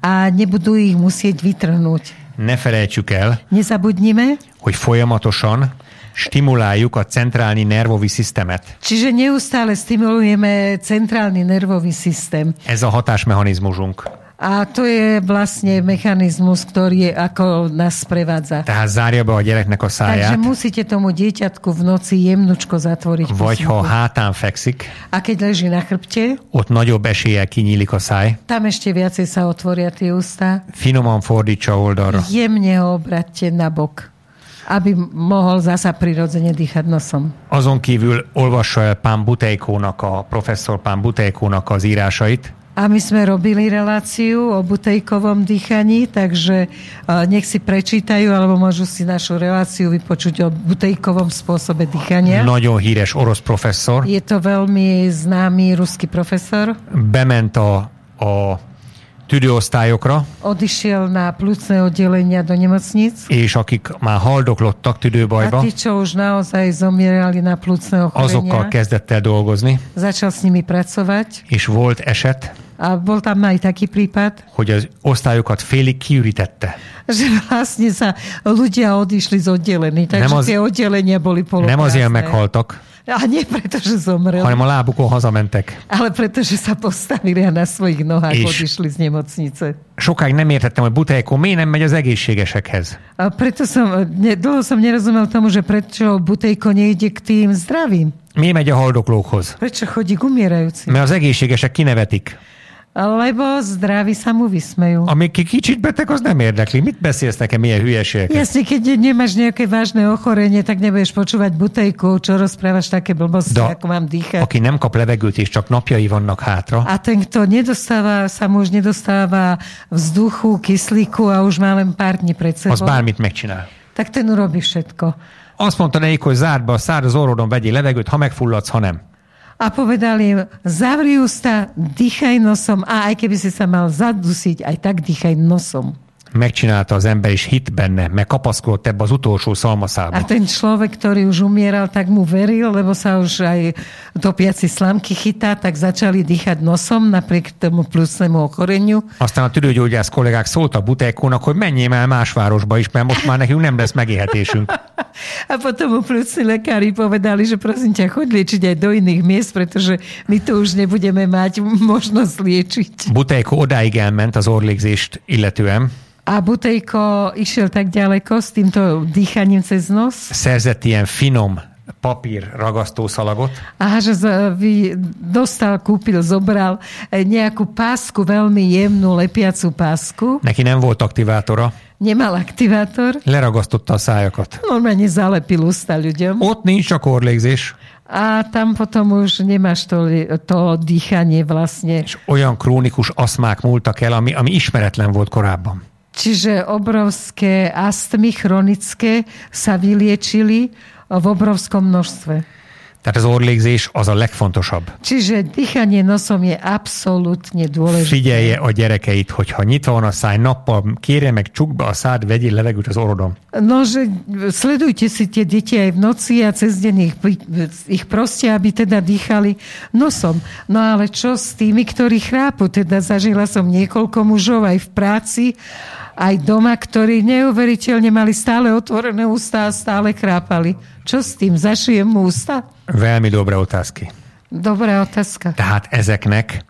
a nebudú ich musieť vytrhnúť. Ne felejtsük el, Nezabudnime, hogy folyamatosan stimuláljuk a centrálni nervovi szisztemet. čiže neustále stimulujeme centrálny nervový systém. Ez a hatásmechanizmusunk. A to je vlastne mechanizmus, ktorý je, ako nás sprevádza. Be a gyereknek a Takže száját, musíte tomu dieťatku v noci jemnučko zatvoriť. vagy ha hátán fekszik, A keď leží na chrbte, ott nagyobb eséllyel kinyílik a száj, tam ešte viacej sa otvoria tie ústa. finoman fordítsa oldalra. Jemne ho obraťte na bok, aby mohol zasa prirodzene dýchať nosom. Azon kívül olvassa el Pán Butejkónak, a professzor Pán Butejkónak az írásait, A my sme robili reláciu o butejkovom dýchaní, takže eh, nech si prečítajú, alebo môžu si našu reláciu vypočuť o butejkovom spôsobe dýchania. nagyon híres orosz professzor, Je to veľmi známy ruský profesor. bement a, a tüdőosztályokra, Odišiel na plúcne oddelenia do nemocnic. és akik már haldoklottak A tüdőbajba, tí, čo už naozaj zomierali na plúcne azokkal ochorenia, kezdett el dolgozni, začal s nimi pracovať. és volt eset, A bol tam aj taký prípad, hogy az osztályokat félig kiürítette. že vlastne sa ľudia odišli z oddelení, takže Nem az- tie oddelenia boli Nem poloprázdne. azért meghaltak, A nie preto, že zomreli, hanem a lábukon hazamentek. ale preto, že sa postavili a na svojich nohách És- odišli z nemocnice. Sokáig nem értettem, hogy Butejko miért nem megy az egészségesekhez. A preto som, ne, dlho som nerozumel tomu, že prečo Butejko nejde k tým zdravým. Miért megy a haldoklókhoz? Prečo chodí k umierajúcim? Mert az egészségesek kinevetik. Lebo zdraví sa mu vysmejú. Ami ki kicsit beteg, az nem érdekli. Mit beszélsz nekem ilyen hülyeségeket? Jasne, keď nemáš nejaké vážne ochorenie, tak nebudeš počúvať butejku, čo rozprávaš také blbosti, Da, ako mám dýchať. aki nem kap levegőt, és csak napjai vannak hátra, A ten, kto nedostáva, sa mu už nedostáva vzduchu, kyslíku a už má len pár dní pred az sebou, bármit megcsinál. tak ten urobí všetko. Azt mondta nekik, hogy zárd be a szád az orrodon, vegyél levegőt, ha megfulladsz, ha nem. A povedali im, zavri ústa, dýchaj nosom a aj keby si sa mal zadusiť, aj tak dýchaj nosom. Megcsinálta az ember, és hit benne, meg kapaszkodott ebbe az utolsó A szalmaszába. ten človek, ktorý už umieral, tak mu veril, lebo sa už aj topiaci slamky chytá, tak začali dýchať nosom napriek tomu plusnému ochoreniu. Aztán a tüdőgyógyász kollégák szóltak Butejkónak, hogy menjél el más városba is, mert most már nekünk nem lesz megélhetésünk. A potom mu plusní lekári povedali, že prosím ťa, choď liečiť aj do iných miest, pretože my tu už nebudeme mať možnosť liečiť. Butejko odáig elment az orlégzést illetően, A Butejko išiel tak ďaleko s týmto dýchaním cez nos, szerzett ilyen finom papír ragasztószalagot. Aha, že vy dostal, kúpil, zobral nejakú pásku, veľmi jemnú lepiacu pásku. Neki nem volt aktivátora, Nemal aktivátor. leragasztotta a szájakat. Normálne zalepil ústa ľuďom. Ott nincs csak orlégzés, A tam potom už nemáš to, to dýchanie vlastne. és olyan krónikus aszmák múltak el, ami, ami ismeretlen volt korábban. Čiže obrovské astmy chronické sa vyliečili v obrovskom množstve. Tehát az orlégzés az a legfontosabb. Čiže dýchanie nosom je absolútne dôležité. Figyelje a gyerekeit, hogyha nyitva van a száj nappal, kérje meg, csukd be a szád, vegyél levegőt az orodon. No, že sledujte si tie deti aj v noci a cez deň ich, ich proste, aby teda dýchali nosom. No ale čo s tými, ktorí chrápu? Teda zažila som niekoľko mužov aj v práci, aj doma, ktorí neuveriteľne mali stále otvorené ústa a stále chrápali. Čo s tým? Zašijem mu ústa? Veľmi dobré otázky. Dobrá otázka. Tehát ezeknek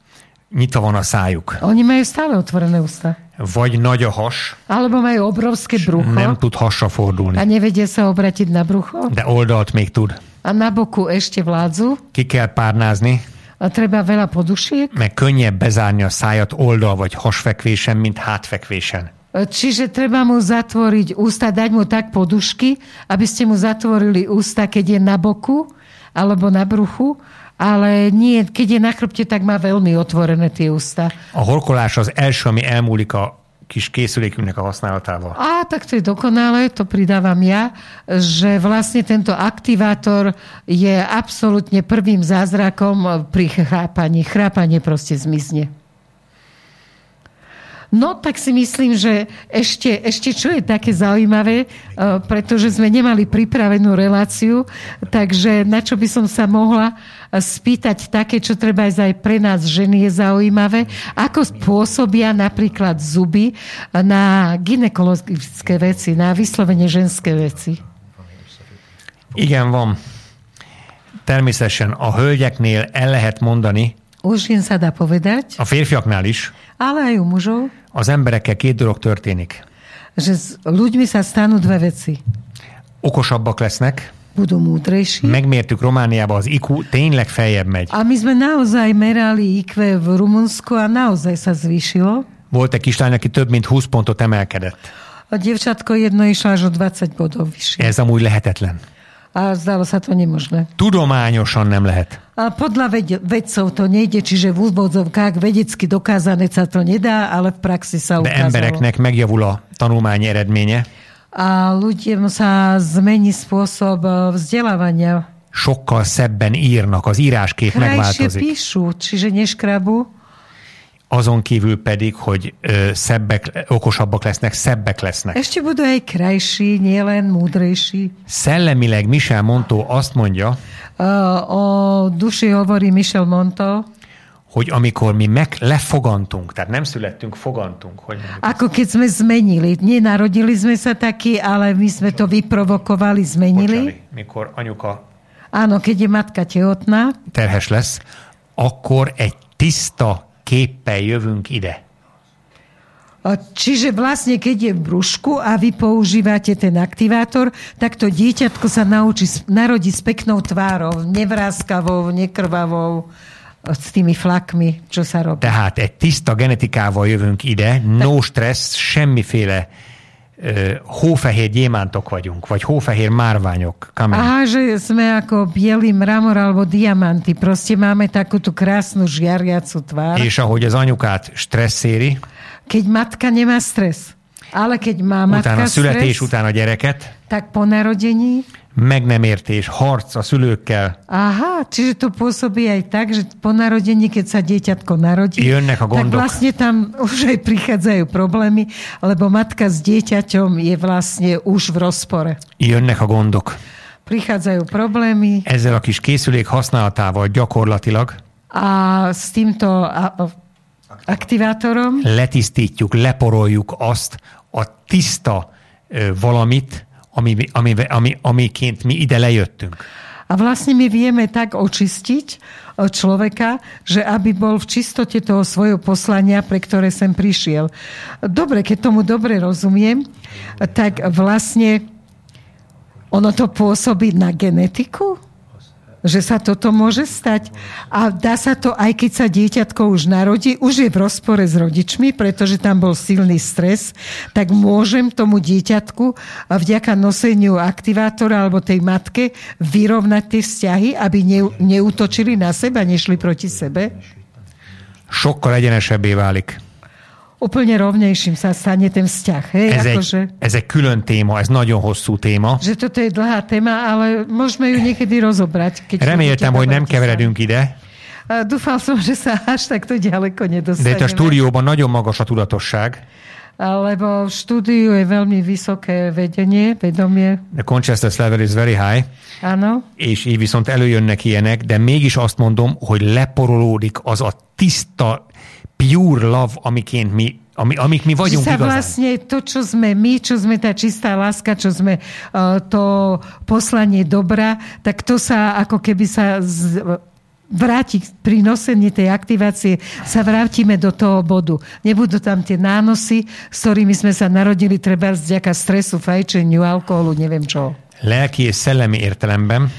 nyitva van a szájuk. Oni majú stále otvorené ústa. Vagy nagy a has, Alebo majú obrovské brucho nem tud hasra a fordulni, nevedia sa obratiť na brucho. de oldalt még tud. A na boku ešte vládzu. Ki kell párnázni, A treba veľa podušiek. meg könnyebb bezárni a szájat oldal vagy hasfekvésen, mint hátfekvésen. Čiže treba mu zatvoriť ústa, dať mu tak podušky, aby ste mu zatvorili ústa, keď je na boku alebo na bruchu, ale nie, keď je na chrbte, tak má veľmi otvorené tie ústa. A horkolás az első, ami elmúlik a kis készülékünknek a használatával. A tak to je dokonalé, to pridávam ja, že vlastne tento aktivátor je absolútne prvým zázrakom pri chrápaní. Chrápanie proste zmizne. No, tak si myslím, že ešte, ešte čo je také zaujímavé, eh, pretože sme nemali pripravenú reláciu, takže na čo by som sa mohla eh, spýtať také, čo treba aj pre nás ženy je zaujímavé, ako pôsobia napríklad zuby na ginekologické veci, na vyslovene ženské veci. Igen, van. Természetesen a hölgyeknél el lehet mondani, sa dá povedať, a férfiaknál is, ale aj u mužov, az emberekkel két dolog történik. že s ľuďmi sa stanú dve veci. Okosabbak lesznek, Budú múdrejší. megmértük Romániában, az IQ tényleg feljebb megy. A my sme naozaj merali IQ v Rumunsku a naozaj sa zvýšilo. Volt egy kislány, aki több mint 20 pontot emelkedett. A devčatko jedno išlo až o 20 bodov vyššie. Ez amúgy lehetetlen. A zdalo sa to nemožné. Tudományosan nem lehet. A podľa ved- vedcov to nejde, čiže v úvodzovkách vedecky dokázané sa to nedá, ale v praxi sa De ukázalo. embereknek megjavul a tanulmány eredménye, A ľuďom sa zmení spôsob e, vzdelávania. sokkal szebben írnak, az íráskép Krajšie megváltozik. píšu, čiže neškrabu. Azon kívül pedig, hogy ö, szebbek, okosabbak lesznek, szebbek lesznek. Ešte budú aj krajší, nielen múdrejší. Szellemileg Michel Montó azt mondja, Uh, o duši hovorí Michel Monto, hogy amikor mi meg lefogantunk, tehát nem születtünk, fogantunk, hogy ako keď sme zmenili. Nenarodili sme sa takí, ale my sme to vyprovokovali, zmenili. bocsánat, mikor anyuka Áno, keď je matka tehotná, terhes lesz, akkor egy tiszta képpel jövünk ide. A Čiže vlastne, keď je v brúšku a vy používate ten aktivátor, tak to dieťatko sa naučí, narodí s peknou tvárou, nevráskavou, nekrvavou, s tými flakmi, čo sa robí. Tehát egy tiszta genetikával jövünk ide, no stressz, semmiféle hófehér gyémántok vagyunk, vagy hófehér márványok. Kamen. Aha, že sme ako mramor alebo diamanty. Proste máme takú tú krásnu žiariacu tvár. És ahogy az anyukát stresszéri, Keď matka nemá stres. Ale keď má matka utána születés stres, után a gyereket, tak po narodení meg nem értés, harc a szülőkkel, Aha, čiže to pôsobí aj tak, že po narodení, keď sa dieťatko narodí, Jönnek a tak gondok. vlastne tam už aj prichádzajú problémy, lebo matka s dieťaťom je vlastne už v rozpore. jönnek a gondok. Prichádzajú problémy Ezzel a kis készülék használatával gyakorlatilag a s týmto aktivátorom letisztítjuk, leporoljuk azt a tiszta valamit, ami, ami, ami, amiként mi ide lejöttünk. A vlastne my vieme tak očistiť o človeka, že aby bol v čistote toho svojho poslania, pre ktoré sem prišiel. Dobre, keď tomu dobre rozumiem, tak vlastne Ono to pôsobí na genetiku? Že sa toto môže stať. A dá sa to, aj keď sa dieťatko už narodí, už je v rozpore s rodičmi, pretože tam bol silný stres, tak môžem tomu dieťatku vďaka noseniu aktivátora alebo tej matke vyrovnať tie vzťahy, aby neútočili na seba, nešli proti sebe? Sokkal egyenesebbé válik. Úplne rovnejším sa stane ten vzťah. Hej? Ez, akože, egy, ez egy külön téma, ez nagyon hosszú téma. Že toto je dlhá téma, ale môžeme ju niekedy rozobrať. Keď Reméltem, hogy nem keveredünk ide. A dúfal som, že sa až takto ďaleko nedostaneme. De itt a stúdióban nagyon magas a tudatosság. Lebo v štúdiu je veľmi vysoké vedenie, vedomie. The consciousness level is very high. Áno. És így viszont előjönnek ilyenek, de mégis azt mondom, hogy leporolódik az a tiszta pure love, amiként mi ami, amik mi vagyunk sa igazán. vlastne to, čo sme my, čo sme tá čistá láska, čo sme uh, to poslanie dobra, tak to sa ako keby sa z, vráti pri nosení tej aktivácie, sa vrátime do toho bodu. Nebudú tam tie nánosy, s ktorými sme sa narodili treba vďaka stresu, fajčeniu, alkoholu, neviem čo. Lelki és szellemi értelemben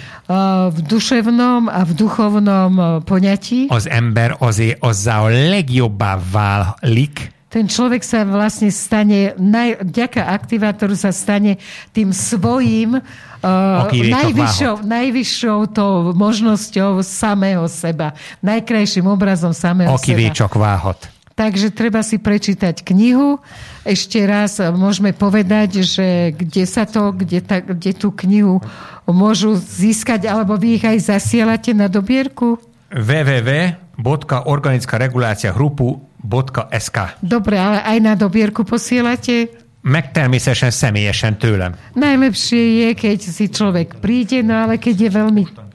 v duševnom a v duchovnom poňatí. Az ember azért azzá a legjobbá válik, ten človek sa vlastne stane, naj, vďaka aktivátoru sa stane tým svojím uh, najvyššou, najvyššou to možnosťou samého seba. Najkrajším obrazom samého Aki seba. vie csak váhat. Takže treba si prečítať knihu. Ešte raz môžeme povedať, že kde sa to, kde, ta, kde tú knihu môžu získať, alebo vy ich aj zasielate na dobierku? www.organickareguláciahrupu.sk Dobre, ale aj na dobierku posielate? Meg természetesen személyesen tőlem. Najlepšie je, keď si človek príde, no ale keď je veľmi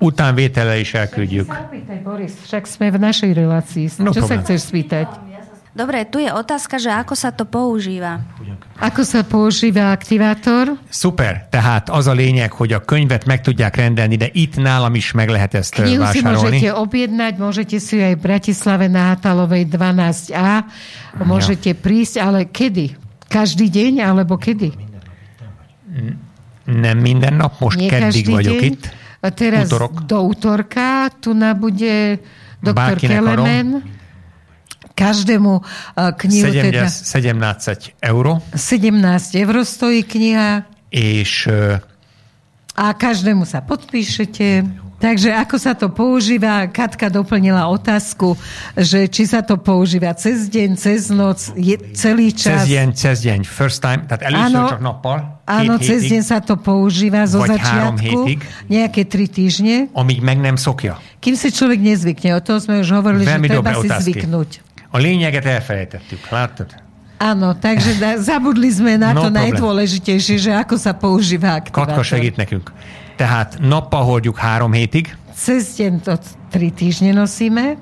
Utánvétele is elküldjük. Zapýtaj, Boris, však sme v našej relácii. No, Čo problém. sa chceš spýtať? Dobre, tu je otázka, že ako sa to používa. Ako sa používa aktivátor? Szuper, tehát az a lényeg, hogy a könyvet meg tudják rendelni, de itt nálam is meg lehet ezt Knihu si vásárolni. môžete objednať, môžete si ju aj v Bratislave na Hatalovej 12a. Môžete prísť, ale kedy? Každý deň, alebo kedy? Nem minden nap, most Nie keddig vagyok deň. itt. A teraz Útorok. do útorka tu na bude doktor Kelemen. Každému uh, knihu teda 17 euro, 17 eur stojí kniha és ö, a každému sa podpíšete. Takže ako sa to používa, Katka doplnila otázku, že či sa to používa cez deň, cez noc, je celý čas. cez deň, cez deň, first time, először Áno. nappal, Áno, cez deň sa to používa zo začiatku, hétig. nejaké tri týždne, amíg meg nem szokja. kým si človek nezvykne. O tom sme už hovorili, Veľmi že treba si otázky. zvyknúť. A lényeget elfelejtettük? Áno, takže zabudli sme na No to problém. najdôležitejšie, že ako sa používa Katka aktivátor. segít nekünk. Tehát nappal hordjuk három hétig, Cez deň to tri týždne nosíme.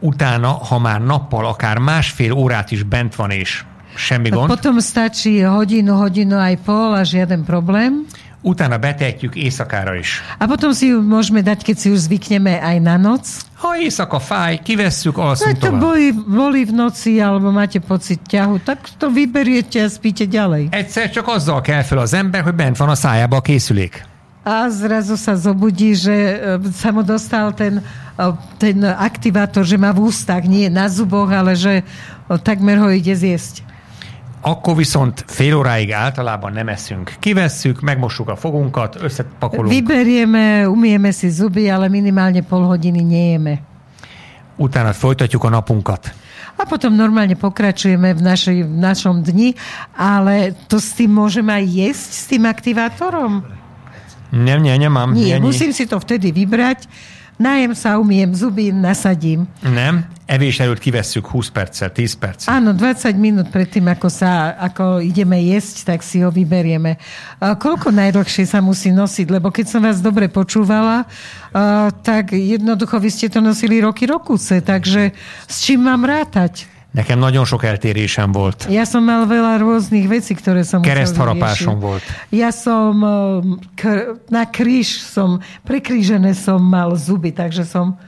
utána, ha már nappal akár másfél órát is bent van és semmi gond, Potom stačí hodinu, hodinu aj pol a žiaden problém. utána betehetjük éjszakára is. A potom si ju môžeme dať, keď si už zvykneme aj na noc. Ha éjszaka fáj, kivesszük, No alszunk to tovább. boli, boli v noci, alebo máte pocit ťahu, tak to vyberiete a spíte ďalej. Egyszer csak azzal kell fel az ember, hogy bent van a szájába a készülék. A zrazu sa zobudí, že e, sa mu dostal ten, e, ten aktivátor, že má v ústach, nie na zuboch, ale že e, takmer ho ide zjesť. Akkor viszont fél óráig általában nem eszünk. Kivesszük, megmossuk a fogunkat, összepakolunk, Vyberieme, umieme si zuby, ale minimálne pol hodiny nejeme. utána folytatjuk a napunkat. A potom normálne pokračujeme v, našej, v našom dni, ale to s tým môžeme aj jesť, s tým aktivátorom? Nem, nie, nemám. Nie, nie, musím si to vtedy vybrať. Najem sa, umiem zuby, nasadím. Nem, evés előtt kivesszük 20 perccel, 10 perccel. Áno, 20 minút predtým, ako, sa, ako ideme jesť, tak si ho vyberieme. A koľko najdlhšie sa musí nosiť? Lebo keď som vás dobre počúvala, a, tak jednoducho vy ste to nosili roky, rokuce, takže s čím mám rátať? Nekem nagyon sok eltérésem volt. Ja som mal veľa rôznych vecí, ktoré som Keresztharapásom volt. Ja som kr- na kríž som, prekrížené som mal zuby, takže som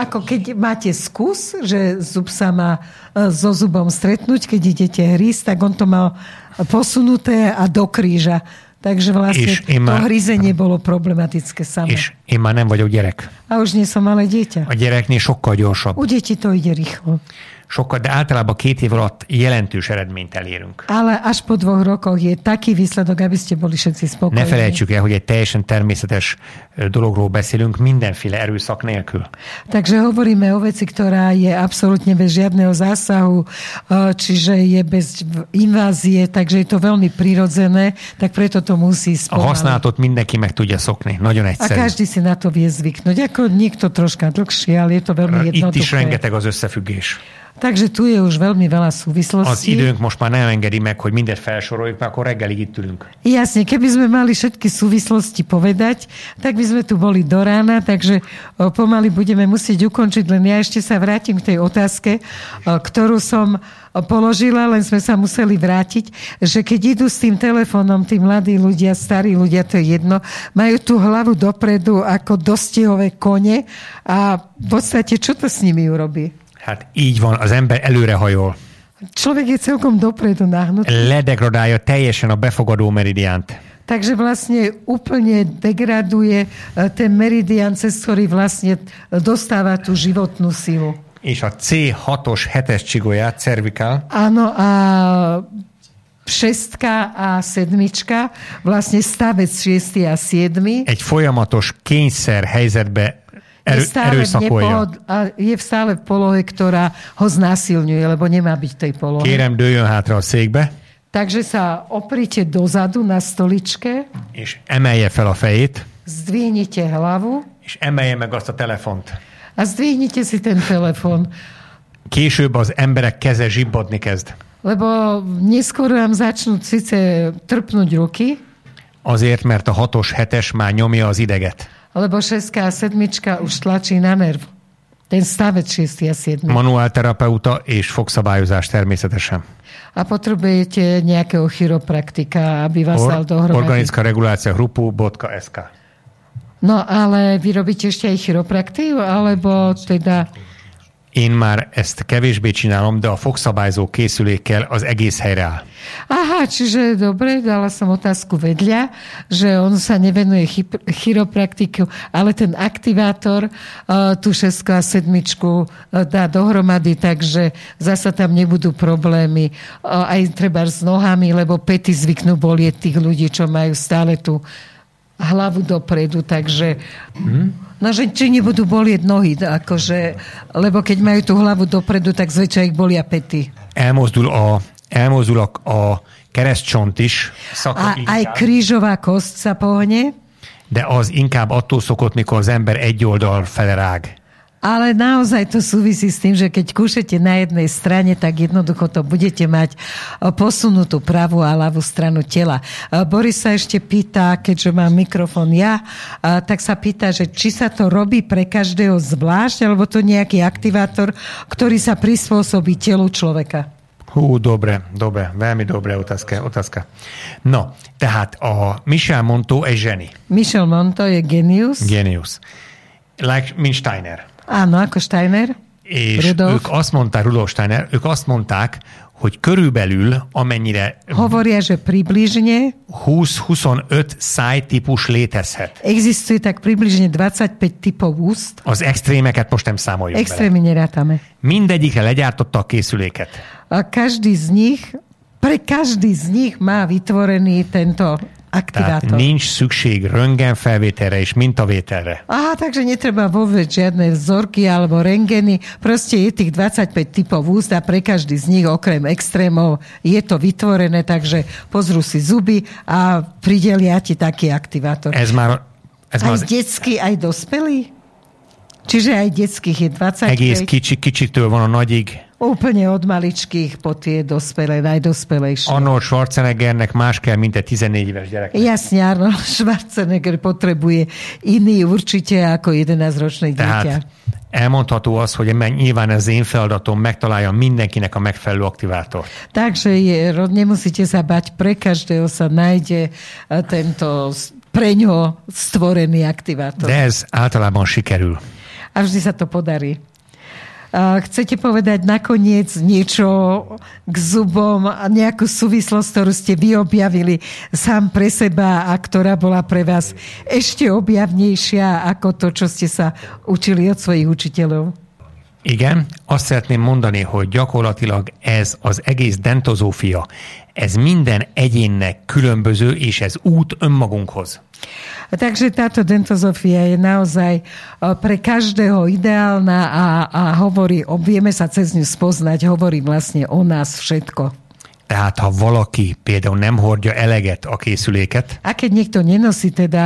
Ako keď máte skús, že zub sa má e, so zubom stretnúť, keď idete hrísť, tak on to mal posunuté a do kríža. Takže vlastne én to hryzenie bolo problematické samé. És én már nem vagyok gyerek. A už nie som malé dieťa. A gyereknél sokkal gyorsabb. U detí to ide rýchlo. Sokkal, de általában két év alatt jelentős eredményt elérünk. Ale až po dvoch rokoch je taký výsledok, aby ste boli všetci Ne spokojní. felejtsük el, hogy egy teljesen természetes dologról beszélünk, mindenféle erőszak nélkül. Takže hovoríme o veci, ktorá je absolútne bez žiadneho zásahu, čiže je bez invázie, takže je to veľmi prirodzené, tak preto to musí A spomaliť. használatot mindenki meg tudja szokni. Nagyon A egyszerű. každý si na to vie zvyknúť. Ako niekto troška dlhšie, ale je to veľmi Itt is jednoduché. rengeteg az összefüggés. Takže tu je už veľmi veľa Az súvislostí. időnk most már nem engedi meg, hogy mindet felsoroljuk, mert akkor reggelig itt ülünk. Jasne, keby sme mali všetky súvislosti povedať, tak by sme tu boli do rána, takže pomaly budeme musieť ukončiť, len ja ešte sa vrátim k tej otázke, ktorú som položila, len sme sa museli vrátiť, že keď idú s tým telefónom tí mladí ľudia, starí ľudia, to je jedno, majú tú hlavu dopredu ako dostihové kone a v podstate čo to s nimi urobí? Hát így van, az ember előrehajol. Človek je celkom dopredu nahnutý. Ledegradálja teljesen a befogadó meridiánt. Takže vlastne úplne degraduje e, ten meridian, cez ktorý vlastne dostáva tú životnú silu. És a C6-os 7-es csigolyát, cervikál, Áno, a šestka a sedmička, vlastne stavec šiestý a siedmy, egy folyamatos kényszer helyzetbe je erő, stále, v erőszakolja. nepohod, a je stále v polohe, ktorá ho znásilňuje, lebo nemá byť v tej polohe. Kérem, dőljön hátra a székbe, Takže sa oprite dozadu na stoličke, és emelje fel a fejét, zdvihnite hlavu és emelje meg azt a telefont. a zdvihnite si ten telefon. Később az emberek keze zsibbadni kezd. Lebo neskôr vám začnú síce trpnúť ruky, Azért, mert a 6-os 7-es már nyomja az ideget. Lebo šestka a sedmička už tlačí na nerv. Ten stavec 6 a 7. Manuálterapeuta és fogszabályozás természetesen. A potrebujete nejakého chiropraktika, aby vás dal dohromady. organická regulácia hrupu.sk. No ale vy robíte ešte aj chiropraktiu, alebo teda... Én már ezt kevésbé csinálom, de a fogszabályzó készülékkel az egész helyre áll. Aha, čiže dobre, dala som otázku vedľa, že on sa nevenuje chiropraktiku, ale ten aktivátor uh, tú šestku a sedmičku uh, dá dohromady, takže zasa tam nebudú problémy. Uh, aj treba s nohami, lebo pety zvyknú bolieť tých ľudí, čo majú stále tú hlavu dopredu, takže... No, že či nebudú bolieť nohy, akože, lebo keď majú tú hlavu dopredu, tak zväčša ich bolia pety. Elmozdul a, elmozdul a, a keresztcsont is, A szakad aj krížová kosť sa pohne, de az inkább attól szokott, mikor az ember egy oldal fele rág. Ale naozaj to súvisí s tým, že keď kúšete na jednej strane, tak jednoducho to budete mať o, posunutú pravú a ľavú stranu tela. A Boris sa ešte pýta, keďže mám mikrofón ja, a, tak sa pýta, že či sa to robí pre každého zvlášť, alebo to nejaký aktivátor, ktorý sa prispôsobí telu človeka. Hú, dobre, dobre, veľmi dobré otázka, otázka. No, tehát a Michel Monto egy zseni, Michel Monto je genius. genius. Like, mint Ako Steiner. És Rudolf. ők azt mondták, Rudolf Steiner, ők azt mondták, hogy körülbelül amennyire Hovoria, že približne 20-25 szájtípus létezhet. existuje tak približne 25 typov úst. Az extrémeket most nem számoljuk. Extrémy nerátame. Mindegyikre legyártotta a készüléket. A každý z nich, pre každý z nich má vytvorený tento Tehát aktivátor. nincs szükség röntgenfelvételre és mintavételre. Aha, takže netreba vôbec žiadne vzorky alebo rengeny. Proste je tých 25 typov úst a pre každý z nich okrem extrémov je to vytvorené, takže pozrú si zuby a pridelia ti taký aktivátor. Ez már, ez már Aj az detský, aj dospelý? Čiže aj detských je 25. egész kicsi, kicsitől van a nagyig. Úplne od maličkých po tie dospelé, najdospelejšie. Arnold Schwarzeneggernek más kell, mint egy 14 éves gyerek. Jasne, Arnold Schwarzenegger potrebuje iný určite ako 11-ročné dieťa. Elmondható az, hogy nyilván ez én feladatom, megtaláljam mindenkinek a megfelelő aktivátort. Takže je, nemusíte sa bať, pre každého sa nájde e, tento pre ňo stvorený aktivátor. De ez általában sikerül. A vždy sa to podarí. Chcete povedať nakoniec niečo k zubom, nejakú súvislosť, ktorú ste vy objavili sám pre seba a ktorá bola pre vás ešte objavnejšia ako to, čo ste sa učili od svojich učiteľov? Igen, azt szeretném mondani, hogy gyakorlatilag ez az egész dentozófia, ez minden egyénnek különböző, és ez út önmagunkhoz. Takže táto dentozofia je naozaj pre každého ideálna a, a hovorí, vieme sa cez ňu spoznať, hovorí vlastne o nás všetko. Tehát ha valaki például nem hordja eleget a készüléket, a keď niekto nenosí teda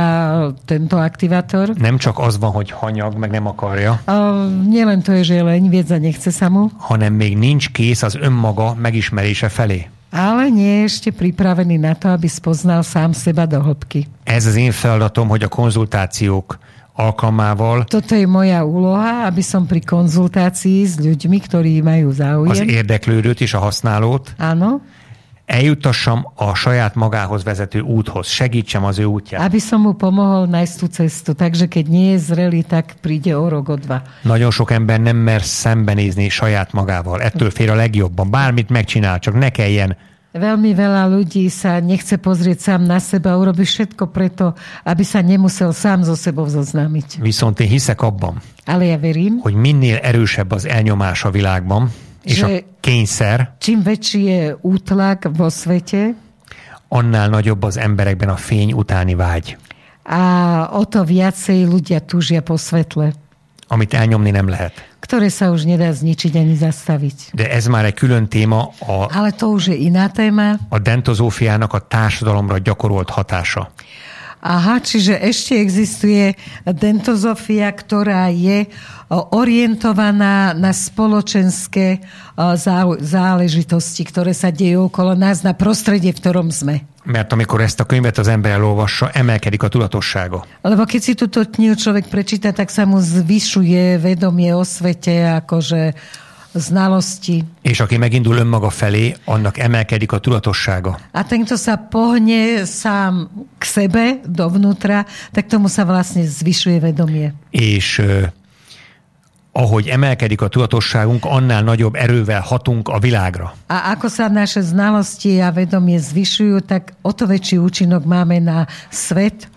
tento aktivátor, nem csak az van, hogy hanyag, meg nem akarja, uh, nielen to je, že je leňviec a nechce sa mu, hanem még nincs kész az önmaga megismerése felé. Ale nie je ešte pripravený na to, aby spoznal sám seba do hĺbky. Ez az én feladatom, hogy a konzultációk alkalmával Toto je moja úloha, aby som pri konzultácii s ľuďmi, ktorí majú záujem. Az érdeklődőt és a használót. Áno. Eljuttassam a saját magához vezető úthoz, segítsem az ő útját. Aby som mu pomohol nájsť tú cestu, takže keď nie je zrelý, tak príde o rok, o dva. Nagyon sok ember nem mer szembenézni saját magával. Ettől fél a legjobban. Bármit megcsinál, csak ne kelljen Veľmi veľa ľudí sa nechce pozrieť sám na seba, urobi všetko preto, aby sa nemusel sám so sebou zoznámiť. Viszont én hiszek abban, Ale ja verím, hogy minél erősebb az elnyomás a világban, a kényszer, čím väčší je útlak vo svete, annál nagyobb az emberekben a fény utáni vágy. A o to viacej ľudia túžia po svetle. Amit elnyomni nem lehet ktoré sa už nedá zničiť ani zastaviť. De ez már egy külön téma a, Ale to už je iná téma. A dentozófiának a társadalomra gyakorolt hatása. Aha, čiže ešte existuje dentozofia, ktorá je orientovaná na spoločenské záležitosti, ktoré sa dejú okolo nás, na prostredie, v ktorom sme. Mert amikor ezt a könyvet az ember elolvassa, emelkedik a tudatossága. Lebo keď si túto knihu človek prečíta, tak sa mu zvyšuje vedomie o svete, akože znalosti. És aki megindul önmaga felé, annak emelkedik a tudatossága. A ten, kto sa pohne sám k sebe, dovnútra, tak tomu sa vlastne zvyšuje vedomie. És ahogy emelkedik a tudatosságunk, annál nagyobb erővel hatunk a világra. A ako sa naše znalosti a vedomie zvyšujú, tak o to väčší účinok máme na svet,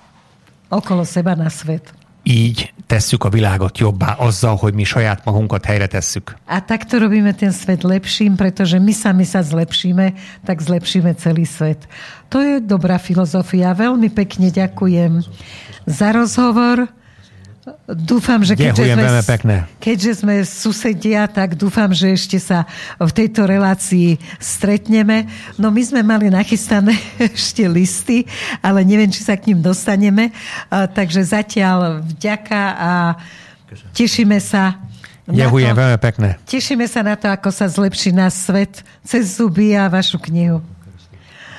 okolo seba na svet. Így tesszük a világot jobbá azzal, hogy mi saját magunkat helyre tesszük. A takto robíme ten svet lepším, pretože my sami sa zlepšíme, tak zlepšíme celý svet. To je dobrá filozofia. Veľmi pekne ďakujem za rozhovor. Dúfam, že keďže sme, pekné. keďže sme susedia, tak dúfam, že ešte sa v tejto relácii stretneme. No my sme mali nachystané ešte listy, ale neviem, či sa k ním dostaneme. Takže zatiaľ vďaka a tešíme sa Ďakujem veľmi pekné. Tešíme sa na to, ako sa zlepší náš svet cez zuby a vašu knihu.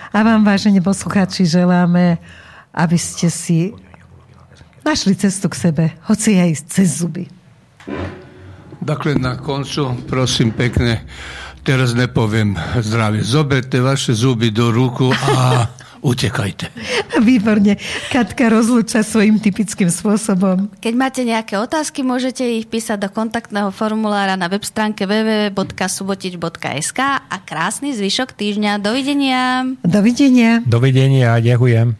A vám, vážení poslucháči, želáme, aby ste si našli cestu k sebe, hoci aj cez zuby. Dakle, na koncu, prosím pekne, teraz nepoviem zdravie. Zoberte vaše zuby do ruku a utekajte. Výborne. Katka rozlúča svojim typickým spôsobom. Keď máte nejaké otázky, môžete ich písať do kontaktného formulára na web stránke www.subotič.sk a krásny zvyšok týždňa. Dovidenia. Dovidenia. Dovidenia, ďakujem.